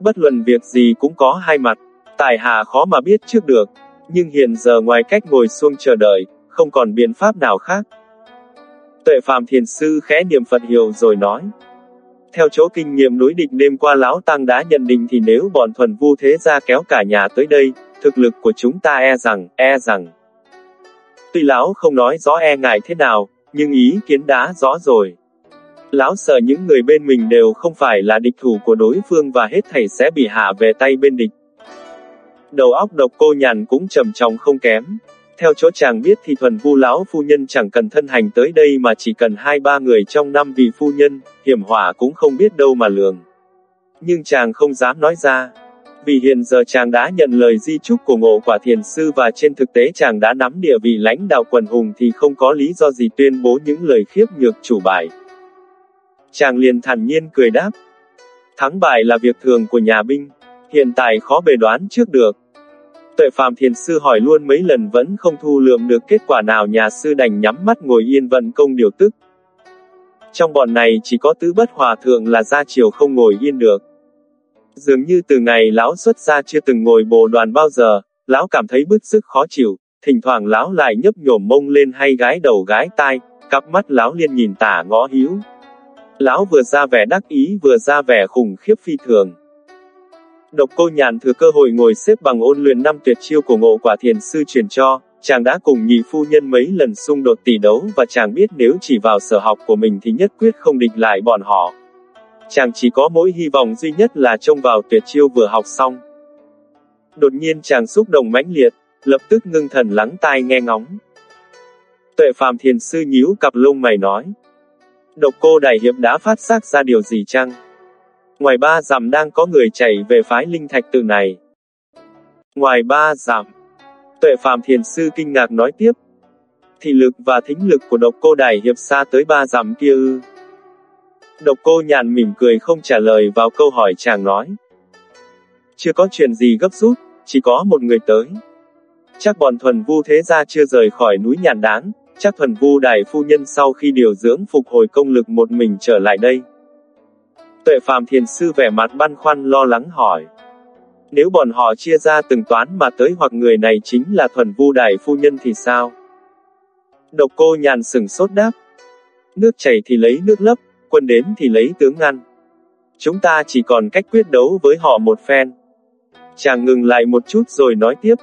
Bất luận việc gì cũng có hai mặt, tài hạ khó mà biết trước được, nhưng hiện giờ ngoài cách ngồi xuông chờ đợi, không còn biện pháp nào khác. Tuệ phàm thiền sư khẽ niệm Phật hiểu rồi nói. Theo chỗ kinh nghiệm núi địch đêm qua lão tăng đã nhận định thì nếu bọn thuần vu thế gia kéo cả nhà tới đây, thực lực của chúng ta e rằng, e rằng. Tuy lão không nói rõ e ngại thế nào, nhưng ý kiến đã rõ rồi. Lão sợ những người bên mình đều không phải là địch thủ của đối phương và hết thảy sẽ bị hạ về tay bên địch. Đầu óc độc cô nhàn cũng trầm trọng không kém. Theo chỗ chàng biết thì thuần vu lão phu nhân chẳng cần thân hành tới đây mà chỉ cần hai ba người trong năm vị phu nhân, hiểm họa cũng không biết đâu mà lường. Nhưng chàng không dám nói ra. Vì hiện giờ chàng đã nhận lời di chúc của ngộ quả thiền sư và trên thực tế chàng đã nắm địa vị lãnh đạo quần hùng thì không có lý do gì tuyên bố những lời khiếp nhược chủ bại. Chàng liền thản nhiên cười đáp. Thắng bại là việc thường của nhà binh, hiện tại khó bề đoán trước được. Tuệ phàm thiền sư hỏi luôn mấy lần vẫn không thu lượm được kết quả nào nhà sư đành nhắm mắt ngồi yên vận công điều tức. Trong bọn này chỉ có tứ bất hòa thượng là ra chiều không ngồi yên được. Dường như từ ngày lão xuất ra chưa từng ngồi bồ đoàn bao giờ, lão cảm thấy bứt sức khó chịu, thỉnh thoảng lão lại nhấp nhổm mông lên hay gái đầu gái tai, cặp mắt lão liên nhìn tả ngõ hiếu. Lão vừa ra vẻ đắc ý vừa ra vẻ khủng khiếp phi thường. Độc cô nhàn thừa cơ hội ngồi xếp bằng ôn luyện năm tuyệt chiêu của ngộ quả thiền sư truyền cho, chàng đã cùng nhị phu nhân mấy lần xung đột tỷ đấu và chàng biết nếu chỉ vào sở học của mình thì nhất quyết không địch lại bọn họ. Chàng chỉ có mỗi hy vọng duy nhất là trông vào tuyệt chiêu vừa học xong. Đột nhiên chàng xúc động mãnh liệt, lập tức ngưng thần lắng tai nghe ngóng. Tuệ phàm thiền sư nhíu cặp lông mày nói. Độc cô đại hiệp đã phát giác ra điều gì chăng? Ngoài ba dặm đang có người chạy về phái linh thạch tự này. Ngoài ba dặm, tuệ phàm thiền sư kinh ngạc nói tiếp. Thị lực và thính lực của độc cô đại hiệp xa tới ba dặm kia ư. Độc cô nhàn mỉm cười không trả lời vào câu hỏi chàng nói. Chưa có chuyện gì gấp rút, chỉ có một người tới. Chắc bọn thuần vu thế gia chưa rời khỏi núi nhàn đáng, chắc thuần vu đại phu nhân sau khi điều dưỡng phục hồi công lực một mình trở lại đây. Tuệ phàm thiền sư vẻ mặt băn khoăn lo lắng hỏi. Nếu bọn họ chia ra từng toán mà tới hoặc người này chính là thuần vu đại phu nhân thì sao? Độc cô nhàn sừng sốt đáp. Nước chảy thì lấy nước lấp, quân đến thì lấy tướng ngăn. Chúng ta chỉ còn cách quyết đấu với họ một phen. Chàng ngừng lại một chút rồi nói tiếp.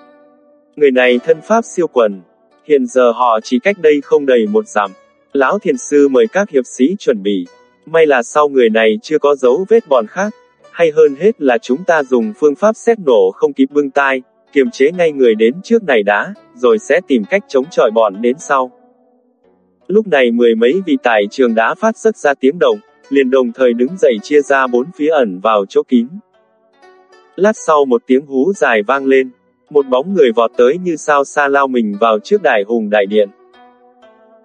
Người này thân pháp siêu quần. Hiện giờ họ chỉ cách đây không đầy một dặm. Lão thiền sư mời các hiệp sĩ chuẩn bị. May là sau người này chưa có dấu vết bọn khác. Hay hơn hết là chúng ta dùng phương pháp xét nổ không kịp bưng tai, kiềm chế ngay người đến trước này đã, rồi sẽ tìm cách chống chọi bọn đến sau. Lúc này mười mấy vị tài trường đã phát xuất ra tiếng động, liền đồng thời đứng dậy chia ra bốn phía ẩn vào chỗ kín. Lát sau một tiếng hú dài vang lên, một bóng người vọt tới như sao xa lao mình vào trước đại hùng đại điện.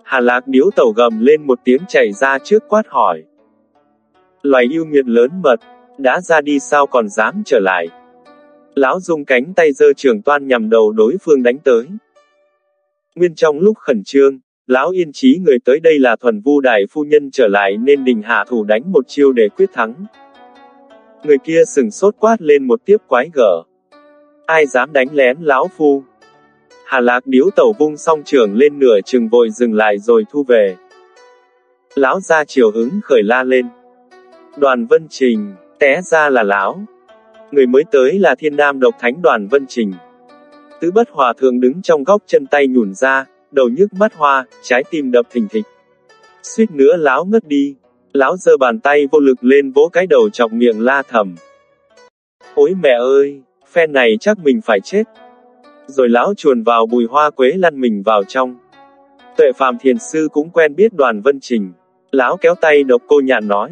Hà lạc điếu tẩu gầm lên một tiếng chạy ra trước quát hỏi. Loài yêu nghiệt lớn mật, đã ra đi sao còn dám trở lại. Lão dùng cánh tay giơ trường toan nhằm đầu đối phương đánh tới. Nguyên trong lúc khẩn trương, Lão yên chí người tới đây là thuần vu đại phu nhân trở lại nên đình hạ thủ đánh một chiêu để quyết thắng. Người kia sừng sốt quát lên một tiếp quái gở. Ai dám đánh lén lão phu? Hà lạc điếu tẩu vung song trường lên nửa chừng vội dừng lại rồi thu về. Lão ra chiều hứng khởi la lên. Đoàn vân trình, té ra là lão. Người mới tới là thiên nam độc thánh đoàn Vân Trình. Tứ bất hòa thượng đứng trong góc chân tay nhùn ra, đầu nhức mắt hoa, trái tim đập thình thịch. Suýt nữa lão ngất đi. Lão giơ bàn tay vô lực lên vỗ cái đầu chọc miệng la thầm. Ôi mẹ ơi, phen này chắc mình phải chết. Rồi lão chuồn vào bùi hoa quế lăn mình vào trong. Tuệ phàm thiền sư cũng quen biết đoàn vân trình. Lão kéo tay độc cô nhạn nói.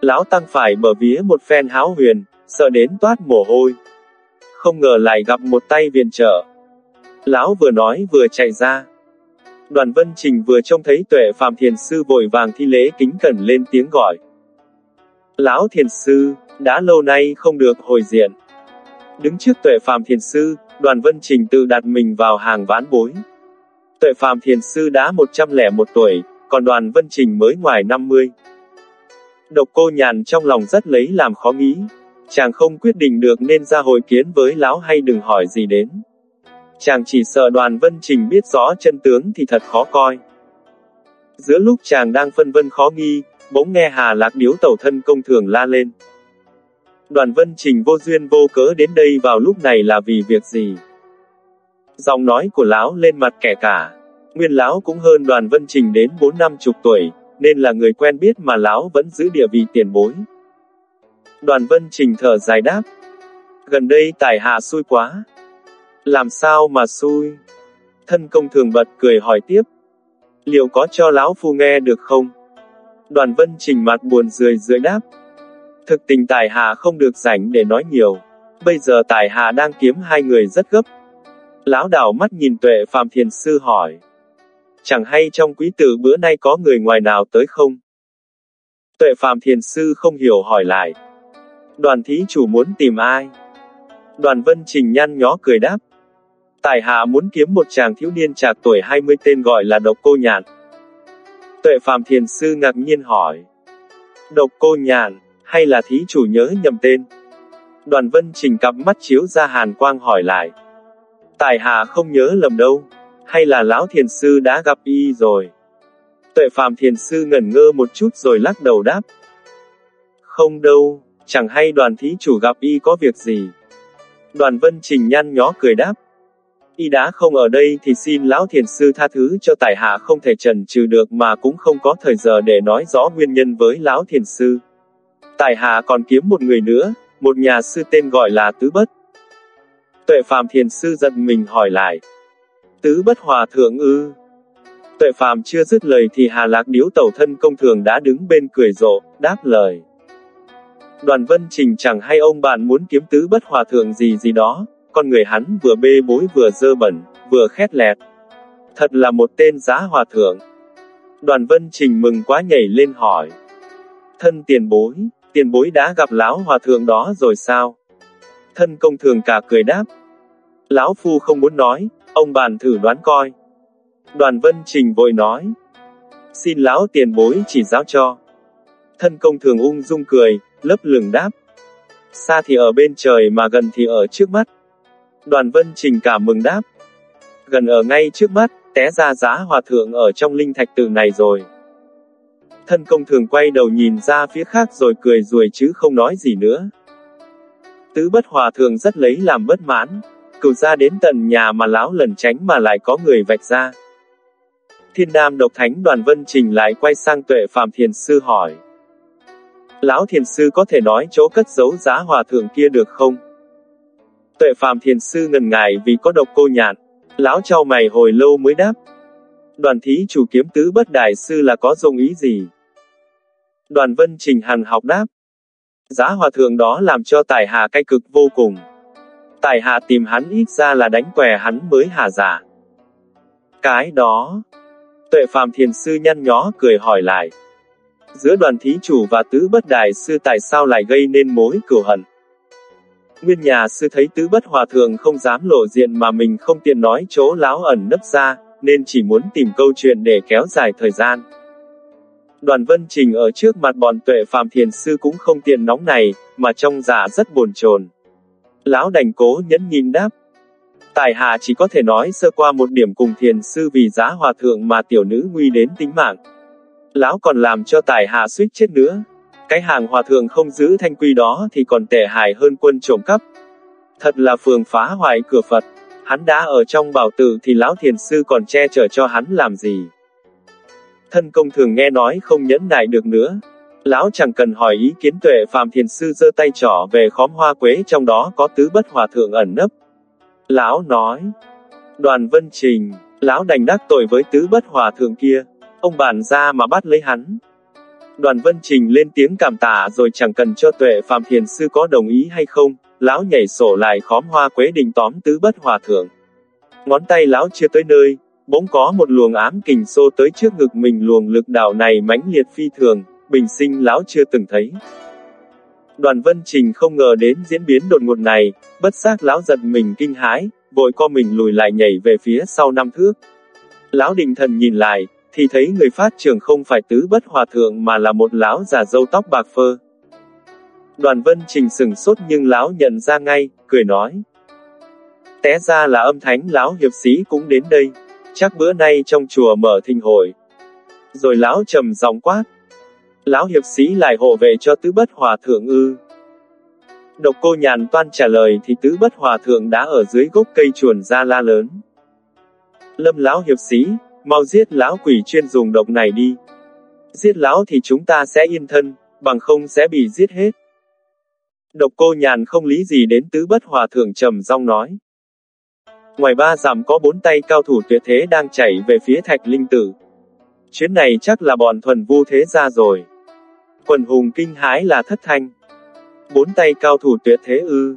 Lão tăng phải bờ vía một phen háo huyền, sợ đến toát mồ hôi. Không ngờ lại gặp một tay viện trợ. Lão vừa nói vừa chạy ra. Đoàn Vân Trình vừa trông thấy tuệ phàm thiền sư vội vàng thi lễ kính cẩn lên tiếng gọi. Lão thiền sư, đã lâu nay không được hồi diện. Đứng trước tuệ phàm thiền sư, đoàn Vân Trình tự đặt mình vào hàng ván bối. Tuệ phàm thiền sư đã 101 tuổi, còn đoàn Vân Trình mới ngoài 50. Độc cô nhàn trong lòng rất lấy làm khó nghĩ. Chàng không quyết định được nên ra hội kiến với lão hay đừng hỏi gì đến. Chàng chỉ sợ đoàn vân trình biết rõ chân tướng thì thật khó coi. Giữa lúc chàng đang phân vân khó nghi, bỗng nghe Hà Lạc Điếu tẩu thân công thường la lên. Đoàn vân trình vô duyên vô cớ đến đây vào lúc này là vì việc gì? Giọng nói của lão lên mặt kẻ cả. Nguyên lão cũng hơn đoàn vân trình đến bốn năm chục tuổi, nên là người quen biết mà lão vẫn giữ địa vị tiền bối. Đoàn vân trình thở dài đáp. Gần đây tài hạ xui quá. Làm sao mà xui? Thân công thường bật cười hỏi tiếp. Liệu có cho lão phu nghe được không? Đoàn vân trình mặt buồn rười rượi đáp. Thực tình tài hạ không được rảnh để nói nhiều. Bây giờ tài hạ đang kiếm hai người rất gấp. Lão đảo mắt nhìn tuệ phàm thiền sư hỏi. Chẳng hay trong quý tử bữa nay có người ngoài nào tới không? Tuệ phàm thiền sư không hiểu hỏi lại. Đoàn thí chủ muốn tìm ai? Đoàn vân trình nhăn nhó cười đáp. Tài hạ muốn kiếm một chàng thiếu niên trạc tuổi 20 tên gọi là độc cô nhạn. Tuệ Phạm thiền sư ngạc nhiên hỏi. Độc cô nhạn, hay là thí chủ nhớ nhầm tên? Đoàn vân trình cặp mắt chiếu ra hàn quang hỏi lại. Tài hạ không nhớ lầm đâu, hay là lão thiền sư đã gặp y rồi? Tuệ Phạm thiền sư ngẩn ngơ một chút rồi lắc đầu đáp. Không đâu, chẳng hay đoàn thí chủ gặp y có việc gì. Đoàn vân trình nhăn nhó cười đáp. Y đã không ở đây thì xin lão thiền sư tha thứ cho tài hạ không thể trần trừ được mà cũng không có thời giờ để nói rõ nguyên nhân với lão thiền sư. Tài hạ còn kiếm một người nữa, một nhà sư tên gọi là Tứ Bất. Tuệ phàm thiền sư giật mình hỏi lại. Tứ Bất Hòa Thượng ư? Tuệ phàm chưa dứt lời thì Hà Lạc Điếu tẩu thân công thường đã đứng bên cười rộ, đáp lời. Đoàn Vân Trình chẳng hay ông bạn muốn kiếm tứ bất hòa thượng gì gì đó, con người hắn vừa bê bối vừa dơ bẩn, vừa khét lẹt. Thật là một tên giá hòa thượng. Đoàn Vân Trình mừng quá nhảy lên hỏi. Thân tiền bối, tiền bối đã gặp lão hòa thượng đó rồi sao? Thân công thường cả cười đáp. Lão phu không muốn nói, ông bàn thử đoán coi. Đoàn Vân Trình vội nói. Xin lão tiền bối chỉ giáo cho. Thân công thường ung dung cười, lấp lửng đáp. Xa thì ở bên trời mà gần thì ở trước mắt. Đoàn vân trình cả mừng đáp. Gần ở ngay trước mắt, té ra giá hòa thượng ở trong linh thạch tự này rồi. Thân công thường quay đầu nhìn ra phía khác rồi cười rùi chứ không nói gì nữa. Tứ bất hòa thượng rất lấy làm bất mãn, cửu ra đến tận nhà mà lão lần tránh mà lại có người vạch ra. Thiên Nam độc thánh đoàn vân trình lại quay sang tuệ phàm thiền sư hỏi. Lão thiền sư có thể nói chỗ cất giấu giá hòa thượng kia được không? Tuệ phạm thiền sư ngần ngại vì có độc cô nhạn. Lão trao mày hồi lâu mới đáp. Đoàn thí chủ kiếm tứ bất đại sư là có dụng ý gì? Đoàn vân trình hằng học đáp. Giá hòa thượng đó làm cho tài hạ cay cực vô cùng. Tài hạ tìm hắn ít ra là đánh què hắn mới hạ giả. Cái đó. Tuệ phạm thiền sư nhăn nhó cười hỏi lại. Giữa đoàn thí chủ và tứ bất đại sư tại sao lại gây nên mối cửu hận? Nguyên nhà sư thấy tứ bất hòa thượng không dám lộ diện mà mình không tiện nói chỗ láo ẩn nấp ra, nên chỉ muốn tìm câu chuyện để kéo dài thời gian. Đoàn vân trình ở trước mặt bọn tuệ phàm thiền sư cũng không tiện nóng này, mà trong giả rất bồn chồn. Lão đành cố nhẫn nhịn đáp. Tài hạ chỉ có thể nói sơ qua một điểm cùng thiền sư vì giá hòa thượng mà tiểu nữ nguy đến tính mạng. Lão còn làm cho tài hạ suýt chết nữa. Cái hàng hòa thượng không giữ thanh quy đó thì còn tệ hại hơn quân trộm cắp. Thật là phường phá hoại cửa Phật. Hắn đã ở trong bảo tự thì lão thiền sư còn che chở cho hắn làm gì. Thân công thường nghe nói không nhẫn nại được nữa. Lão chẳng cần hỏi ý kiến tuệ phàm thiền sư giơ tay trỏ về khóm hoa quế trong đó có tứ bất hòa thượng ẩn nấp. Lão nói. Đoàn vân trình, lão đành đắc tội với tứ bất hòa thượng kia. Ông bản ra mà bắt lấy hắn. Đoàn Vân Trình lên tiếng cảm tạ rồi chẳng cần cho tuệ phạm thiền sư có đồng ý hay không, lão nhảy sổ lại khóm hoa quế đình tóm tứ bất hòa thượng. Ngón tay lão chưa tới nơi, bỗng có một luồng ám kình xô tới trước ngực mình luồng lực đạo này mãnh liệt phi thường, bình sinh lão chưa từng thấy. Đoàn Vân Trình không ngờ đến diễn biến đột ngột này, bất giác lão giật mình kinh hãi, vội co mình lùi lại nhảy về phía sau năm thước. Lão định thần nhìn lại, thì thấy người phát trưởng không phải tứ bất hòa thượng mà là một lão già dâu tóc bạc phơ. Đoàn vân trình sừng sốt nhưng lão nhận ra ngay, cười nói. Té ra là âm thánh lão hiệp sĩ cũng đến đây, chắc bữa nay trong chùa mở thình hội. Rồi lão trầm giọng quát. Lão hiệp sĩ lại hộ vệ cho tứ bất hòa thượng ư. Độc cô nhàn toan trả lời thì tứ bất hòa thượng đã ở dưới gốc cây chuồn ra la lớn. Lâm lão hiệp sĩ, Mau giết lão quỷ chuyên dùng độc này đi. Giết lão thì chúng ta sẽ yên thân, bằng không sẽ bị giết hết. Độc cô nhàn không lý gì đến tứ bất hòa thượng trầm rong nói. Ngoài ba giảm có bốn tay cao thủ tuyệt thế đang chạy về phía thạch linh tử. Chuyến này chắc là bọn thuần vu thế ra rồi. Quần hùng kinh hãi là thất thanh. Bốn tay cao thủ tuyệt thế ư.